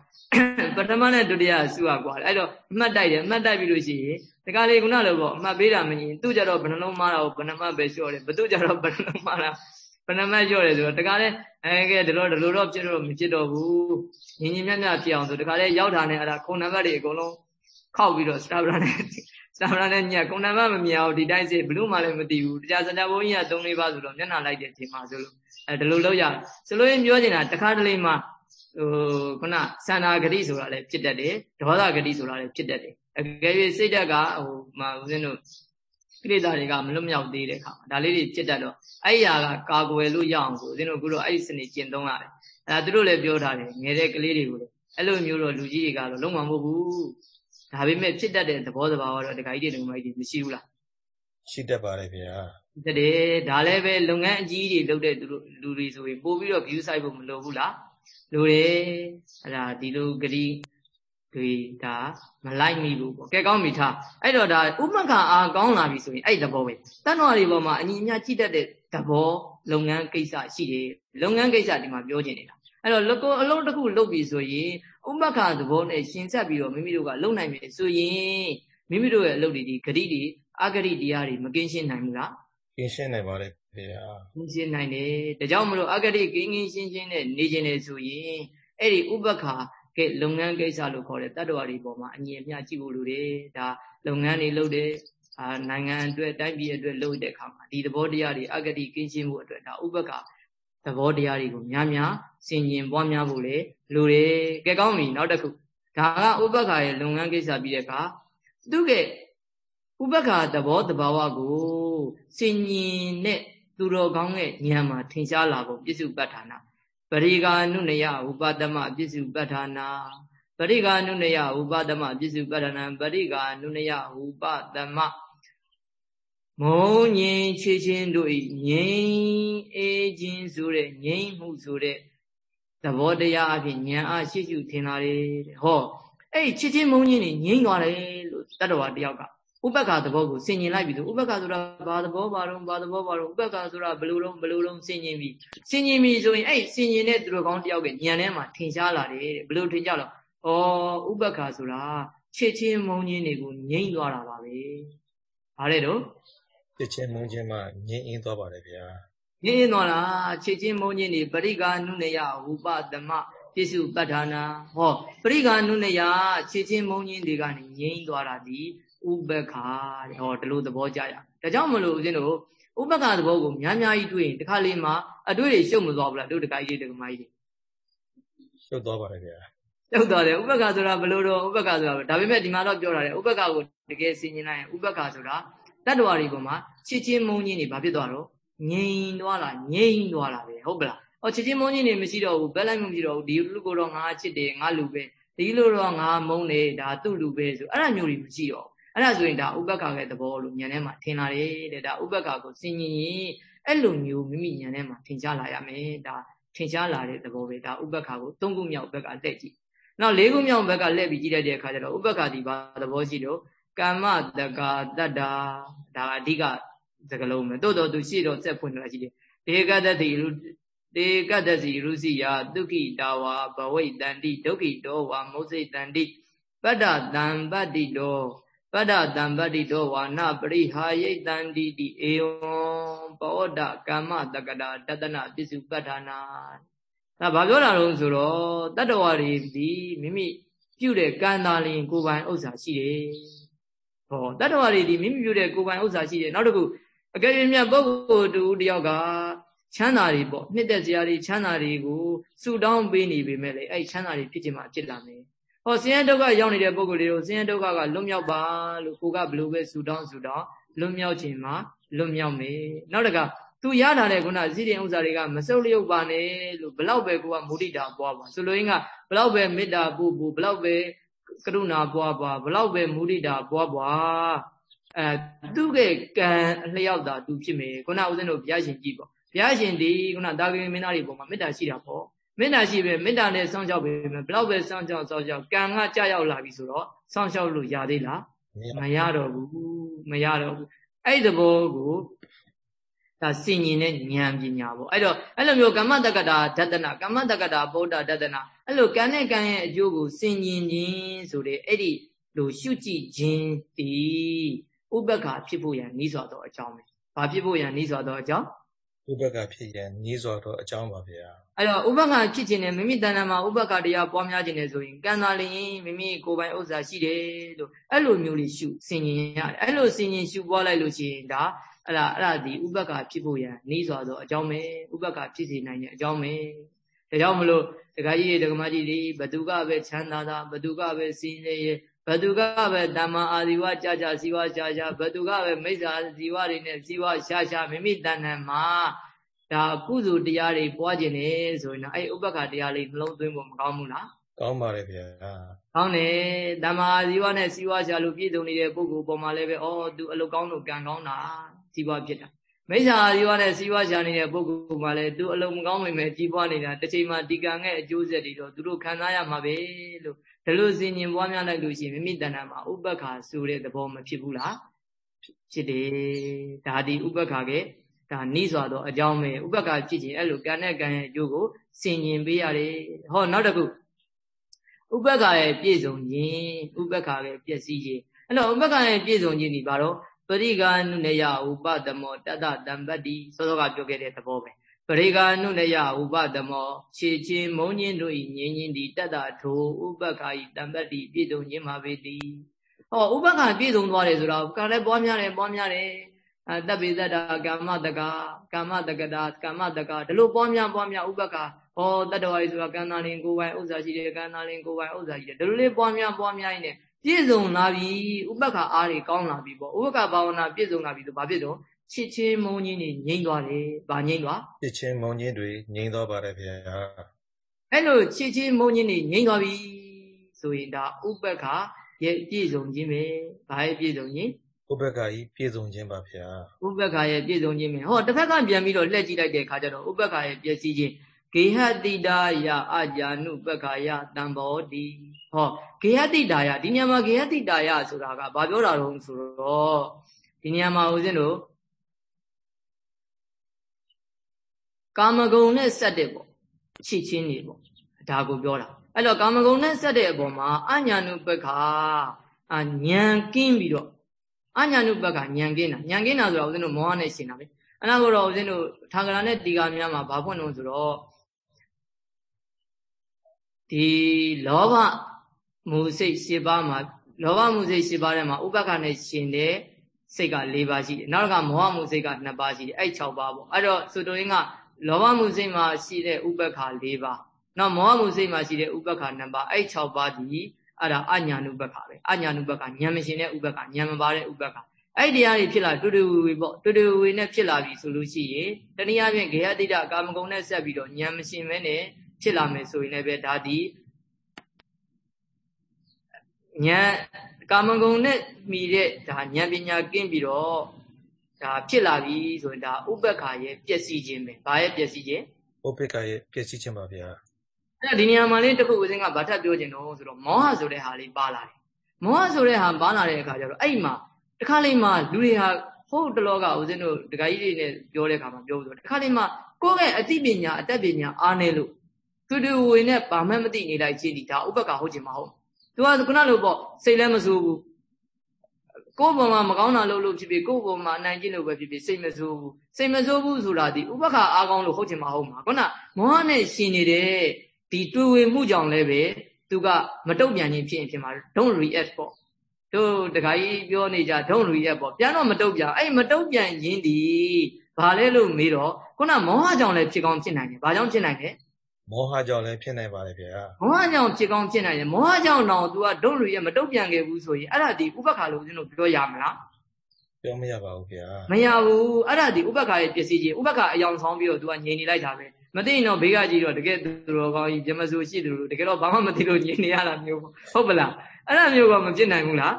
[SPEAKER 1] ပထမနဲ့ဒုတိယစုကကွာအဲ့တော့အမှတ်တိုက်တယ်အမှတ်တိုက်ပြီလို့ရှိရင်တခါလေခုနလိုပေါ့အမှတ်ပေးတာမရင်သူကြတော့ဘယ်နှလုံးမားတာကိုဘယ်နှမှတ်ပဲလျှော့တယ်ဘသူကြတော့ဘယ်နှလုံးမားတာ ဘယ်နှမှတ်လျှော့တယ်ဆိုတော့တခါလေအဲကဲဒီလိုဒီလိုတော့ဖြစ်တော့မဖြစ်တော့ဘူးညီညီမြတ်မြတ်ဖြစ်အောင်ဆိုတခါလေရောက်တာနဲ့အဲ့ဒါခုံနံပါတ်တွေအကုန်လုံးခောက်ပြီးတော့စတာဗရာနဲ့စတာဗရာနဲ့ညခုံနံပါတ်မမြင်အောင်ဒီတိုင်းစစ်ဘလို့မှလည်းမသိဘူးတရားစတာဘုန်းကြီးက၃လေးပါဆိုတော့မျက်နှာလိုက်တဲ့အချိန်မှာဆိုလို့အဲဒီလိုလောက်ရဆိုလို့ရင်ပြောချင်တာတခါတလေမှဟိုခုနစန္ဒာဂတိဆိုတာလည်းဖြစ်တတ်တယ်ဒေါသဂတိဆိုတာလည်းဖြစ်တတ်တယ်အကယ်၍စိတ်ဓာတ်ကဟိုမှာဦးဇင်းတို့ ကိလေသာတွေကမလွတ်မြောက်သေးတဲ့အခါဒါလေးတွေဖြစ်တတ်တော့အဲ့ဒီဟာကကာကွယ်လို့ရအောင်ကိုဦးဇင်းတို့ကတော့အဲ့ဒီစနစ်ကျင့်သုံးရတယ်အဲဒါသူတို့လည်းပြောထားတယ်ငယ်တဲ့ကလေးတွေကိုလည်းအဲ့လိုမျိုးတော့လူကြီးတွေကတော့လုံးဝမဟုတ်ဘူးဒါပေမဲ့ဖြစ်တတ်တဲ့သဘောတဘာဝတော့ဒကာကြီးတွေဒကာမကြီးတွေမရှိဘူးလား
[SPEAKER 2] ရှိတတ်ပါတယ်ဗျာ
[SPEAKER 1] တည်းဒါလည်းပဲလုပ်ငန်းအကြီးတွေလုပ်တဲ့သူတို့လူတွေဆိုရင်ပို့ပြီးတော့ view site ဖို့မလိုဘူးလားလိုတယ်အဲ့ဒါဒီလိုဂရီ တွေဒါမလိုက်မိဘူးပေါ့ကဲကောင်းပြီထားအဲ့တော့ဒါဥပက္ခအားကောင်းလာပြီဆိုရင်အဲ့သဘောပဲတဏ္ဍာတွေပေါ်မှာအညီအမျှကြည့်တတ်တဲ့သဘောလုပ်ငန်းကိစ္စရှိတယ်လုပ်ငန်းကိစ္စဒီမှာပြောချင်နေတာအဲ့တော့လကောအလုံးတစ်ခုလုပ်ပြီဆိုရင်ဥပက္ခသဘောနဲ့ရှင်ဆက်ပြီးတော့မိမိတို့ကလုပ်နိုင်ပြီဆိုရင်မိမိတို့ရဲ့အလုပ်တွေဒီဂရိတွေအဂရိတရားတွေမကင်းရှင်းနိုင်ဘူးလား
[SPEAKER 2] ကင်းရှင်းနိုင်ပါတယ်ဗျာ
[SPEAKER 1] ကင်းရှင်းနိုင်တယ်ဒါကြောင့်မလို့အဂရိကင်းကင်းရှင်းရှင်းနဲ့နေခြင်းလေဆိုရင်အဲ့ဒီဥပက္ခကဲ လုပ်ငန်းကိစ္စလို့ခေါ်တဲ့တတ္တဝါတွေပေါ်မှာအငြင်းအမျှကြည့်ဖို့လိုတယ်ဒါလုပ်ငန်းတွေလုပ်တယ်အာနိုင်ငံအတွက်တိုင်းပြည်အတွက်လုပ်တဲ့အခါမှာဒီသဘောတရားတွေအဂတိကင်းရှင်းဖို့အတွက်ဒါဥပက္ခသဘောတရားတွေကိုများများဆင်ញင်ပွားများဖို့လေလိုတယ်ကဲကောင်းပြီနောက်တစ်ခုဒါကဥပက္ခရဲ့လုပ်ငန်းကိစ္စပြီးတဲ့အခါသူကဥပက္ခသဘောတဘာဝကိုဆင်ញင်တဲ့သူတော်ကောင်းရဲ့ဉာဏ်မှာထင်ရှားလာဖို့ပြစ္စုပ္ပတ္ဌာနာ ပရိကာနုနယဥပဒမပြစ္စုပ္ပတ္ဌာနာပရိကာနုနယဥပဒမပြစ္စုပ္ပတ္ဌာနာပရိကာနုနယဥပဒမမုံငြိမ်ချေချင်းတို့ဤငြိမ်အေးခြင်းဆိုတဲ့ငြိမ်မှုဆိုတဲ့သဘောတရားအဖြစ်ဉာဏ်အားရှိရှိထင်လာတယ်ဟောအဲ့ချစ်ချင်းမုန်းချင်းနေငြိမ်သွားတယ်လို့တတ္တဝါတယောက်က ဥပက္ခသဘောကိုဆင်ញင်လိုက်ပြီဆိုဥပက္ခဆိုတာဘာသဘောဘာတော့ဘာသဘောဘာတော့ဥပက္ခဆိုတာဘလို့တော့ဘလို့တော့ဆင်ញင်ပြီဆင်ញင်ပြီဆိုရင်အဲ့ဆင်ញင်တဲ့သူတော်ကောင်းတယောက်ကညံထဲမှာထင်ရှားလာတယ်တဲ့ဘလို့ထင်ကြတော့ဩဥပက္ခဆိုတာချစ်ချင်းမုန်းချင်းတွေကိုငြိမ့်သွားတာပါပဲဘာလဲတော့
[SPEAKER 2] ချစ်ချင်းမုန်းချင်းမှငြိမ့်အင်းသွားပါတယ်ဗျာ
[SPEAKER 1] ငြိမ့်အင်းသွားလားချစ်ချင်းမုန်းချင်းတွေပရိကာနုနယဝုပသမပြစ္စုပ္ပဌာနာဟောပရိကာနုနယချစ်ချင်းမုန်းချင်းတွေကနေငြိမ့်သွားတာဒီ ဥပက္ခတဲ့ဟောဒီလိုသဘောကြရဒါကြောင့်မလို့ဦးဇင်းတို့ဥပက္ခသဘောကိုများများကြီးတွေ့ရင်တခါလေးမှာအတွေ့တွေရှုပ်မသွားဘူးလားတို့တခါကြီးတကမကြီးတွေ
[SPEAKER 2] ရှုပ်သွားပါတယ်ခင်ဗျာ
[SPEAKER 1] ရှုပ်သွားတယ်ဥပက္ခဆိုတာဘလို့တော့ဥပက္ခဆိုတာဒါပေမဲ့ဒီမှာတော့ပြောတာလေဥပက္ခကိုတကယ်ဆင်ញင်လိုက်ရင်ဥပက္ခဆိုတာတတ္တဝါတွေပေါ်မှာချစ်ချင်းမုန်းချင်းတွေဘာဖြစ်သွားတော့ငြိမ်သွားလားငြိမ်သွားလားပဲဟုတ်ပလားဟောချစ်ချင်းမုန်းချင်းတွေမရှိတော့ဘူးဘက်လိုက်မှုမရှိတော့ဘူးဒီလူကိုတော့ငါချစ်တယ်ငါလူပဲဒီလိုတော့ငါမုန်းတယ်ဒါသူ့လူပဲဆိုအဲ့ဒါမျိုးတွေမရှိတော့ အဲ့ဒါဆိုရင်ဒါဥပက္ခရဲ့သဘောလို့ဉာဏ်ထဲမှာထင်လာတယ်တဲ့ဒါဥပက္ခကိုစဉ်းကျင်ရင်အဲ့လိုမျိုးမိမိဉာဏ်ထဲမှာထင်ရှားလာရမယ်ဒါထင်ရှားလာတဲ့သဘောပဲဒါဥပက္ခကိုသုံးခုမြောက်ဘက်ကလက်ကြည့်နောက်လေးခုမြောက်ဘက်ကလက်ပြီးကြည့်လိုက်တဲ့အခါကျတော့ဥပက္ခဒီဘာသဘောရှိတော့ကမ္မတကာတတ္တာဒါအဓိကစကလုံးပဲတိုးတော်သူရှိတော့စက်ဖွင့်လာရှိတယ်ဒေကတတိတေကတ္တစီရုစီယဒုက္ခိတာဝါဘဝိတန္တိဒုက္ခိတောဝါမုစိတန္တိပတ္တတံပတ္တိတော ပတ္တတံပတ္တိတောဝါနပရိဟာယိတံတိတိဧဝံပောဒကမ္မတက္ကတာတတနာပစ္စုပ္ပတ္ဌာနာဒါဘာပြောတာလို့ဆိုတော့တတ္တဝါတွေဒီမိမိပြုတဲ့ကံတာလင်ကိုယ်ပိုင်ဥစ္စာရှိတယ်ဟောတတ္တဝါတွေဒီမိမိပြုတဲ့ကိုယ်ပိုင်ဥစ္စာရှိတယ်နောက်တစ်ခုအကယ်၍မြတ်ပုဂ္ဂိုလ်တူတယောက်ကချမ်းသာတွေပေါ့နှစ်သက်စရာတွေချမ်းသာတွေကိုစုတောင်းပေးနေပေမဲ့လေအဲ့ချမ်းသာတွေဖြစ်ချင်မှဖြစ်လာမယ် ဟောဆင်းရဲဒုက္ခရောက်နေတဲ့ပုဂ္ဂိုလ်တွေကိုဆင်းရဲဒုက္ခကလွတ်မြောက်ပါလို့ကိုကဘလို့ပဲစုတောင်းစုတောင်းလွတ်မြောက်ခြင်းမှလွတ်မြောက်မယ်နောက်တကသူရထားတဲ့ခုနဇိရင်ဥစ္စာတွေကမစုပ်လျုပ်ပါနဲ့လို့ဘလောက်ပဲကိုကမုဒိတာပွားပါဆိုလိုရင်းကဘလောက်ပဲမေတ္တာပို့ပို့ဘလောက်ပဲကရုဏာပွားပွားဘလောက်ပဲမုဒိတာပွားပွားအဲသူ့ရဲ့ကံအလျောက်တာသူဖြစ်မယ်ခုနဦးဇင်းတို့ဘုရားရှင်ကြည့်ပေါ့ဘုရားရှင်ဒီခုနတာဂိမင်းသားတွေပေါ်မှာမေတ္တာရှိတာပေါ့ မေတ္တာရှိပဲမေတ္တာနဲ့စောင့်ရှောက်ပဲဘလောက်ပဲစောင့်ရှောက်စောင့်ရှောက်ကံကကြာရောက်လာပြီဆိုတော့စောင့်ရှောက်လို့ရသေးလားမရတော့ဘူးမရတော့ဘူးအဲ့ဒီသဘောကိုဒါစင်ញင်တဲ့ဉာဏ်ပညာပေါ့အဲ့တော့အဲ့လိုမျိုးကမ္မတက္ကတာဒတနာကမ္မတက္ကတာဗုဒ္ဓဒတနာအဲ့လိုကံနဲ့ကံရဲ့အကျိုးကိုစင်ញင်ခြင်းဆိုတဲ့အဲ့ဒီလိုရှုကြည့်ခြင်းဒီဥပက္ခဖြစ်ဖို့ရန်ဤစွာသောအကြောင်းပဲဘာဖြစ်ဖို့ရန်ဤစွာသောအကြောင်း
[SPEAKER 2] ဥပက္ခဖြစ်ရန်ဤစွာသောအကြောင်းပါဗျာ
[SPEAKER 1] အဲ့တော့ဥပက္ခဖြစ်ခြင်းနဲ့မိမိတဏ္ဍာမှာဥပက္ခတရားပွားများခြင်းနဲ့ဆိုရင်ကံသာလျင်မိမိကိုယ်ပိုင်ဥစ္စာရှိတယ်လို့အဲ့လိုမျိုးလေးရှုစင်ញင်ရတယ်အဲ့လိုစင်ញင်ရှုပွားလိုက်လို့ရှိရင်ဒါအဲ့ဒါအဲ့ဒါဒီဥပက္ခဖြစ်ဖို့ရန်နှီးစွာသောအကြောင်းပဲဥပက္ခဖြစ်စေနိုင်တဲ့အကြောင်းပဲဒါကြောင့်မလို့ဒကာကြီးတွေဒကမကြီးတွေဘသူကပဲချမ်းသာတာဘသူကပဲစင်းနေရဘသူကပဲတမ္မာအာဇီဝကြာကြာဇီဝရှာရှာဘသူကပဲမိစ္ဆာဇီဝတွေနဲ့ဇီဝရှာရှာမိမိတဏ္ဍာမှာ ဒါကုသိုလ်တရားတွေပွားခြင်းနေဆိုရင်အဲ့ဥပက္ခတရားလေးနှလုံးသွင်းဖို့မကောင်းဘူးလား
[SPEAKER 2] ကောင်းပါတယ်ဗျာ
[SPEAKER 1] ကောင်းတယ်တမ္မာဇီဝနဲ့ဇီဝရှာလို့ပြည့်စုံနေတဲ့ပုဂ္ဂိုလ်ပေါ်မှာလည်းပဲဩသူအလုကောင်းလို့ကံကောင်းတာကြီးပွားဖြစ်တာမိစ္ဆာရီဝနဲ့စီးပွားရှာနေတဲ့ပုဂ္ဂိုလ်မှလည်းသူအလုံးမကောင်းမိမယ်ကြီးပွားနေတာတစ်ချိန်မှာဒီကံရဲ့အကျိုးဆက်တွေတော့သူတို့ခံစားရမှာပဲလို့ဒီလိုစင်ញင်ပွားများလိုက်လို့ရှိရင်မိမိတဏ္ဍာမှာဥပ္ပခါဆိုတဲ့သဘောမဖြစ်ဘူးလားဖြစ်တယ်ဒါဒီဥပ္ပခါက ဒါနှိစွာသောအကြောင်းပဲဥပ္ပခါဖြစ်ခြင်းအဲ့လိုကံနဲ့ကံရဲ့အကျိုးကိုစင်ញင်ပေးရတယ်ဟောနောက်တစ်ခုဥပ္ပခါရဲ့ပြည့်စုံခြင်းဥပ္ပခါရဲ့ပြည့်စည်ခြင်းအဲ့တော့ဥပ္ပခါရဲ့ပြည့်စုံခြင်းဒီဘာတော့ပရိကာနုနယဥပတမောတတတံပတ္တိစောစောကပြောခဲ့တဲ့သဘောပဲပရိကာနုနယဥပတမောခြေချင်းမုံညင်းတို့ဤငင်းညင်းဒီတတထိုဥပက္ခာဤတံပတ္တိပြည့်စုံခြင်းမှာပေတိဟောဥပက္ခာပြည့်စုံသွားတယ်ဆိုတော့ကံလည်းပွားများတယ်ပွားများတယ် အတပိသတ္တာကာမတကကာမတကတာကာမတကဒီလိုပွားများပွားများဥပက္ခာဟောတတ္တဝါကြီးဆိုတာကံသားလင်ကိုယ်ပိုင်ဥစ္စာရှိတယ်ကံသားလင်ကိုယ်ပိုင်ဥစ္စာရှိတယ်ဒီလိုလေးပွားများပွားများနေပြည့်စုံလာပြီဥပက္ခအားတွေကောင်းလာပြီပေါ့ဥပက္ခဘာဝနာပြည့်စုံလာပြီဆိုဘာဖြစ်တော့ချစ်ချင်းမုန်းချင်းတွေငြိမ့်သွားတယ်။ဘာငြိမ့်သွား
[SPEAKER 2] ချစ်ချင်းမုန်းချင်းတွေငြိမ့်သွားပါတယ်ဗျာ။
[SPEAKER 1] အဲ့လိုချစ်ချင်းမုန်းချင်းတွေငြိမ့်သွားပြီဆိုရင်ဒါဥပက္ခရဲ့ပြည့်စုံခြင်းပဲ။ဘာရဲ့ပြည့်စုံခြင်း
[SPEAKER 2] ဥပက္ခကြီးပြည့်စုံခြင်းပါဗျာ။
[SPEAKER 1] ဥပက္ခရဲ့ပြည့်စုံခြင်းပဲ။ဟောတစ်ဖက်ကပြန်ပြီးတော့လှည့်ကြည့်လိုက်တဲ့အခါကျတော့ဥပက္ခရဲ့ပြည့်စည်ခြင်းဂေဟတိတာယအကြာနုပက္ခယတံဘောတိဟောဂေဟတိတာယဒီညမှာဂေဟတိတာယဆိုတာကဘာပြောတာတုံးဆိုတော့ဒီညမှာဦးဇင်းတို့ကာမဂုဏ်နဲ့ဆက်တဲ့ပေါ့ချစ်ချင်းနေပေါ့ဒါကိုပြောတာအဲ့တော့ကာမဂုဏ်နဲ့ဆက်တဲ့အပေါ်မှာအညာနုပက္ခအညံကင်းပြီးတော့ အညာနုပက္ခညံကင်းတာညံကင်းတာဆိုတာဦးဇင်းတို့မောဟနဲ့ရှင်းတာပဲအဲ့ဒါကိုတော့ဦးဇင်းတို့ထာဂရနဲ့တီဃာများမှာဘာဖွင့်လို့ဆိုတော့ဒီလောဘမူစိတ်၈ပါးမှာလောဘမူစိတ်၈ပါးထဲမှာဥပက္ခနဲ့ရှင်တဲ့စိတ်က၄ပါးရှိတယ်နောက်ကမောဟမူစိတ်က2ပါးရှိတယ်အဲ့6ပါးပေါ့အဲ့တော့ဆိုတော့ရင်းကလောဘမူစိတ်မှာရှိတဲ့ဥပက္ခ၄ပါးနောက်မောဟမူစိတ်မှာရှိတဲ့ဥပက္ခ2ပါးအဲ့6ပါးဒီ အဲ့ဒါအညာနုပက္ခပဲအညာနုပက္ခဉာဏ်မရှင်တဲ့ဥပက္ခဉာဏ်မပါတဲ့ဥပက္ခအဲ့တရားတွေဖြစ်လာတူတူဝေပေါ့တူတူဝေနဲ့ဖြစ်လာပြီဆိုလို့ရှိရင်တနည်းအားဖြင့်ဂေယတိတကာမဂုဏ်နဲ့ဆက်ပြီးတော့ဉာဏ်မရှင်မဲနဲ့ဖြစ်လာမယ်ဆိုရင်လည်းပဲဒါဒီဉာဏ်ကာမဂုဏ်နဲ့မိတဲ့ဒါဉာဏ်ပညာကင်းပြီးတော့ဒါဖြစ်လာပြီဆိုရင်ဒါဥပ္ပခါရဲ့ပျက်စီးခြင်းပဲဘာရဲ့ပျက်စီးခြင်း
[SPEAKER 2] ဥပ္ပခါရဲ့ပျက်စီးခြင်းပါဗျာ
[SPEAKER 1] အဲ့ဒီနေရာမှာလေးတခုဦးစင်းကဗတ်ထပ်ပြောခြင်းတော့ဆိုတော့မောဟဆိုတဲ့ဟာလေးပါလာတယ်မောဟဆိုတဲ့ဟာပါလာတဲ့အခါကျတော့အဲ့မှာတခါလေးမှလူတွေဟာဟုတ်တလောကဦးစင်းတို့ဒကာကြီးတွေနဲ့ပြောတဲ့အခါမှာပြောဆိုတခါလေးမှကိုယ့်ရဲ့အသိပညာအတတ်ပညာအားနေလို့တူတူဝင်နဲ့ဘာမှမသိနေလိုက်ချင်းဒီဒါဥပက္ခဟုတ်ချင်မဟုတ်သူကခုနလိုပေါ့စိတ်လည်းမဆိုးဘူးကိုယ့်ဘုံမှာမကောင်းတာလုပ်လို့ဖြစ်ဖြစ်ကိုယ့်ဘုံမှာအနိုင်ကျင့်လို့ပဲဖြစ်ဖြစ်စိတ်မဆိုးဘူးစိတ်မဆိုးဘူးဆိုတာဒီဥပက္ခအားကောင်းလို့ဟုတ်ချင်မဟုတ်မှာခုနမောဟနဲ့ရှင်နေတဲ့ ဒီတွေ့ဝေမှုကြောင့်လည်းပဲသူကမတုတ်ပြန်ခြင်းဖြစ်ရင်ဖြစ်မှာ don't react ပေါ့တို့တခါကြီးပြောနေကြဒုံလူရဲ့ပေါ့ပြန်တော့မတုတ်ပြန်အဲ့မတုတ်ပြန်ရင်းဒီဘာလဲလို့မေးတော့ခုနမောဟကြောင့်လည်းဖြစ်ကောင်းဖြစ်နိုင်တယ်ဘာကြောင့်ဖြစ်နိုင်လဲ
[SPEAKER 2] မောဟကြောင့်လည်းဖြစ်နိုင်ပါတယ်ဗျာ
[SPEAKER 1] မောဟကြောင့်ဖြစ်ကောင်းဖြစ်နိုင်တယ်မောဟကြောင့်တော့ तू ကဒုံလူရဲ့မတုတ်ပြန်ခဲ့ဘူးဆိုရင်အဲ့ဒါဒီဥပက္ခလို့ဦးဇင်းတို့ပြောရမလား
[SPEAKER 2] ပြောမရပါဘူးဗျာ
[SPEAKER 1] မရဘူးအဲ့ဒါဒီဥပက္ခရဲ့ပစ္စည်းကြီးဥပက္ခအယောင်ဆောင်ပြီးတော့ तू ကငြိမ်နေလိုက်တာပဲ မသိရင်တော့ဘေးကကြည့်တော့တကယ်သူတော်ကောင်းကြီးပြမစိုးရှိသူတို့တကယ်တော့ဘာမှမသိလို့ငြိမ်နေရတာမျိုးဟုတ်ပလားအဲ့ဒါမျိုးကမဖြစ်နိုင်ဘူးလား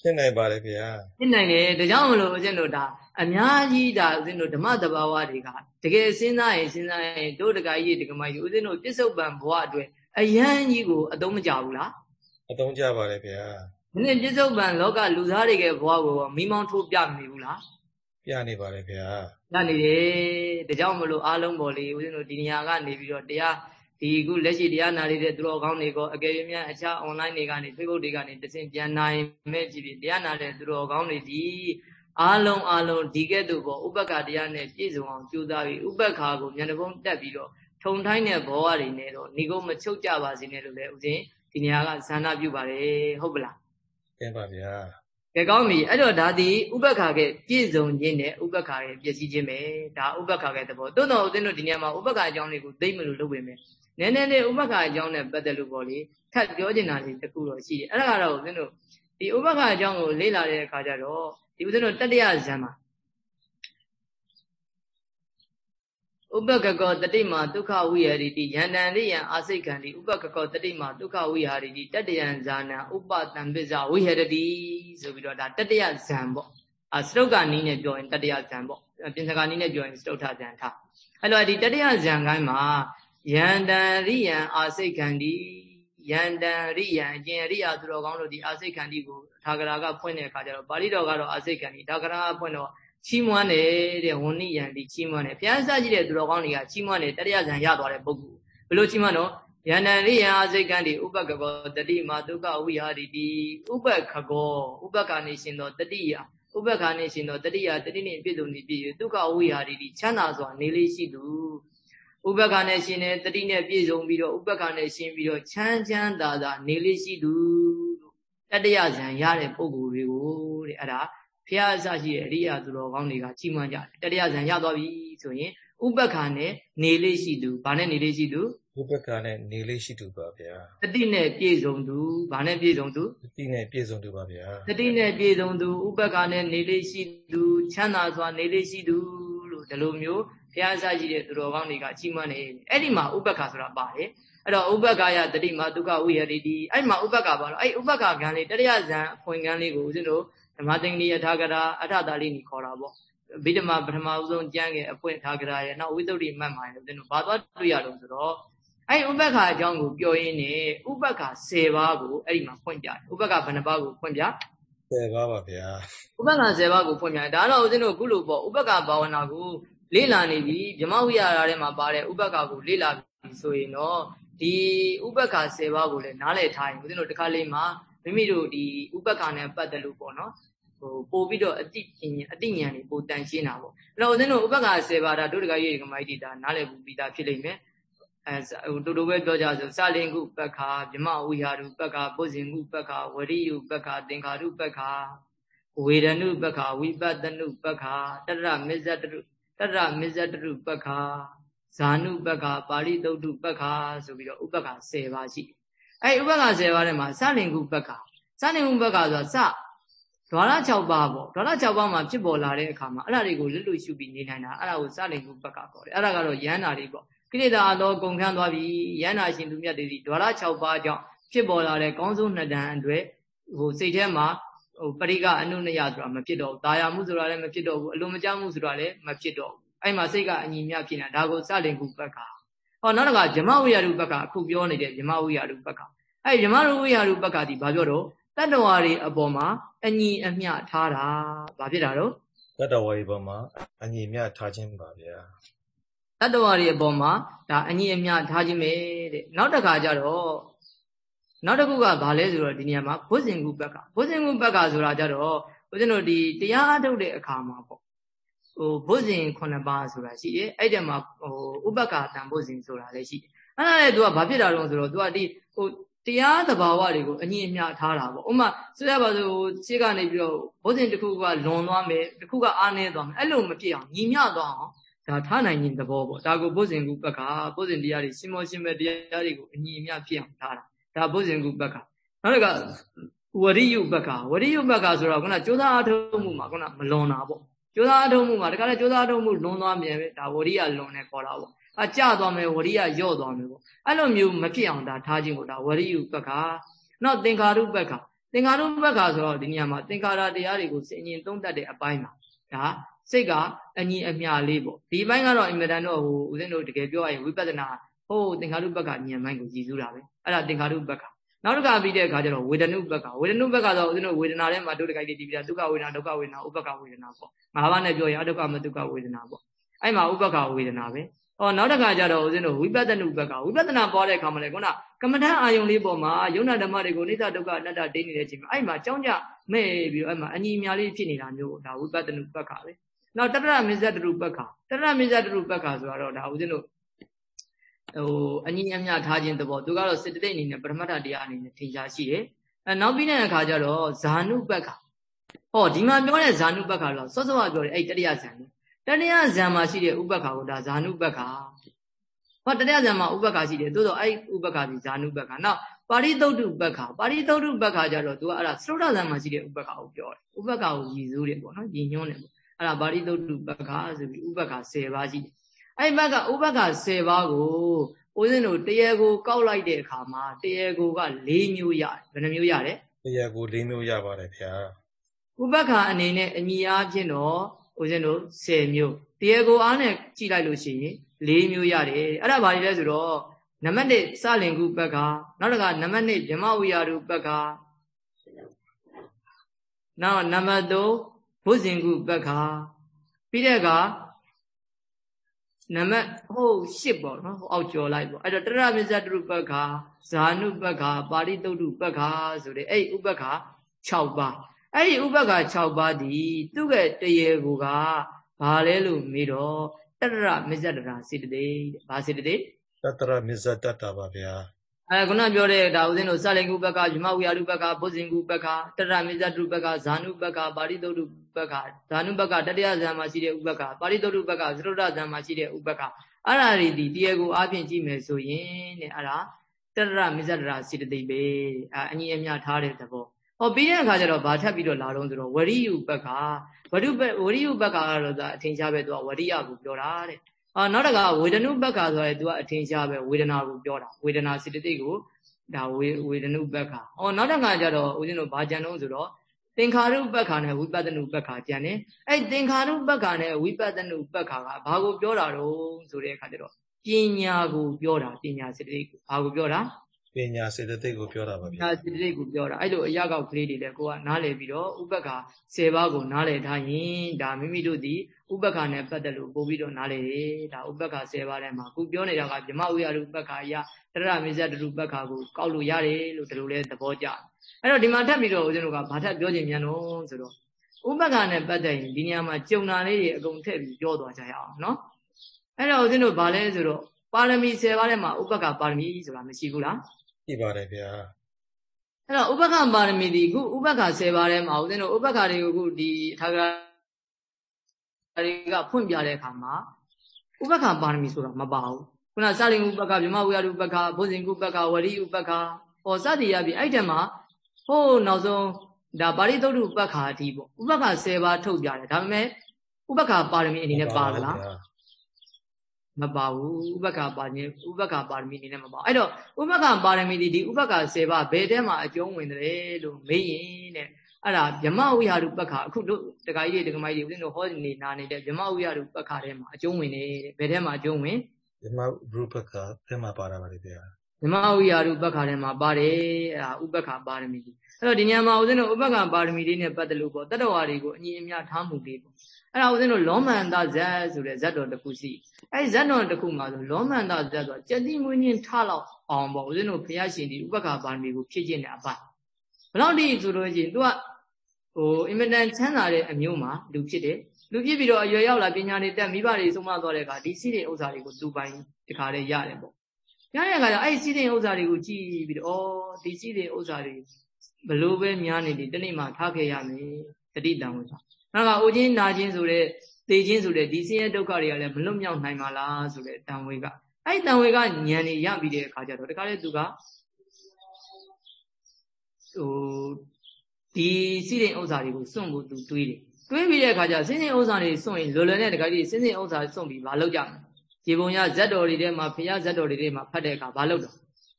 [SPEAKER 2] ဖြစ်နိုင်ပါတယ်ဗျာ
[SPEAKER 1] ဖြစ်နိုင်တယ်ဒါကြောင့်မလို့ဦးဇင်းတို့ဒါအများကြီးဒါဦးဇင်းတို့ဓမ္မတဘာဝတွေကတကယ်စဉ်းစားရင်စဉ်းစားရင်တို့တကကြီးဒီကမကြီးဦးဇင်းတို့ပြစ္ဆုတ်ပံဘဝအတွက်အယံကြီးကိုအသုံးမကျဘူးလား
[SPEAKER 2] အသုံးကျပါတယ်ဗျာ
[SPEAKER 1] ဒီနေ့ပြစ္ဆုတ်ပံလောကလူသားတွေကဘဝကိုမိမောင်းထိုးပြမနေဘူးလား
[SPEAKER 2] ပြနေပါတယ်ဗျာ
[SPEAKER 1] ပြနေတယ်ဒါကြောင့်မလို့အားလုံးပေါ်လေဦးဇင်းတို့ဒီနေရာကနေပြီးတော့တရားဒီခုလက်ရှိတရားနာနေတဲ့သူတော်ကောင်းတွေကောအကယ်၍များအခြား online တွေကနေ Facebook တွေကနေတစင်ပြန်နိုင်မဲ့ကြည့်ပြီးတရားနာတဲ့သူတော်ကောင်းတွေဒီအားလုံးအားလုံးဒီကဲ့သို့ပေါ့ဥပက္ခတရားနဲ့ပြည့်စုံအောင်ကြိုးစားပြီးဥပက္ခကိုမျက်နှာပုံးတက်ပြီးတော့ထုံထိုင်းတဲ့ဘောဝတွေနဲ့တော့ဏီကုံမချုပ်ကြပါစေနဲ့လို့လည်းဦးဇင်းဒီနေရာကဇာနာပြုပါတယ်ဟုတ်ပလား
[SPEAKER 2] တင်ပါဗျာ
[SPEAKER 1] ကဲကောင်းပြီအဲ့တော့ဒါဒီဥပက္ခကပြည့်စုံခြင်းနဲ့ဥပက္ခရဲ့ပြည့်စည်ခြင်းပဲဒါဥပက္ခကသဘောတွန်းတော်ဦးဇင်းတို့ဒီနေရာမှာဥပက္ခအကြောင်းလေးကိုသိမလို့လုပ်ပေမယ်နည်းနည်းလေးဥပက္ခအကြောင်းနဲ့ပတ်သက်လို့ပေါ့လေထပ်ပြောချင်တာလေးတခုတော့ရှိတယ်အဲ့ဒါကတော့ဦးဇင်းတို့ဒီဥပက္ခအကြောင်းကိုလေ့လာတဲ့အခါကျတော့ဒီဦးဇင်းတို့တတ္တရဇံမှာ ဥပကကောတတိမာဒုက္ခဝိဟရိတိယန္တန်ရိယံအာစိတ်ကံတိဥပကကောတတိမာဒုက္ခဝိဟရိတိတတ္တယံဇာနံဥပတံပစ္စဝိဟရတိဆိုပြီးတော့ဒါတတ္တယဇံပေါ့အစတုတ်ကနီးနဲ့ပြောရင်တတ္တယဇံပေါ့ပြင်စကာနီးနဲ့ပြောရင်စတုတ်ထဇံထားအဲ့တော့ဒီတတ္တယဇံကိုင်းမှာယန္တန်ရိယံအာစိတ်ကံတိယန္တန်ရိယံအကျင်ရိယာသူတော်ကောင်းတို့ဒီအာစိတ်ခန္တီကိုထာဂရာကဖွင့်တဲ့အခါကျတော့ပါဠိတော်ကတော့အာစိတ်ခန္တီထာဂရာကဖွင့်တော့ ချီးမွမ်းတယ်တဲ့ဝဏ္ဏယံဒီချီးမွမ်းတယ်ဘုရားစကြည့်တဲ့သူတော်ကောင်းတွေကချီးမွမ်းတယ်တရိယဇံရသွားတဲ့ပုဂ္ဂိုလ်ဘယ်လိုချီးမွမ်းတော့ယန္တန်ရိယံအာစိတ်ခန္တီဥပကကောတတိမာဒုက္ခဝိဟာတိတိဥပခကောဥပကနေရှင်သောတတိယဥပခနေရှင်သောတတိယတတိနှင့်ပြည့်စုံနေပြည့်ဒုက္ခဝိဟာတိချမ်းသာစွာနေလေးရှိသူဥပက္ခနဲ့ရှင်တဲ့တတိနဲ့ပြည့်စုံပြီးတော့ဥပက္ခနဲ့ရှင်ပြီးတော့ချမ်းချမ်းသာသာနေလေးရှိသူတတ္တရဇံရတဲ့ပုဂ္ဂိုလ်တွေကိုတဲ့အဲ့ဒါ ဖះအစရှိတဲ့အရိယာသူတော်ကောင်းတွေကကြီးမွမ်းကြတယ်တတ္တရဇံရသွားပြီဆိုရင်ဥပက္ခနဲ့နေလေးရှိသူဘာနဲ့နေလေးရှိသူ
[SPEAKER 2] ဥပက္ခနဲ့နေလေးရှိသူပါဗျာ
[SPEAKER 1] တတိနဲ့ပြည့်စုံသူဘာနဲ့ပြည့်စုံသူ
[SPEAKER 2] တတိနဲ့ပြည့်စုံသူပါဗျာ
[SPEAKER 1] တတိနဲ့ပြည့်စုံသူဥပက္ခနဲ့နေလေးရှိသူချမ်းသာစွာနေလေးရှိသူလို့ဒီလိုမျိုးဘုရားစရှိတဲ့သူတော်ကောင်းတွေကကြီးမွန်းနေအဲ့ဒီမှာဥပ္ပခါဆိုတာပါတယ်အဲ့တော့ဥပ္ပခါယတတိမာဒုက္ခဝိဟရိတိအဲ့မှာဥပ္ပခါပါတော့အဲ့ဥပ္ပခါကံလေးတရိယဇံအခွင့်ကံလေးကိုဦးဇင်းတို့ ဓမ္မသင်္ကေယထာဂရာအထတာလေးにခေါ်တာပေါ့ဗိဓမာပထမဦးဆုံးကျမ်းငယ်အပွင့်ထာဂရာရဲ့နောက်ဝိသုဒ္ဓိမတ်မှာရဲ့ဦးဇင်းတို့ဘာသွားတွေ့ရလို့ဆိုတော့အဲ့ဥပ္ပခါအကြောင်းကိုပြောရင်းနဲ့ဥပ္ပခါ10ပါးကိုအဲ့ဒီမှာဖွင့်ပြတယ်ဥပ္ပခါဘယ်နှပါးကိုဖွင့်ပြ
[SPEAKER 2] 10ပါးပါဗျာ
[SPEAKER 1] ဥပ္ပခါ10ပါးကိုဖွင့်ပြတယ်ဒါတော့ဦးဇင်းတို့ခုလိုပေါ့ဥပ္ပခါဘာဝနာကိုလေ့လာနေပြီဗြဟ္မဝိဟာရထဲမှာပါတဲ့ဥပက္ခကိုလေ့လာပြီဆိုရင်တော့ဒီဥပက္ခ10ပါးကိုလည်းနားလည်ထားရင်ဦးဇင်းတို့တစ်ခါလေးမှာ မိမိတို့ဒီဥပက္ခနဲ့ပတ်သက်လို့ပေါ့နော်ဟိုပို့ပြီးတော့အတိပညာအတိဉာဏ်တွေပို့တန်ရှင်းတာပေါ့အဲ့တော့ဦးဇင်းတို့ဥပက္ခ10ပါးဒါတို့တကကြီးဒီကမိုက်တီဒါနားလည်ဘူးပြီးသားဖြစ်လိမ့်မယ်အဲဟိုတူတူပဲပြောကြဆိုစလင်ကုပက္ခဗြဟ္မဝိဟာရုပက္ခပုဇင်ကုပက္ခဝရိယုပက္ခသင်္ခါရုပက္ခဝေဒနုပက္ခဝိပဿနုပက္ခတတရမစ္ဆတရုတတ္တမစ္ဆတရုပက္ခဇာနုပက္ခပါဠိတုတ်တုပက္ခဆိုပြီးတော့ဥပက္ခ10ပါးရှိတယ်။ အဲဒီဥပက္ခ10ပါးထဲမှာစလင်ကုပက္ခစလင်ကုပက္ခဆိုတာစဒွါရ6ပါးပေါ့ဒွါရ6ပါးမှာဖြစ်ပေါ်လာတဲ့အခါမှာအဲ့ဒါတွေကိုလွတ်လွတ်ရှုပြီးနေနိုင်တာအဲ့ဒါကိုစလင်ကုပက္ခခေါ်တယ်။အဲ့ဒါကတော့ယန္တာလေးပေါ့ကိလေသာအတော်ကုန်ခန်းသွားပြီယန္တာရှင်သူမြတ်တွေဒီဒွါရ6ပါးကြောင့်ဖြစ်ပေါ်လာတဲ့ကောင်းဆုံးနှစ်တန်အတွက်ဟိုစိတ်ထဲမှာဟိုပရိကအနုနယဆိုတာမဖြစ်တော့ဘူး။ဒါယာမှုဆိုတာလည်းမဖြစ်တော့ဘူး။အလိုမကျမှုဆိုတာလည်းမဖြစ်တော့ဘူး။အဲ့မှာစိတ်ကအညီမြဖြစ်နေတာဒါကိုစလင်ကုပက္ခ။ ဟောနောက်တစ်ခါဇမဝိယရုပက္ခအခုပြောနေတဲ့ဇမဝိယရုပက္ခ။အဲ့ဇမဝိယရုပက္ခဒီဘာပြောတော့တတ္တဝါတွေအပေါ်မှာအညီအမျှထားတာ။ဘာဖြစ်တာတော့
[SPEAKER 2] တတ္တဝါတွေအပေါ်မှာအညီအမျှထားခြင်းပါဗျာ။
[SPEAKER 1] တတ္တဝါတွေအပေါ်မှာဒါအညီအမျှထားခြင်းပဲတဲ့။နောက်တစ်ခါကျတော့နောက်တစ်ခုကဘာလဲဆိုတော့ဒီနေရာမှာဘုဇင်ကုပက္ခဘုဇင်ကုပက္ခဆိုတာကြတော့ဦးဇင်းတို့ဒီတရားအထုတ်တဲ့အခါမှာပေါ့ ဟိုဘုဇင်9ပါးဆိုတာရှိတယ်အဲ့ဒီမှာဟိုဥပက္ခတံဘုဇင်ဆိုတာလည်းရှိတယ်အဲ့ဒါလည်း तू ကဘာဖြစ်တာလဲဆိုတော့ तू ကဒီဟိုတရားသဘာဝတွေကိုအငြင်းအမြထားတာပေါ့ဥမာဆိုရပါစို့ရှေ့ကနေပြီးတော့ဘုဇင်တစ်ခုကလွန်သွားမယ်တစ်ခုကအားနည်းသွားမယ်အဲ့လိုမဖြစ်အောင်ညီမျှသွားအောင်ဒါထားနိုင်ခြင်းသဘောပေါ့ဒါကိုဘုဇင်ကုပက္ခဘုဇင်တရားတွေရှင်မောရှင်မဲ့တရားတွေကိုအညီအမျှဖြစ်အောင်ထားတာဒါဘုဇင်ကုပက္ခနောက်တစ်ခါဝရိယုပက္ခဝရိယုပက္ခဆိုတော့ခုနကြိုးစားအထုံးမှုမှာခုနမလွန်တာပေါ့ ကြိုးစားအထုံးမှုမှာတခါလေကြိုးစားအထုံးမှုလွန်သွားမြန်ပဲဒါဝရိယလွန်နေခေါ်တာပေါ့အကြသွားမယ်ဝရိယယော့သွားမယ်ပေါ့အဲ့လိုမျိုးမဖြစ်အောင်ဒါထားခြင်းကိုဒါဝရိယုပက္ခနောက်သင်္ခါရုပက္ခသင်္ခါရုပက္ခဆိုတော့ဒီနေရာမှာသင်္ခါရတရားတွေကိုစင်ញင်သုံးတတ်တဲ့အပိုင်းမှာဒါစိတ်ကအညီအမျှလေးပေါ့ဒီဘိုင်းကတော့အင်မတန်တော့ဟိုဦးဇင်းတို့တကယ်ပြောရရင်ဝိပဿနာဟိုသင်္ခါရုပက္ခဉာဏ်ပိုင်းကိုကြည်စူးတာပဲအဲ့ဒါသင်္ခါရုပက္ခ နောက်တစ်ခါပြီးတဲ့အခါကျတော့ဝေဒနုပက္ခဝေဒနုပက္ခဆိုဦးဇင်းတို့ဝေဒနာထဲမှာဒုက္ခကြိုက်တည်ပြီးတာဒုက္ခဝေဒနာဒုက္ခဝေဒနာဥပက္ခဝေဒနာပေါ့ငါးပါးနဲ့ပြောရင်အဒုက္ခမဒုက္ခဝေဒနာပေါ့အဲ့မှာဥပက္ခဝေဒနာပဲဟောနောက်တစ်ခါကျတော့ဦးဇင်းတို့ဝိပဿနုပက္ခဝိပဿနာပွားတဲ့အခါမှာလေခုနကမ္မဋ္ဌာန်းအာယုံလေးပေါ်မှာယုံနာဓမ္မတွေကိုနိစ္စဒုက္ခအနတ္တဒိနေတဲ့အချိန်မှာအဲ့မှာကြောင်းကြမဲ့ပြီးတော့အဲ့မှာအညီအများလေးဖြစ်နေတာမျိုးဒါဝိပဿနုပက္ခပဲနောက်တတရမစ္ဆတရုပက္ခတတရမစ္ဆတရုပက္ခဆိုတော့ဒါဦးဇင်းတို့ ဟိုအညီအမျှထားခြင်းသဘောသူကတော့စေတသိက်အနေနဲ့ပရမတ္ထတရားအနေနဲ့ထင်ရှားရှိတယ်အဲနောက်ပြီးတဲ့အခါကျတော့ဇာနုပက္ခဟောဒီမှာပြောတဲ့ဇာနုပက္ခတော့စောစောကပြောတယ်အဲ့တတိယဇန်လေတတိယဇန်မှာရှိတဲ့ဥပက္ခကိုဒါဇာနုပက္ခဟောတတိယဇန်မှာဥပက္ခရှိတယ်သို့တော့အဲ့ဥပက္ခဒီဇာနုပက္ခနောက်ပါရိသုတ်တုပက္ခပါရိသုတ်တုပက္ခကြတော့သူကအဲ့ဒါသရုဒ္ဓဇန်မှာရှိတဲ့ဥပက္ခကိုပြောတယ်ဥပက္ခကိုရည်စူးတယ်ပေါ့နော်ရည်ညွှန်းတယ်ပေါ့အဲ့ဒါပါရိသုတ်တုပက္ခဆိုပြီးဥပက္ခ10ပါးရှိတယ် အဲ့ဘက်ကဥပက္ခ10ပါးကိုဦးဇင်းတို့တရေကိုကောက်လိုက်တဲ့အခါမှာတရေကိုက၄မျိုးရတယ်ဘယ်နှမျိုးရလဲ
[SPEAKER 2] တရေကို၄မျိုးရပါတယ်ဗျာ
[SPEAKER 1] ဥပက္ခအနေနဲ့အညီအားဖြင့်တော့ဦးဇင်းတို့10မျိုးတရေကိုအားနဲ့ကြည့်လိုက်လို့ရှိရင်၄မျိုးရတယ်အဲ့ဒါဘာလဲဆိုတော့နံပါတ်1စလင်ကုပက္ခနောက်တစ်ခါနံပါတ်2ဗြဟ္မဝိယာရုပက္ခနောက်နံပါတ်3ဘုဇင်ကုပက္ခပြီးတဲ့အခါ နံပါတ်ဟုတ်ရှစ်ပေါ့နော်ဟိုအောက်ကျော်လိုက်ပေါ့အဲ့တော့တရမစ္ဆတုပက္ခဇာနုပက္ခပါရိတုတ်တုပက္ခဆိုတဲ့အဲ့ဥပက္ခ6ပါးအဲ့ဒီဥပက္ခ6ပါးဒီသူ့ရဲ့တရေကိုကဘာလဲလို့မေးတော့တရမစ္ဆတရာစေတသိက်ဘာစေတသိက်
[SPEAKER 2] တတရမစ္ဆတတပါဗျာ
[SPEAKER 1] အဲခုနပြောတဲ့ဒါဦးဇင်းတို့စလိန်ကုပက္ခယမဝိယရုပက္ခဘုဇင်ကုပက္ခတရမိဇတုပက္ခဇာနုပက္ခပါရိသုတ်တုပက္ခဇာနုပက္ခတတယဇံမှာရှိတဲ့ဥပက္ခပါရိသုတ်တုပက္ခသရုဒ္ဓဇံမှာရှိတဲ့ဥပက္ခအဲ့ဒါတွေဒီတရားကိုအားဖြင့်ကြည့်မယ်ဆိုရင်တဲ့အဲ့ဒါတရမိဇတရာစိတသိပဲအအညီအမျှထားတဲ့သဘောဟောပြီးတဲ့အခါကျတော့ဗာထပ်ပြီးတော့လာတော့ဆိုတော့ဝရိယုပက္ခဝရိဝရိယုပက္ခကတော့ဒါအထင်ရှားပဲသူကဝရိယကိုပြောတာတဲ့ အာနောက်တကဝေဒနုပက္ခဆိုရဲသူကအထင်ရှားပဲဝေဒနာကိုပြောတာဝေဒနာစိတသိကိုဒါဝေဝေဒနုပက္ခ။အော်နောက်တစ်ခါကျတော့ဦးဇင်းတို့ဘာကြံတော့ဆိုတော့သင်္ခါရုပက္ခနဲ့ဝိပဿနုပက္ခကြံတယ်။အဲ့သင်္ခါရုပက္ခနဲ့ဝိပဿနုပက္ခကဘာကိုပြောတာတော့ဆိုတဲ့အခါကျတော့ပညာကိုပြောတာပညာစေတသိက်ကိုဘာကိုပြောတာ
[SPEAKER 2] ပညာစေတသိက်ကိုပြောတာပါဗျာ
[SPEAKER 1] ပညာစေတသိက်ကိုပြောတာအဲ့လိုအရာကောက်ကလေးတွေလည်းကိုကနားလည်ပြီးတော့ဥပက္ခ10ပါးကိုနားလည်ထားရင်ဒါမိမိတို့ဒီဥပက္ခနဲ့ပတ်သက်လို့ပို့ပြီးတော့နားလည်တယ်ဒါဥပက္ခ10ပါးထဲမှာခုပြောနေတာကဗြမဝိယရုပက္ခအရာတရမေဇတရုပက္ခကိုကောက်လို့ရတယ်လို့ဒီလိုလဲသဘောကျအဲ့တော့ဒီမှာထပ်ပြီးတော့ဦးဇင်းတို့ကဘာထပ်ပြောခြင်းမြန်တော့ဆိုတော့ဥပက္ခနဲ့ပတ်သက်ရင်ဒီနေရာမှာကြုံတာလေးတွေအကုန်ထည့်ပြီးပြောသွားကြရအောင်နော်အဲ့တော့ဦးဇင်းတို့ဘာလဲဆိုတော့ပါရမီ10ပါးထဲမှာဥပက္ခပါရမီဆိုတာမရှိဘူးလား
[SPEAKER 2] ရှိပါတယ်ဗျာ
[SPEAKER 1] အဲ့တော့ဥပက္ခပါရမီဒီခုဥပက္ခ10ပါးထဲမှာဦးဇင်းတို့ဥပက္ခတွေကိုခုဒီထာဂရတွေကဖွင့်ပြတဲ့အခါမှာဥပက္ခပါရမီဆိုတာမပါဘူးခုနစလင်ဥပက္ခဗြဟ္မဝိယဥပက္ခဘုဇင်ဥပက္ခဝရိဥပက္ခဟောစသည်ရပြီအဲ့တည်းမှာဟိုးနောက်ဆုံးဒါပါရိသုတ်တုပက္ခအထိပေါ့ဥပက္ခ10ပါးထုတ်ပြတယ်ဒါပေမဲ့ဥပက္ခပါရမီအနေနဲ့ပါလား မပါဘူးဥပက္ခပါရမီဥပက္ခပါရမီအနေနဲ့မပါအဲ့တော့ဥပက္ခပါရမီဒီဒီဥပက္ခ10ပါးဘယ်တဲမှာအကျုံးဝင်တယ်လို့မေးရင်တဲ့အဲ့ဒါဗြမဝိဟာရုပက္ခအခုတို့တခါကြီးတွေတခါမကြီးတွေဦးဇင်းတို့ဟောနေနာနေတဲ့ဗြမဝိဟာရုပက္ခထဲမှာအကျုံးဝင်တယ်တဲ့ဘယ်ထဲမှာအကျုံးဝင်
[SPEAKER 2] ဗြမရူပက္ခထဲမှာပါတာပါလေဗျာ
[SPEAKER 1] ဗြမဝိဟာရုပက္ခထဲမှာပါတယ်အဲ့ဒါဥပက္ခပါရမီကြီးအဲ့တော့ဒီညမှာဦးဇင်းတို့ဥပက္ခပါရမီလေးနဲ့ပတ်သက်လို့ပေါ့တတ္တဝါတွေကိုအညီအမျှထားမှုလေးပေါ့ အဲ့ဒါဦးဇင်းတို့လောမန္တဇတ်ဆိုတဲ့ဇတ်တော်တစ်ခုရှိအဲ့ဇတ်တော်တစ်ခုမှာဆိုလောမန္တဇတ်ဆိုတာကြတိမွေးညင်းထားလောက်အောင်ပေါ့ဦးဇင်းတို့ဘုရားရှင်ဒီဥပက္ခပါရမီကိုဖြည့်ခြင်းတဲ့အပိုင်းဘယ်လောက်ဒီဆိုလို့ရှိရင် तू ကဟိုအင်မတန်ချမ်းသာတဲ့အမျိုးမှာလူဖြစ်တယ်လူဖြစ်ပြီးတော့အရွယ်ရောက်လာပညာတွေတက်မိဘတွေဆုံးမသွားတဲ့အခါဒီစီးတဲ့ဥစ္စာတွေကိုသူပိုင်တခါလေးရတယ်ပေါ့ရတဲ့အခါကျအဲ့စီးတဲ့ဥစ္စာတွေကိုကြည့်ပြီးတော့ဩဒီစီးတဲ့ဥစ္စာတွေဘလို့ပဲများနေဒီတနေ့မှထားခဲ့ရမယ်တတိတံဝိသ နောက်ကအိုခြင်းနာခြင်းဆိုတဲ့သေခြင်းဆိုတဲ့ဒီဆင်းရဲဒုက္ခတွေကလည်းမလွတ်မြောက်နိုင်ပါလားဆိုတဲ့တံဝေကအဲ့တံဝေကဉာဏ်နေရပြီးတဲ့အခါကျတော့တခါလေသူကဟိုဒီစီးတဲ့ဥစ္စာတွေကိုစွန့်ဖို့သူတွေးတယ်တွေးပြီးတဲ့အခါကျစင်းစင်းဥစ္စာတွေစွန့်ရင်လွယ်လွယ်နဲ့တခါကြီးစင်းစင်းဥစ္စာစွန့်ပြီးမလုပ်ကြဘူးရေပုံရဇက်တော်တွေထဲမှာဖရာဇက်တော်တွေထဲမှာဖတ်တဲ့အခါမလုပ်တော့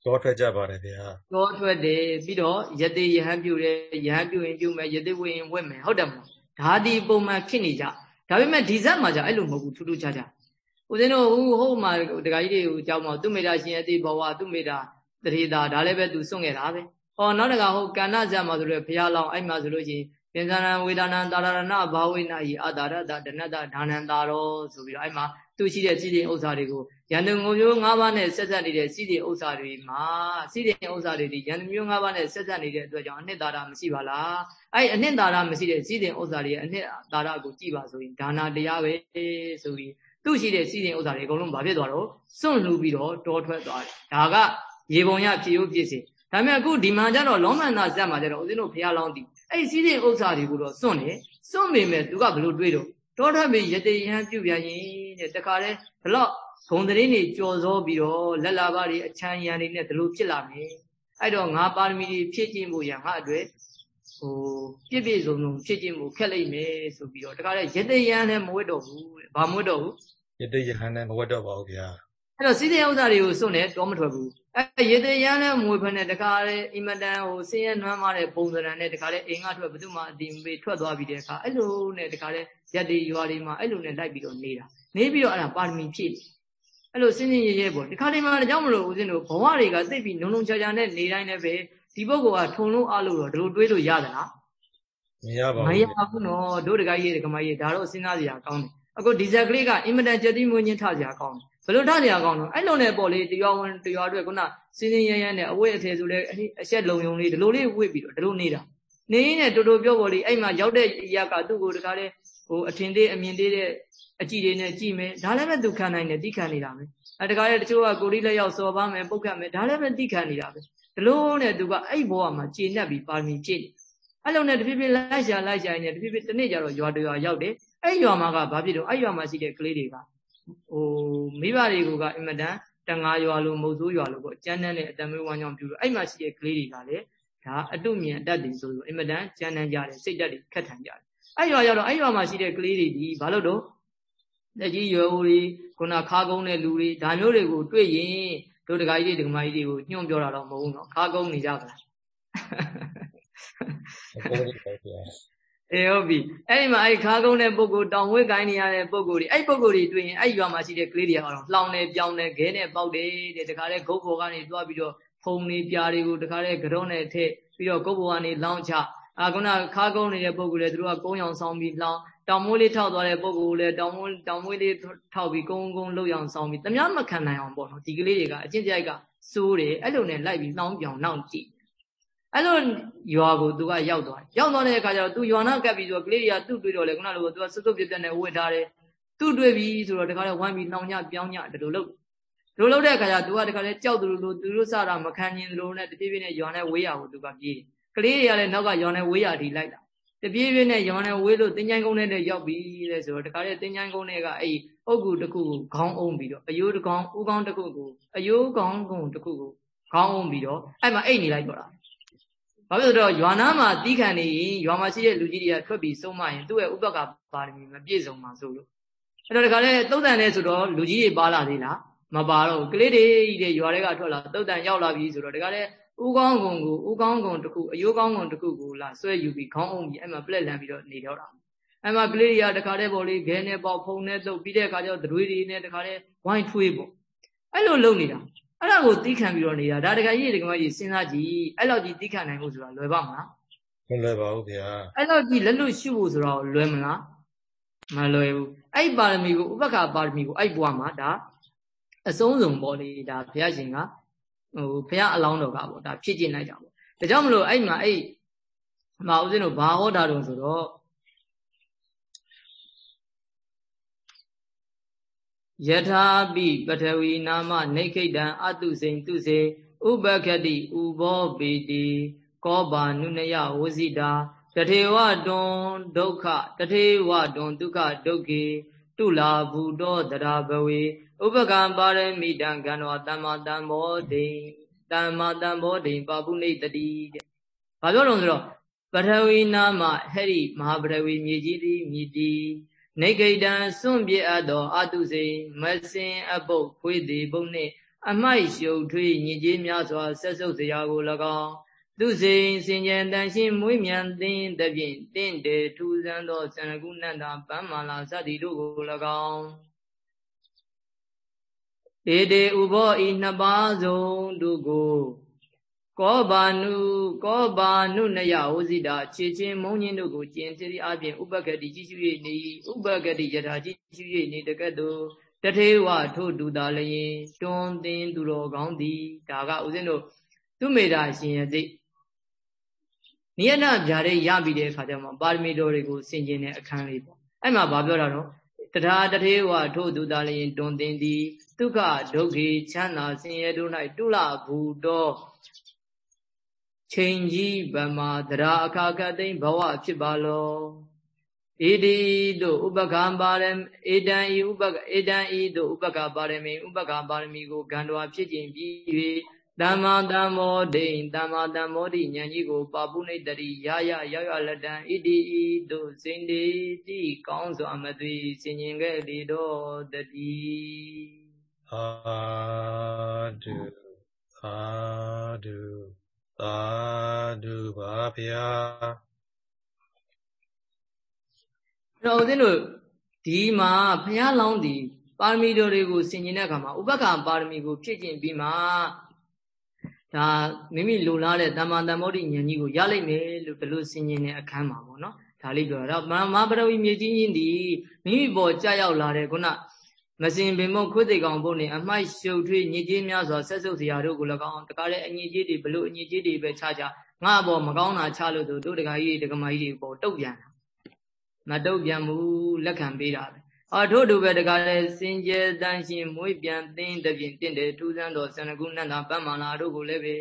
[SPEAKER 2] တောထွက်ကြပါတယ်ဗျာ
[SPEAKER 1] တောထွက်တယ်ပြီးတော့ယတိယဟန်ပြုတယ်ယဟန်ပြုရင်ပြုမယ်ယတိဝိရင်ဝက်မယ်ဟုတ်တယ်မလား ဒါဒီပုံမှန်ဖြစ်နေကြဒါပေမဲ့ဒီဇက်မှာじゃအဲ့လိုမဟုတ်ဘူးထူးထူးခြားခြားဦးဇင်းတို့ဟိုဟိုမှာဒကာကြီးတွေကိုကြောက်မသူမေတာရှင်အတိဘဝသူမေတာတရေတာဒါလည်းပဲသူစွန့်ခဲ့တာပဲဟောနောက်တကဟိုကဏ္ဍဇက်မှာဆိုတော့ဘုရားလောင်းအဲ့မှာဆိုလို့ရှိရင်ပင်ဇာနံဝေဒနာတာရဏဘာဝိနာယီအတာရတဒနတဒါနံတာရောဆိုပြီးတော့အဲ့မှာသူရှိတဲ့စီးတဲ့ဥစ္စာတွေကို ယန္တငုံမျိုး၅ပါးနဲ့ဆက်ဆက်နေတဲ့စီးတဲ့ဥစ္စာတွေမှာစီးတဲ့ဥစ္စာတွေဒီယန္တမျိုး၅ပါးနဲ့ဆက်ဆက်နေတဲ့အတွက်ကြောင့်အနှစ်သာရမရှိပါလားအဲ့အနှစ်သာရမရှိတဲ့စီးတဲ့ဥစ္စာတွေရဲ့အနှစ်သာရကိုကြည့်ပါဆိုရင်ဒါနာတရားပဲဆိုပြီးသူရှိတဲ့စီးတဲ့ဥစ္စာတွေအကုန်လုံးဘာဖြစ်သွားတော့စွန့်လှူပြီးတော့တောထွက်သွားတယ်ဒါကရေပုံရဖြစ်ရုပ်ဖြစ်စေဒါပေမဲ့အခုဒီမှာကျတော့လောမန္တဇက်မှာကျတော့ဦးဇင်းတို့ဘုရားလောင်းတည်အဲ့စီးတဲ့ဥစ္စာတွေကိုတော့စွန့်တယ်စွန့်ပေမဲ့သူကဘလို့တွေးတော့တောထမေယတိယံပြုပြန်ရင်တဲ့တခါလဲဘလောက် ဂုံတရင်းတွေကြော်စောပြီးတော့လက်လာပါတွေအချမ်းရံတွေနဲ့ဒီလိုဖြစ်လာမယ်အဲ့တော့ငါပါရမီတွေဖြည့်ကျင့်ဖို့ရငါအတွက်ဟိုပြည့်ပြည့်စုံစုံဖြည့်ကျင့်ဖို့ခက်လိမ့်မယ်ဆိုပြီးတော့တခါလဲယတိယံလည်းမဝတ်တော့ဘူးတဲ့ဘာမဝတ်တော့ဘူး
[SPEAKER 2] ယတိယဟန်လည်းမဝတ်တော့ပါဘူးဗျာ
[SPEAKER 1] အဲ့တော့စီးတဲ့ဥစ္စာတွေကိုစွန့်နေတော့မထွက်ဘူးအဲရေတရန်လည်းမွေဖက်နဲ့တခါလေအင်မတန်ဟိုဆင်းရဲနွမ်းမာတဲ့ပုံစံနဲ့တခါလေအိမ်ကထွက်ဘယ်သူမှအတိမပေးထွက်သွားပြီးတဲ့အခါအဲ့လိုနဲ့တခါလေရက်တွေရွာတွေမှာအဲ့လိုနဲ့လိုက်ပြီးတော့နေတာနေပြီးတော့အဲ့ဒါပါရမီဖြည့် အဲ့လိုစင်းစင်းရဲရဲပေါ့ဒီခါလေးမှာကြောင့်မလို့ဦးဇင်းတို့ဘဝတွေကသိပြီးလုံလုံချာချာနဲ့နေတိုင်းလည်းပဲဒီပုဂ္ဂိုလ်ကထုံလုံးအလို့တော့ဒီလိုတွေးလို့ရသလား
[SPEAKER 2] မရပါဘူးမ
[SPEAKER 1] ရပါဘူးနော်တို့တကကြီးဒကမကြီးဒါတော့စဉ်းစားစရာကောင်းတယ်အခုဒီဇက်ကလေးကအင်မတန်ကြက်တိမွေးချင်းထစရာကောင်းတယ်ဘယ်လိုထနေရကောင်းတော့အဲ့လိုနဲ့ပေါ့လေတရားဝင်တရားအတွက်ခုနစင်းစင်းရဲရဲနဲ့အဝိအထည်ဆိုလဲအဆက်လုံယုံလေးဒီလိုလေးဝိပြီးတော့ဒီလိုနေတာနေရင်းနဲ့တူတူပြောပေါ်လေအဲ့မှာရောက်တဲ့ရက်ကသူ့ကိုတခါလေဟိုအထင်သေးအမြင်သေးတဲ့ အကြည့်တွေနဲ့ကြည့်မယ်ဒါလည်းပဲသူခံနိုင်တယ်တိခံနေတာပဲအဲတခါလေတချို့ကကိုရီလက်ရောက်စော်ပါမယ်ပုတ်ခတ်မယ်ဒါလည်းပဲတိခံနေတာပဲဒီလိုနဲ့သူကအဲ့ဘဝမှာကျေနပ်ပြီးပါရမီပြည့်အဲ့လိုနဲ့တဖြည်းဖြည်းလိုက်ရှာလိုက်ရှာနေတဖြည်းဖြည်းတနေ့ကျတော့ရွာတရွာရောက်တယ်အဲ့ရွာမှာကဘာဖြစ်တော့အဲ့ရွာမှာရှိတဲ့ကလေးတွေကဟိုမိဘတွေကိုကအင်မတန်တငါရွာလိုမုတ်ဆိုးရွာလိုပေါ့ကျန်းတန်းတဲ့အတမေးဝမ်းကြောင်းပြုလို့အဲ့မှာရှိတဲ့ကလေးတွေကလည်းဒါအတုမြင်အတတ်တွေဆိုလို့အင်မတန်ကျန်းတန်းကြတယ်စိတ်တက်တွေခက်ထန်ကြတယ်အဲ့ရွာရောက်တော့အဲ့ရွာမှာရှိတဲ့ကလေးတွေဒီဘာလို့တော့ လက်ကြီးရွယ်ဦးတွေခုနခါကုန်းတဲ့လူတွေဒါမျိုးတွေကိုတွေ့ရင်တို့ဒကာကြီးတွေဒကာမကြီးတွေကိုညွှန်ပြောတာတော့မဟုတ်ဘူးနော်ခါကုန်းနေကြပါလားအေးဟုတ်ပြီအဲ့ဒီမှာအဲ့ခါကုန်းတဲ့ပုံကိုတောင်ဝဲကိုင်းနေရတဲ့ပုံကိုတွေအဲ့ပုံကိုတွေတွေ့ရင်အဲ့ရွာမှာရှိတဲ့ကလေးတွေကတော့လှောင်နေပြောင်းနေခဲနေပေါက်တယ်တဲ့တခါလဲဂုတ်ဘော်ကနေတွားပြီးတော့ဖုံနေပြားတွေကိုတခါလဲကရုံးနဲ့ထည့်ပြီးတော့ဂုတ်ဘော်ကနေလောင်းချ အာခုနခါကုန်းနေတဲ့ပုံကိုလေသူတို့ကကုန်းရောင်ဆောင်ပြီးလောင်းတောင်မိုးလေးထောက်သွားတဲ့ပုံကိုလေတောင်မိုးတောင်မွေးလေးထောက်ပြီးကုန်းကုန်းလှုပ်ရောင်ဆောင်ပြီးတများမခံနိုင်အောင်ပေါ့နော်ဒီကလေးတွေကအကျင့်ကြိုက်ကစိုးတယ်အဲ့လိုနဲ့လိုက်ပြီးလောင်းပြောင်နောက်ကြည့်အဲ့လိုရွာကိုသူကရောက်သွားရောက်သွားတဲ့အခါကျတော့သူရွာနာကပ်ပြီးဆိုကလေးတွေကသူ့တွေ့တော့လေခုနလိုသူကစွတ်စွတ်ပြပြနဲ့ဝတ်ထားတယ်သူ့တွေ့ပြီဆိုတော့တခါလဲဝမ်းပြီးနှောင်ညပြောင်းညဒီလိုလုပ်ဒီလိုလုပ်တဲ့အခါကျသူကတခါလဲကြောက်သူလိုသူတို့စတာမခံရင်လိုနဲ့တပြေးပြေးနဲ့ရွာနဲ့ဝေးရကိုသူကပြေးတယ် ကလေးတွေကလည်းနောက်ကရွာနဲ့ဝေးရဒီလိုက်တာတပြေးပြေးနဲ့ရွာနဲ့ဝေးလို့တင်းချိုင်းကုန်းနဲ့ရောက်ပြီလေဆိုတော့တခါလဲတင်းချိုင်းကုန်းနဲ့ကအဲ့အုတ်ကူတစ်ခုကိုခေါင်းအုံးပြီးတော့အယိုးတစ်ကောင်ဥကောင်းတစ်ခုကိုအယိုးကောင်းကုန်းတစ်ခုကိုခေါင်းအုံးပြီးတော့အဲ့မှာအိတ်နေလိုက်တော့တာဘာဖြစ်လို့တော့ရွာနာမှာတီးခံနေရင်ရွာမှာရှိတဲ့လူကြီးတွေကထွက်ပြီးဆုံးမရင်သူ့ရဲ့ဥပက္ခပါရမီမပြည့်စုံမှာဆိုလို့အဲ့တော့ဒီကလည်းသုတ်တန်လဲဆိုတော့လူကြီးတွေပါလာသေးလားမပါတော့ကလေးတွေတဲ့ရွာတွေကထွက်လာသုတ်တန်ရောက်လာပြီဆိုတော့ဒီကလည်း ဥကောင်းကုံကိုဥကောင်းကုံတစ်ခုအယိုးကောင်းကုံတစ်ခုကိုလာဆွဲယူပြီးခေါင်းအောင်ပြီးအဲ့မှာပလက်လန်ပြီးတော့နေတော့တာအဲ့မှာကလေးတွေကတခါတည်းပေါ့လေခဲနဲ့ပေါ့ဖုံနဲ့တုပ်ပြီးတဲ့အခါကျတော့တွေးတွေနဲ့တခါတည်းဝိုင်းထွေးပေါ့အဲ့လိုလုပ်နေတာအဲ့ဒါကိုတီးခံပြီးတော့နေတာဒါတကယ်ကြီးတကယ်ကြီးစဉ်းစားကြည့်အဲ့လောက်ကြီးတီးခံနိုင်ဖို့ဆိုတာလွယ်ပါမလား
[SPEAKER 2] မလွယ်ပါဘူးဗျာ
[SPEAKER 1] အဲ့လောက်ကြီးလက်လွတ်ရှုဖို့ဆိုတာလွယ်မလားမလွယ်ဘူးအဲ့ပါရမီကိုဥပက္ခပါရမီကိုအဲ့ဘွားမှာဒါအဆုံးစုံပေါ့လေဒါဘုရားရှင်က ဟိုဘုရားအလောင်းတော်ကပေါ့ဒါဖြစ်ကျင်လိုက်တာပေါ့ဒါကြောင့်မလို့အဲ့မှာအဲ့မအောင်စင်းတို့ဘာဟောတာတုံဆိုတော့ယထာပိပထဝီနာမနေခိတံအတုစိန်တုစေဥပခတိဥဘောပေတိကောဘာနုနယဝစီတာတထေဝတွန်ဒုက္ခတထေဝတွန်ဒုက္ခဒုက္ခေတုလာဘူတောတရာဘဝေ ဥပကံပါရမိတံကံတော်တမ္မာတံဘောဒိတမ္မာတံဘောဒိပါပုနေတတိတဲ့။ဘာပြောတော့ဆိုတော့ပထဝီနာမဟဲ့ဒီမဟာပထဝီမြေကြီးသည်မြည်တီနေဂိတံစွန့်ပြအပ်သောအတုစိမစင်အပုတ်ခွေးသည်ဘုံနှင့်အမိုက်ရှုပ်ထွေးညင်ကြီးများစွာဆက်ဆုပ်စရာကို၎င်းသူစိန်စင်ကြံတန်ရှင်းမွေးမြန်သင်းတဖြင့်တင့်တယ်ထူဆန်းသောစန္ဒကုဏ္ဍပန်းမာလာစသည်တို့ကို၎င်း ဧတေဥဘောဤနှစ်ပါးစုံတို့ကိုကောဘာနုကောဘာနုနယဝဇိတာခြေချင်းမုံညင်းတို့ကိုကျင်စီအပြင်ဥပကတိကြည့်ရှု၍နေဥပကတိယထာကြည့်ရှု၍နေတကဲ့သို့တထေဝထို့တူတာလျင်တွန်းသင်သူတော်ကောင်းသည်ဒါကဦးဇင်းတို့သူမေတာရှင်ရသိနိယနာဗျာတဲ့ရပြီးတဲ့အခါကျမှပါရမီတော်တွေကိုဆင်ကျင်တဲ့အခန်းလေးပေါ့အဲ့မှာဗာပြောတာတော့တထာတထေဝထို့တူတာလျင်တွန်းသင်သည် ဒုက္ခဒုက္ခေချမ်းသာဆင်းရဲတို့၌တုလဘူတော်ချိန်ကြီးဗမာတရာအခါကတိန်ဘဝဖြစ်ပါလောဣတိတို့ဥပကံပါရမေတံဤဥပကဧတံဤတို့ဥပကပါရမေဥပကပါရမီကိုဂန္ဓဝဖြစ်ခြင်းပြီး၍တမ္မာတမ္မောဒိတမ္မာတမ္မောဒိဉာဏ်ကြီးကိုပါပုနိတရိရရရောက်ရလက်တံဣတိဤတို့စိန်တေတိကောင်းစွာမသွေဆင်ញင်ခဲ့လေတော့တတိ
[SPEAKER 2] အာဒုအာဒုသာဓုပါဗျာ
[SPEAKER 1] တော့ဦးဇင်းတို့ဒီမှာဘုရားလောင်းဒီပါရမီတော်တွေကိုဆင်ញင်တဲ့အခါမှာဥပက္ခပါရမီကိုဖြည့်ကျင့်ပြီးမှဒါမိမိလိုလားတဲ့တမ္မာတမောတိဉာဏ်ကြီးကိုရလိမ့်မယ်လို့ဒီလိုဆင်ញင်တဲ့အခန်းမှာပေါ့နော်ဒါလေးပြောတာတော့မဟာပရဝီမြေကြီးကြီးဒီမိမိပေါ်ကြာရောက်လာတဲ့ခုန မစင်ပင်မုတ်ခွေးသိကောင်ဘုတ်နေအမိုက်ရှုပ်ထွေးညစ်ကြေးများစွာဆက်စုပ်စရာတို့ကို၎င်းတကားတဲ့အညစ်ကြေးတွေဘလို့အညစ်ကြေးတွေပဲခြားခြားငါ့ဘောမကောင်းတာချလို့သူတို့တကားကြီးတကမာကြီးတွေပေါ်တုတ်ပြန်တာမတုတ်ပြန်ဘူးလက်ခံပေးတာပဲအာထို့တူပဲတကားတဲ့စင်ကြယ်တန်ရှင်မွေးပြန်သင်းတပြင်တင့်တယ်ထူးဆန်းတော်ဆန္ဒကုနန္တာပန်းမာလာတို့ကိုလည်းပဲ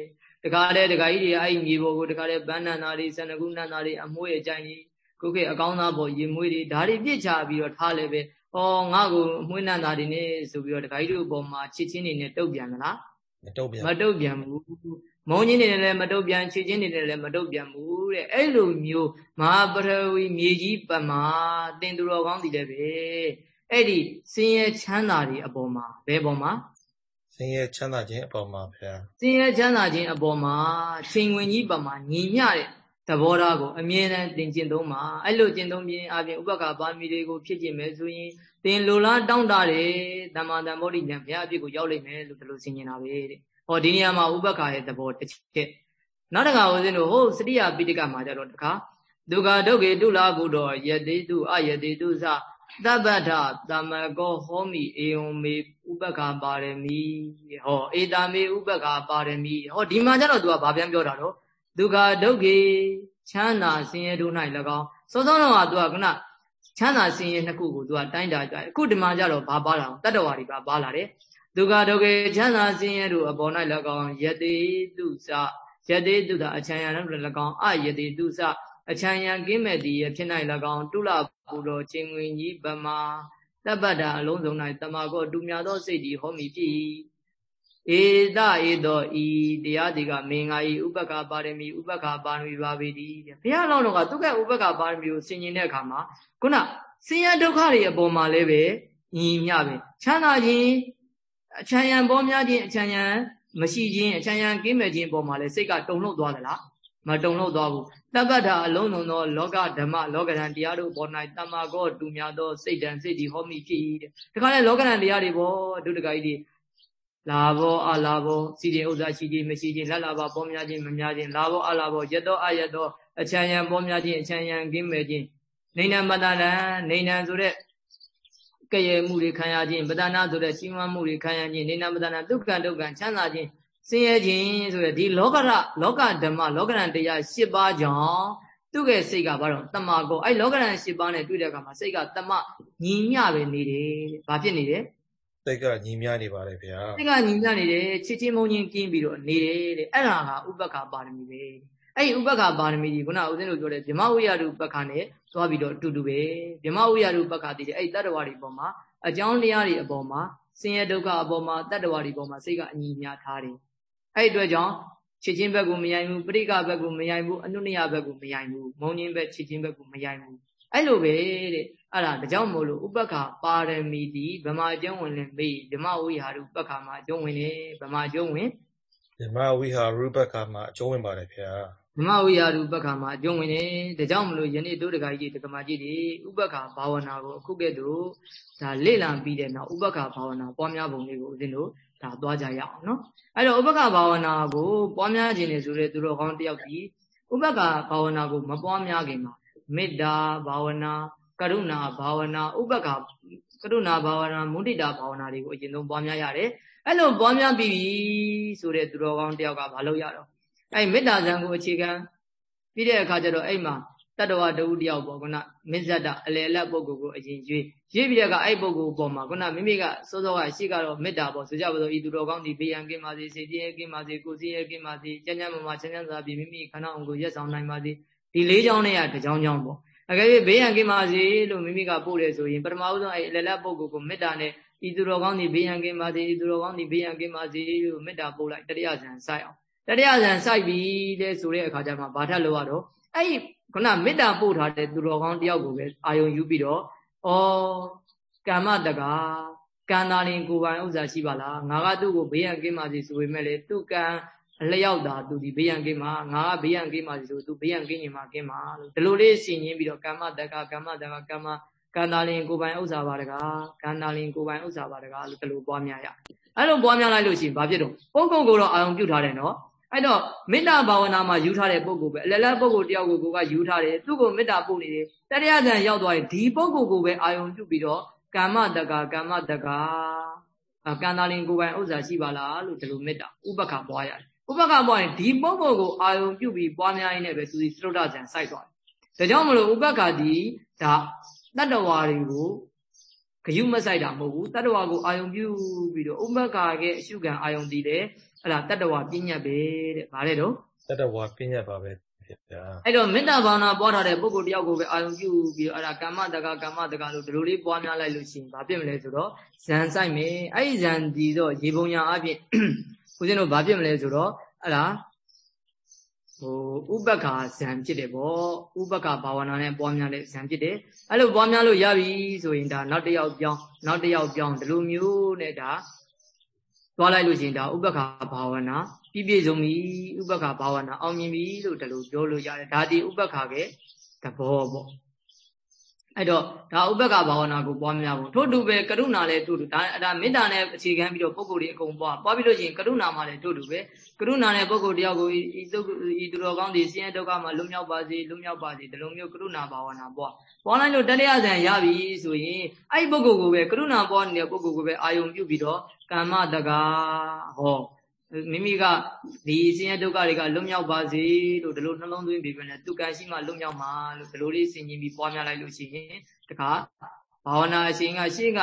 [SPEAKER 1] တကားတဲ့တကားကြီးတွေအဲ့မြေပေါ်ကိုတကားတဲ့ပန်းနန္တာတွေဆန္ဒကုနန္တာတွေအမွေးအကြိုင်ကြီးကိုခေအကောင်းသားပေါ်ရင်မွေးတွေဓာရီပြစ်ချပြီးတော့ထားလည်းပဲ ဩငါ့ကိုအမွှေးနန္တာတွေနဲ့ဆိုပြီးတော့ဒကာကြီးတို့အပေါ်မှာချစ်ချင်းတွေနဲ့တုတ်ပြန်မလား
[SPEAKER 2] မတုတ်ပြန်
[SPEAKER 1] မတုတ်ပြန်ဘူးမုံချင်းတွေနဲ့လည်းမတုတ်ပြန်ချစ်ချင်းတွေနဲ့လည်းမတုတ်ပြန်ဘူးတဲ့အဲ့လိုမျိုးမဟာပရဝီမြေကြီးပမာတင်သူတော်ကောင်းတည်လည်းပဲအဲ့ဒီစင်ရဲ့ချမ်းသာတွေအပေါ်မှာဘယ်ပေါ်မှာ
[SPEAKER 2] စင်ရဲ့ချမ်းသာခြင်းအပေါ်မှာဗျာ
[SPEAKER 1] စင်ရဲ့ချမ်းသာခြင်းအပေါ်မှာချိန်ဝင်ကြီးပမာညီမျှတဲ့ သဘောထားကိုအမြဲတမ်းသင်ကျင့်သုံးပါအဲ့လိုကျင့်သုံးခြင်းအပြင်ဥပက္ခပါမီတွေကိုဖြစ်ကျင်မယ်ဆိုရင်သင်လိုလားတောင်းတတယ်တမ္မာတမ္မောဓိဉာဏ်ဘုရားအဖြစ်ကိုရောက်လိမ့်မယ်လို့ဒီလိုဆင်ញင်တာပဲတဲ့ဟောဒီနေရာမှာဥပက္ခရဲ့သဘောတစ်ချက်နောက်တစ်ခါဦးဇင်းတို့ဟိုစတိယပိဋကမှာကြတော့တခါဒုက္ခဒုက္ခေတုလာကုတော်ယတိတုအယတိတုသသဗ္ဗထသမကောဟောမိအေယုံမေဥပက္ခပါရမီဟောဧတာမေဥပက္ခပါရမီဟောဒီမှာကျတော့သူကဗာပြန်ပြောတာတော့ ဒုက္ခဒုက္ခေချမ်းသာဆင်းရဲတို့၌၎င်းစောစောတော့ကသူကခုနချမ်းသာဆင်းရဲနှစ်ခုကိုသူကတိုင်းတာကြတယ်အခုဒီမှာကျတော့ဘာပါလာအောင်တတ္တဝါတွေပါပါလာတယ်ဒုက္ခဒုက္ခချမ်းသာဆင်းရဲတို့အပေါ်၌၎င်းယတိတုစယတိတုတာအချမ်းရံတို့၎င်းအယတိတုစအချမ်းရံကင်းမဲ့တည်ရဖြစ်၌၎င်းတုလပူတော်ချင်းဝင်ကြီးဗမာတပ္ပတာအလုံးစုံ၌တမကောတူမြသောစိတ်ဒီဟောမိဖြစ် ဧတဧသောဤတရားဒီကမင်္ဂာဤဥပက္ခပါရမီဥပက္ခပါရမီပါပေသည်ဘုရားလောင်းတော်ကသူကဥပက္ခပါရမီကိုဆင်ញင်တဲ့အခါမှာခုနဆင်းရဲဒုက္ခတွေအပေါ်မှာလည်းပဲညီမျှပဲချမ်းသာခြင်းအချမ်းရံပေါ်များခြင်းအချမ်းရံမရှိခြင်းအချမ်းရံကင်းမဲ့ခြင်းအပေါ်မှာလည်းစိတ်ကတုန်လှုပ်သွားသလားမတုန်လှုပ်သွားဘူးတပ္ပတာအလုံးစုံသောလောကဓမ္မလောကဓာန်တရားတို့ပေါ်၌တမ္မာကောတူများသောစိတ်ဓာန်စိတ်ဒီဟောမိဖြစ်၏တဲ့ဒါကလည်းလောကဓာန်တရားတွေပေါ်ဒုဒကကြီးတွေ လာဘောအလာဘောစီရင်ဥစ္စာရှိခြင်းမရှိခြင်းလက်လာပါပေါ်များခြင်းမများခြင်းလာဘောအလာဘောရတောအရတောအချမ်းရံပေါ်များခြင်းအချမ်းရံကင်းမဲ့ခြင်းနေနံပတနံနေနံဆိုတဲ့ကရေမှုတွေခံရခြင်းပတနာဆိုတဲ့ကြီးမွားမှုတွေခံရခြင်းနေနံပတနာဒုက္ခဒုက္ခချမ်းသာခြင်းဆင်းရဲခြင်းဆိုတဲ့ဒီလောကရလောကဓမ္မလောကရန်တရား၈ပါးကြောင့်သူ့ရဲ့စိတ်ကဘာတော့တမကောအဲ့လောကရန်၈ပါးနဲ့တွေ့တဲ့အခါမှာစိတ်ကတမညီမျှပဲနေတယ်တဲ့။ဘာဖြစ်နေလဲ
[SPEAKER 2] စိ တ်ကညီမြနေပါတယ်ဗျာ
[SPEAKER 1] စိတ်ကညီမြနေတယ်ချစ်ချင်းမုန်းချင်းကင်းပြီးတော့နေတယ်တဲ့အဲ့ဒါကဥပက္ခပါရမီပဲအဲ့ဒီဥပက္ခပါရမီကြီးခုနဦးဇင်းတို့ပြောတဲ့ဗြဟ္မဝိယတုပက္ခနဲ့သွားပြီးတော့အတူတူပဲဗြဟ္မဝိယတုပက္ခတည်တဲ့အဲ့ဒီတတ္တဝါတွေပေါ်မှာအကြောင်းတရားတွေအပေါ်မှာဆင်းရဲဒုက္ခအပေါ်မှာတတ္တဝါတွေပေါ်မှာစိတ်ကအညီညာထားတယ်အဲ့ဒီအတွက်ကြောင့်ချစ်ချင်းဘက်ကိုမယိုင်ဘူးပရိကဘက်ကိုမယိုင်ဘူးအနုနယဘက်ကိုမယိုင်ဘူးမုံချင်းဘက်ချစ်ချင်းဘက်ကိုမယိုင်ဘူးအဲ့လိုပဲတဲ့ အဲ့ဒါဒါကြောင့်မို့လို့ဥပက္ခပါရမီတိဗမာကျုံးဝင်လဲမေးဓမ္မဝိဟာရုပက္ခမှာအကျုံးဝင်တယ်ဗမာကျုံးဝင်
[SPEAKER 2] ဓမ္မဝိဟာရုပက္ခမှာအကျုံးဝင်ပါတယ်ဗျာ
[SPEAKER 1] ဓမ္မဝိဟာရုပက္ခမှာအကျုံးဝင်တယ်ဒါကြောင့်မလို့ယနေ့တို့တကကြီးတက္ကမကြီးတွေဥပက္ခဘာဝနာကိုအခုကဲ့သို့ဒါလေ့လာပြီးတဲ့နောက်ဥပက္ခဘာဝနာပွားများပုံလေးကိုဦးဇင်းတို့ဒါသွားကြရအောင်နော်အဲ့တော့ဥပက္ခဘာဝနာကိုပွားများခြင်းနေဆိုတဲ့သူတော်ကောင်းတယောက်ဒီဥပက္ခဘာဝနာကိုမပွားများခင်မှာမေတ္တာဘာဝနာ ကရုဏာဘာဝနာဥပက္ခကရုဏာဘာဝနာမုဒိတာဘာဝနာတွေကိုအရင်ဆုံးပွားများရတယ်အဲ့လိုပွားများပြီးပြီဆိုတဲ့သူတော်ကောင်းတယောက်ကမလုပ်ရတော့အဲ့မေတ္တာဇံကိုအခြေခံပြီးတဲ့အခါကျတော့အဲ့မှာတတ္တဝတဝတယောက်ပေါ့ခုနမစ္ဆဒအလယ်လက်ပုဂ္ဂိုလ်ကိုအရင်ရွေးရွေးပြီးတဲ့အခါအဲ့ပုဂ္ဂိုလ်ပေါ်မှာခုနမိမိကစောစောကရှိကတော့မေတ္တာပေါ့ဆိုကြပါစို့ဤသူတော်ကောင်းဒီဘေးရန်ကင်းပါစေစေတည်ရကင်းပါစေကိုယ်စီရကင်းပါစေကျမ်းကျမ်းမာမာချမ်းချမ်းသာပြီးမိမိခန္ဓာအောင်ကိုရက်ဆောင်နိုင်ပါစေဒီလေးချောင်းနဲ့ကတစ်ချောင်းချောင်းပေါ့ အကယ်၍ဘေးရန်ကင်းပါစေလို့မိမိကပို့တယ်ဆိုရင်ပထမဦးဆုံးအဲ့အလယ်လက်ပုဂ္ဂိုလ်ကိုမေတ္တာနဲ့ဤသူတော်ကောင်းဒီဘေးရန်ကင်းပါစေဤသူတော်ကောင်းဒီဘေးရန်ကင်းပါစေလို့မေတ္တာပို့လိုက်တတိယဇန်စိုက်အောင်တတိယဇန်စိုက်ပြီးတဲ့ဆိုတဲ့အခါကျမှဘာထက်လို့ရတော့အဲ့ဒီခုနမေတ္တာပို့ထားတဲ့သူတော်ကောင်းတယောက်ကိုပဲအာယုံယူပြီးတော့ဩကမ္မတကာကံသာလင်ကိုယ်ပိုင်ဥစ္စာရှိပါလားငါကသူ့ကိုဘေးရန်ကင်းပါစေဆိုပေမဲ့လေသူ့ကံ အလျောက်တာသူဒီဘေးရန်ကင်းမှာငါကဘေးရန်ကင်းပါစေဆိုသူဘေးရန်ကင်းနေမှာကင်းမှာလို့ဒီလိုလေးဆင်ញင်းပြီးတော့ကမ္မတကာကမ္မတကာကမ္မကံသာလင်ကိုယ်ပိုင်ဥစ္စာပါတကာကံသာလင်ကိုယ်ပိုင်ဥစ္စာပါတကာလို့ဒီလိုပွားများရအဲ့လိုပွားများလိုက်လို့ရှိရင်ဘာဖြစ်တော့ပုဂ္ဂိုလ်ကိုတော့အာယုံပြုတ်ထားတယ်နော်အဲ့တော့မေတ္တာဘာဝနာမှာယူထားတဲ့ပုဂ္ဂိုလ်ပဲအလလပုဂ္ဂိုလ်တယောက်ကိုကိုကယူထားတယ်သူ့ကိုမေတ္တာပို့နေတယ်တရိယဇံရောက်သွားရင်ဒီပုဂ္ဂိုလ်ကိုပဲအာယုံပြုပြီးတော့ကမ္မတကာကမ္မတကာကံသာလင်ကိုယ်ပိုင်ဥစ္စာရှိပါလားလို့ဒီလိုမေတ္တာဥပက္ခပွားရတယ် ဥပက္ခပွားရင်ဒီပုဂ္ဂိုလ်ကိုအာယုံပြုပြီးပွားများရင်းနဲ့ပဲသူဒီသရုတ်တဇံစိုက်သွားတယ်ဒါကြောင့်မလို့ဥပက္ခဒီဒါတတ္တဝါတွေကိုဂယုမဆိုင်တာမဟုတ်ဘူးတတ္တဝါကိုအာယုံပြုပြီးတော့ဥပက္ခရဲ့အရှုခံအာယုံတည်တယ်အဲ့ဒါတတ္တဝါပြဉ္ညတ်ပဲတဲ့ဗါတဲ့တော့
[SPEAKER 2] တတ္တဝါပြဉ္ညတ်ပါပဲဗျာ
[SPEAKER 1] အဲ့တော့မေတ္တာဘာဝနာပွားထားတဲ့ပုဂ္ဂိုလ်တယောက်ကိုပဲအာရုံပြုပြီးတော့အဲ့ဒါကမ္မတကကမ္မတကလို့ဒီလိုလေးပွားများလိုက်လို့ရှိရင်ဘာဖြစ်မလဲဆိုတော့ဇန်ဆိုင်မယ်အဲ့ဒီဇန်ဒီတော့ရေပုံညာအပြင် ဦးဇင်းတို့ဘာဖြစ်မလဲဆိုတော့အဲ့ဒါဟိုဥပက္ခဇံဖြစ်တယ်ပေါ့ဥပက္ခဘာဝနာနဲ့ပွားများတဲ့ဇံဖြစ်တယ်အဲ့လိုပွားများလို့ရပြီဆိုရင်ဒါနောက်တစ်ယောက်ပြောင်းနောက်တစ်ယောက်ပြောင်းဒီလိုမျိုးနဲ့ဒါသွားလိုက်လို့ရှိရင်ဒါဥပက္ခဘာဝနာပြည့်ပြည့်စုံပြီဥပက္ခဘာဝနာအောင်မြင်ပြီလို့ဒီလိုပြောလို့ရတယ်ဒါဒီဥပက္ခရဲ့သဘောပေါ့ အဲ့တော့ဒါဥပက္ခဘာဝနာကိုပွားများဖို့ထို့တူပဲကရုဏာလည်းထို့တူဒါဒါမေတ္တာနဲ့အခြေခံပြီးတော့ပုံကိုယ်တွေအကုန်ပွားပွားပြီးလို့ရှိရင်ကရုဏာမှလည်းထို့တူပဲကရုဏာနဲ့ပုံကိုယ်တယောက်ကိုဤတုတ်ဤသူတော်ကောင်းဒီဆင်းရဲဒုက္ခမှလွတ်မြောက်ပါစေလွတ်မြောက်ပါစေဒီလိုမျိုးကရုဏာဘာဝနာပွားပွားလိုက်လို့တတရားဆံရပြီဆိုရင်အဲ့ဒီပုံကိုယ်ကိုပဲကရုဏာပွားနေတဲ့ပုံကိုယ်ကိုပဲအာယုံပြုပြီးတော့ကမ္မတကာဟော မိမိကဒီဆင်းရဲဒုက္ခတွေကလွတ်မြောက်ပါစေလို့ဒီလိုနှလုံးသွင်းပြီးပြန်တယ်သူကံရှိမှလွတ်မြောက်မှာလို့ဒီလိုလေးဆင်ခြင်ပြီးပွားများလိုက်လို့ရှိရင်တခါဘာဝနာအရှင်ကရှေ့က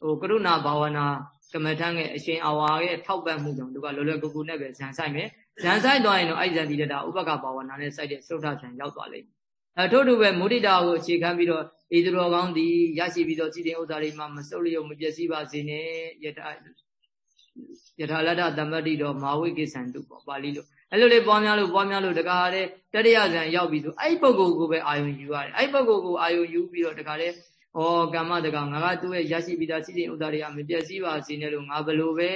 [SPEAKER 1] ဟိုကရုဏာဘာဝနာကမ္မထမ်းရဲ့အရှင်အဝါရဲ့ထောက်ပံ့မှုကြောင့်သူကလောလောကူကူနဲ့ပဲဇန်ဆိုင်မယ်ဇန်ဆိုင်သွားရင်တော့အဲ့ဇန်ဒီတတာဥပကဘာဝနာနဲ့စိုက်တဲ့သုဒ္ဓဇန်ရောက်သွားလိမ့်မယ်အဲထို့တူပဲမုဒိတာကိုအခြေခံပြီးတော့ဣသရောကောင်းသည်ရရှိပြီးတော့ကြည်တင်ဥစ္စာတွေမှာမစုပ်လျော်မပျက်စီးပါစေနဲ့ယထာ ယထာလတ္ထသမ္ပတိတော်မာဝိကိသံတုပေါ့ပါဠိလိုအဲ့လိုလေးပွားများလို့ပွားများလို့တခါတည်းတတိယဇန်ရောက်ပြီးဆိုအဲ့ပုဂ္ဂိုလ်ကိုပဲအာယုံယူရတယ်အဲ့ပုဂ္ဂိုလ်ကိုအာယုံယူပြီးတော့တခါတည်းဩကမ္မတကောင်ငါကသူ့ရဲ့ရရှိပြီးသားစီစဉ်ဥဒ္ဒါတွေကမပြည့်စည်ပါစေနဲ့လို့ငါဘလို့ပဲ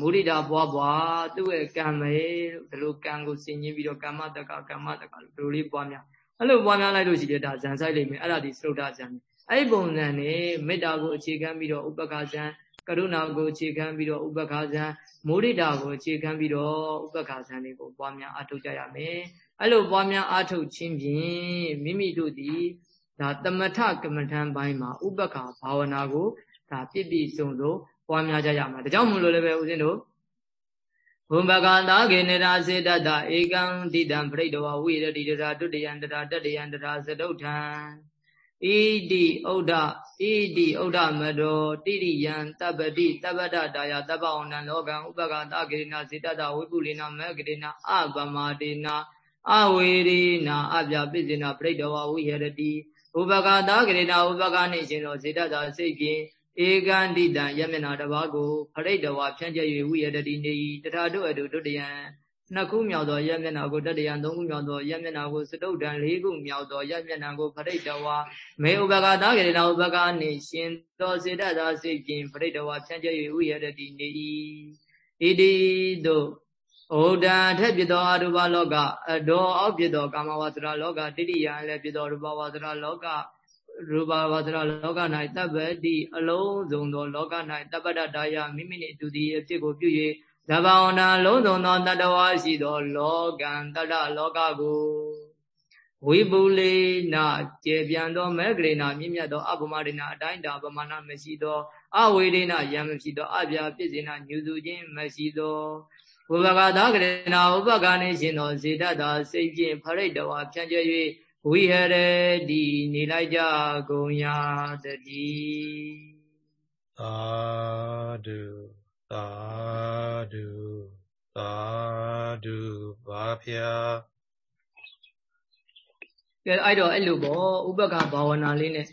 [SPEAKER 1] မုရိဒာဘွားဘွားသူ့ရဲ့ကံပဲလို့ဒီလိုကံကိုဆင်ញင်းပြီးတော့ကမ္မတကကမ္မတကလို့ဒီလိုလေးပွားများအဲ့လိုပွားများလိုက်လို့ရှိတယ်ဒါဇန်ဆိုင်လိမ့်မယ်အဲ့ဒါဒီသရုတ်တာဇန်အဲ့ဒီပုံစံနဲ့မေတ္တာကိုအခြေခံပြီးတော့ဥပက္ခဇန် ကရုဏာကိုအခြေခံပြီးတော့ဥပက္ခဇံမုဒိတာကိုအခြေခံပြီးတော့ဥပက္ခဇံတွေကိုပွားများအားထုတ်ကြရမယ်အဲ့လိုပွားများအားထုတ်ခြင်းဖြင့်မိမိတို့ဒီဒါတမထကမ္မထံပိုင်းမှာဥပက္ခဘာဝနာကိုဒါပြည့်ပြည့်စုံစုံပွားများကြရမှာဒါကြောင့်မလို့လည်းပဲဦးဇင်းတို့ဘုံဘဂန္တာခေနရာစေတတဧကံတိတံပရိတဝဝိရတိတရာတုတယံတရာတတယံတရာသတုထံ ဣတိဥဒ္ဒဣတိဥဒ္ဒမတောတိရိယံတပ္ပတိတပ္ပတတာယတပ္ပဝန္တံလောကံဥပကတဂိရိနာစေတတဝိပုလိနာမဂိရိနာအပမတေနာအဝေရိနာအပြပိစိနာပြိတဝဝိဟရတိဥပကတဂိရိနာဥပကနှင့်ရှင်သောစေတတစိတ်ဖြင့်ဧကန္တိတံယမျက်နာတစ်ပါးကိုဖရိတဝဖြန့်ကျက်၍ဝိရတတိနေတထာတို့အတုဒုတယံ နှစ်ခုမြောက်သောရက်မျက်နှာကိုတတရံသုံးခုမြောက်သောရက်မျက်နှာကိုစတုဒ္ဒံလေးခုမြောက်သောရက်မျက်နှာကိုပရိတဝါမေဥပကသာကေရဏဥပကနေရှင်သောစေတသာစိတ်ဖြင့်ပရိတဝါဖြန့်ကျက်၍ဥယရတိနေ၏ဣတိတို့ဩဒံထက်ပြသောအရူပလောကအတော်အောက်ပြသောကာမဝါစရာလောကတိတိယံလည်းပြသောရူပဝါစရာလောကရူပဝါစရာလောက၌တပ္ပတိအလုံးစုံသောလောက၌တပ္ပတတာယမိမိနှင့်အတူတည်းအဖြစ်ကိုပြု၍ သဗ္ဗဝနာလုံးစုံသောတတ္တဝါရှိသော လောကံတတ္တလောကကိုဝိပုလေနာကျေပြန်သောမေဂရေနာမြင့်မြတ်သောအပမရေနာအတိုင်းတာပမာဏမရှိသောအဝေရေနာယံမရှိသောအပြာပြည့်စေနာညူစုခြင်းမရှိသောဝဘဂသာကရေနာဥပကနေရှင်သောဇေတတာစိတ်ဖြင့်ဖရိတဝါဖြန့်ကျက်၍ဝိဟရတိနေလိုက်ကြကုန်ရာတည်း
[SPEAKER 2] သာဓု သာဓုသာဓုပါဗျာ
[SPEAKER 1] ကဲအဲ့တော့အဲ့လိုပေါ့ဥပက္ခဘာဝနာလေးနဲ့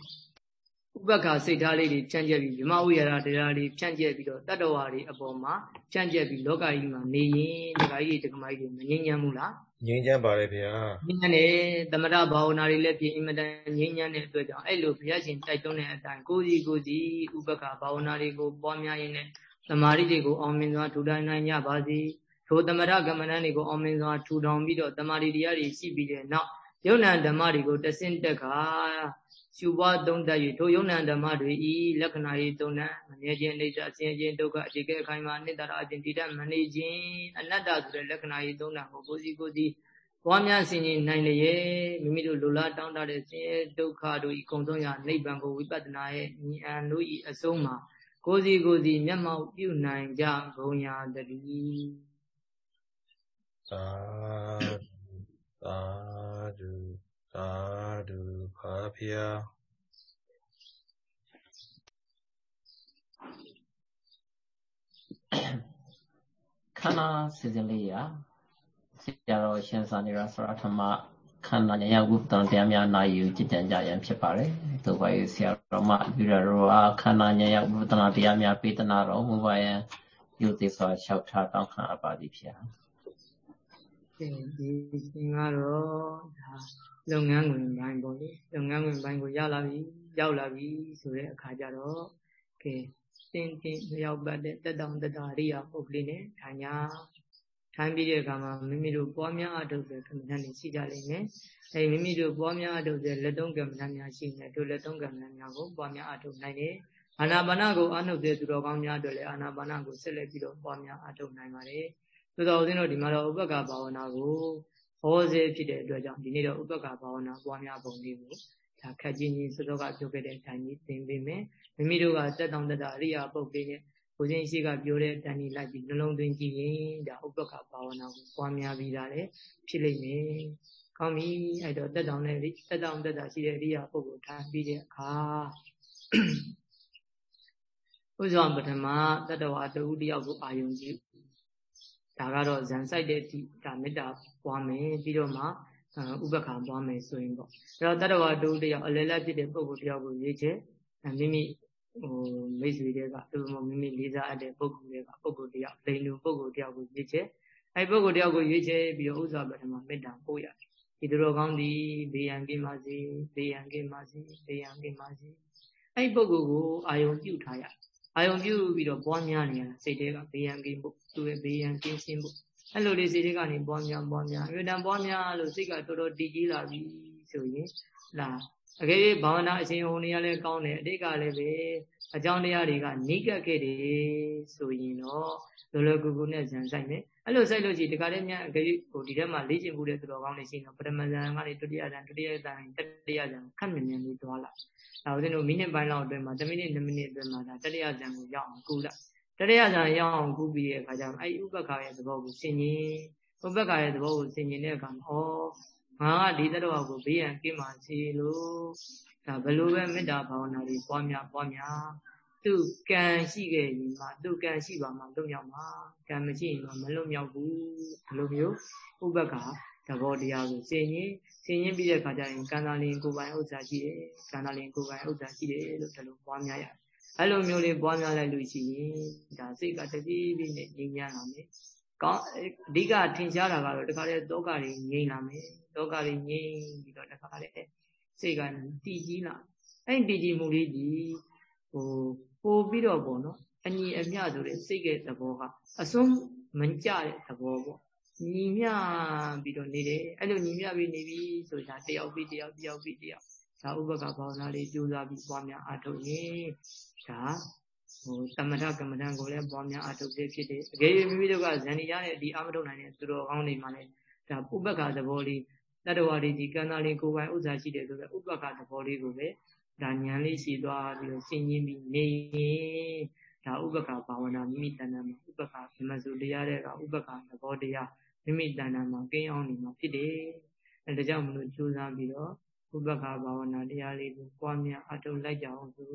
[SPEAKER 1] ဥပက္ခစိတ်ထားလေးတွေဖြန့်ကျက်ပြီးမြမဝိရဒတရားလေးဖြန့်ကျက်ပြီးတော့တတ္တဝါတွေအပေါ်မှာဖြန့်ကျက်ပြီးလောကကြီးမှာနေရင်ဒကာကြီးဒကာမကြီးတွေမငြိမ်းချမ်းဘူးလား
[SPEAKER 2] ငြိမ်းချမ်းပါတယ်ဗျာ
[SPEAKER 1] ငြိမ်းချမ်းတယ်သမထဘာဝနာတွေလည်းပြင်အင်မတန်ငြိမ်းချမ်းတဲ့အတွက်ကြောင့်အဲ့လိုဘုရားရှင်တိုက်တွန်းတဲ့အတိုင်းကိုကြီးကိုကြီးဥပက္ခဘာဝနာတွေကိုပွားများရင်းနဲ့ သမာဓိတွေကိုအောင်မြင်စွာထူထောင်နိုင်ကြပါစေထိုသမထကမ္မဋ္ဌာန်းတွေကိုအောင်မြင်စွာထူထောင်ပြီးတော့သမာဓိတရားတွေရှိပြီးတဲ့နောက်ယုံနာဓမ္မတွေကိုတဆင့်တက်ခါရှုပွားသုံးတတ်၍ထိုယုံနာဓမ္မတွေဤလက္ခဏာ၏သုံးနှံမမြဲခြင်းအိဋ္ဌအစဉ်ခြင်းဒုက္ခအခြေခဲအခိုင်မာနိတ္တရာအပြင်တိတမနေခြင်းအနတ္တဆိုတဲ့လက္ခဏာ၏သုံးနှံကိုကိုစီကိုစီပွားများဆင်ခြင်နိုင်လျက်မိမိတို့လိုလားတောင်းတတဲ့ဆင်းရဲဒုက္ခတို့ဤကုံဆုံးရာနိဗ္ဗာန်ကိုဝိပဿနာရဲ့ဉာဏ်တို့ဤအဆုံးမှာ ကိုစီကိုစီမျက်မှောက်ပြုနိုင်ကြဂုံရာတည်း
[SPEAKER 2] သာသာဓုသာဓုဖာဖျား
[SPEAKER 3] ခန္ဓာစီစဉ်လေးရဆရာတော်ရှင်သာနေရဆရာဓမ္မ ခန္ဓာဉာဏ်ဝိပဿနာတရားများနာယူကြည်ကြံကြရန်ဖြစ်ပါတယ်။သို့ပါ၍ဆရာတော်မပြုရတော်အားခန္ဓာဉာဏ်ဝိပဿနာတရားများပေးသနာတော်မူပါယံယုတိစွာလျှောက်ထားတောင်းခံအပ်ပါသည်ဗျာ။
[SPEAKER 1] ဒီရှင်ကတော့ဒါလုပ်ငန်းဝင်ပိုင်းပေါ့လေလုပ်ငန်းဝင်ပိုင်းကိုရောက်လာပြီရောက်လာပြီဆိုတဲ့အခါကျတော့ကဲတင်းတင်းလျောက်ပတ်တဲ့တက်တောင်တက်တာရိယာပုဂ္ဂလိနဲ့ဒါညာ ထိုင်းပြီးတဲ့အခါမှာမိမိတို့ပွားများအထုတ်တဲ့ကမ္မဋ္ဌာန်းတွေရှိကြလိမ့်မယ်။အဲဒီမိမိတို့ပွားများအထုတ်တဲ့လက်သုံးကမ္မဋ္ဌာန်းများရှိနေတို့လက်သုံးကမ္မဋ္ဌာန်းများကိုပွားများအထုတ်နိုင်တယ်။အာနာပါနကိုအနှုတ်တဲ့သူတော်ကောင်းများအတွက်လည်းအာနာပါနကိုဆက်လက်ပြီးတော့ပွားများအထုတ်နိုင်ပါတယ်။သို့တော်ဦးဇင်းတို့ဒီမှာတော့ဥပက္ခဘာဝနာကိုဟောစေဖြစ်တဲ့အတွက်ကြောင့်ဒီနေ့တော့ဥပက္ခဘာဝနာပွားများပုံလေးကိုဒါခက်ချင်းချင်းစောစောကပြောခဲ့တဲ့အတိုင်းသင်ပေးမယ်။မိမိတို့ကတက်တောင်တက်တာအရိယာပုဂ္ဂိုလ်နဲ့ ကိုချင်းရှိကပြောတဲ့အတိုင်းကြီးလိုက်ပြီးနှလုံးသွင်းကြည့်ရင်ဒါဥပ္ပခဘာဝနာကိုပွားများပြီးတာလေဖြစ်လိမ့်မယ်။ကောင်းပြီအဲ့တော့တက်တောင်နဲ့တက်တောင်တက်တာရှိတဲ့အရိယာပုဂ္ဂိုလ်ထားပြီးတဲ့အခါဥစ္စာပထမတတဝါတူတယောက်ကိုအာယုံကြည့်ဒါကတော့ဇန်ဆိုင်တဲ့အထိဒါမေတ္တာပွားမယ်ပြီးတော့မှဥပ္ပခါပွားမယ်ဆိုရင်ပေါ့အဲ့တော့တတဝါတူတယောက်အလယ်လက်ဖြစ်တဲ့ပုဂ္ဂိုလ်တယောက်ကိုရွေးချက်မိမိ ဟိုမိတ်ဆွေတွေကသူ့မမိမိလေးစားအပ်တဲ့ပုဂ္ဂိုလ်တွေကပုဂ္ဂိုလ်တယောက်လိန်လူပုဂ္ဂိုလ်တယောက်ကိုရွေးချယ်အဲပုဂ္ဂိုလ်တယောက်ကိုရွေးချယ်ပြီးတော့ဥစ္စာပထမမေတ္တာပို့ရတယ်ဒီသူတော်ကောင်းဒီဘေးရန်ကင်းပါစေဘေးရန်ကင်းပါစေဘေးရန်ကင်းပါစေအဲပုဂ္ဂိုလ်ကိုအာယုံပြုထားရအာယုံပြုပြီးတော့ပွားများနေရစိတ်တွေကဘေးရန်ကင်းဖို့သူ့ရဲ့ဘေးရန်ကင်းရှင်းဖို့အဲ့လိုလေးစိတ်တွေကနေပွားများပွားများအမြဲတမ်းပွားများလို့စိတ်ကတော်တော်တည်ကြီးလာပြီဆိုရင်လာ အကယ်၍ဘာဝနာအရှင်ဟိုနေရာလဲကောင်းတယ်အတိတ်ကလည်းပဲအကြောင်းတရားတွေကနိကတ်ခဲ့တယ်ဆိုရင်တော့လောလောကူကူနဲ့ဇန်ဆိုင်မယ်အဲ့လိုဆိုင်လို့ရှိရင်ဒီကလေးများအကယ်၍ဟိုဒီထဲမှာလေ့ကျင့်မှုတဲ့သူတော်ကောင်းတွေရှိရင်တော့ပထမဇန်ကနေဒုတိယဇန်ဒုတိယဇန်တတိယဇန်ခက်မြန်မြန်လေးသွားလာဒါဦးဇင်းတို့မိနစ်ပိုင်းလောက်အတွင်းမှာ10မိနစ်2မိနစ်အတွင်းမှာဒါတတိယဇန်ကိုရောက်အောင်ကူလာတတိယဇန်ရောက်အောင်ကူပြီးတဲ့အခါကျတော့အဲ့ဥပ္ပခါရဲ့သဘောကိုဆင်ញင်ဥပ္ပခါရဲ့သဘောကိုဆင်ញင်တဲ့အခါမှာဩ ငါကဒီတတော်ကိုဘေးရန်ကင်းပါစေလို့ဒါဘယ်လိုပဲမေတ္တာဘာဝနာတွေပွားများပွားများသူကံရှိခဲ့ရင်မှသူကံရှိပါမှလွတ်မြောက်မှာကံမရှိရင်တော့မလွတ်မြောက်ဘူးဘယ်လိုမျိုးဥပ္ပခါသဘောတရားကိုစင်ရင်စင်ရင်ပြီးတဲ့အခါကျရင်ကံသာလင်ကိုယ်ပိုင်ဥစ္စာရှိတယ်ကံသာလင်ကိုယ်ပိုင်ဥစ္စာရှိတယ်လို့ဒီလိုပွားများရတယ်အဲ့လိုမျိုးလေးပွားများလိုက်လို့ရှိရင်ဒါစိတ်ကတပြေးပြေးနဲ့ငြိမ်းချမ်းလာမယ် ကောင်းအဓိကထင်ရှားတာကတော့တခါလေတောကတွေငြိမ်းလာမယ်တောကတွေငြိမ်းပြီးတော့တခါလေစိတ်ကတည်ကြီးလာအဲ့တည်ကြီးမှုလေးဒီဟိုပို့ပြီးတော့ပေါ့နော်အညီအမျှဆိုတဲ့စိတ်ရဲ့သဘောကအစွန်းမကြတဲ့သဘောပေါ့ညီမျှပြီးတော့နေတယ်အဲ့လိုညီမျှပြီးနေပြီဆိုတာတယောက်ပြီးတယောက်တယောက်ပြီးတယောက်ဒါဥပကဘာဝနာလေးကြိုးစားပြီးပွားများအားထုတ်ရင်ဒါ ဟိုသမထကမ္မဋ္ဌာန်းကိုလည်းပွားများအားထုတ်ဖြစ်ဖြစ်တယ်အကယ်၍မိမိတို့ကဇန်နီရနဲ့ဒီအာမထုတ်နိုင်တဲ့သူတော်ကောင်းတွေမှလည်းဒါဥပကသဘောလေးတတ္တဝါတွေဒီကံသားလေးကိုယ်ပိုင်ဥစ္စာရှိတယ်ဆိုတော့ဥပကသဘောလေးကိုပဲဒါဉာဏ်လေးစီသွားပြီးတော့ရှင်းရင်းပြီးနေရင်ဒါဥပကဘာဝနာမိမိတဏ္ဍာမှာဥပကဓမ္မစုတရားတဲ့ကဥပကသဘောတရားမိမိတဏ္ဍာမှာကင်းအောင်နေမှာဖြစ်တယ်အဲဒါကြောင့်မလို့ကြိုးစားပြီးတော့ဥပကဘာဝနာတရားလေးကိုပွားများအထုတ်လိုက်ကြအောင်ဆို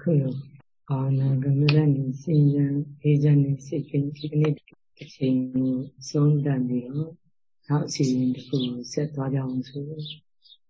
[SPEAKER 1] ခုလိုအာနာကမရဏီစင်ရန်အေးချမ်းနေစိတ်ကင်းဒီကနေ့အချိန်ကိုဆုံးတတ်ပြီးတော့နောက်အစီအစဉ်တစ်ခုဆက်သွားကြအောင်ဆို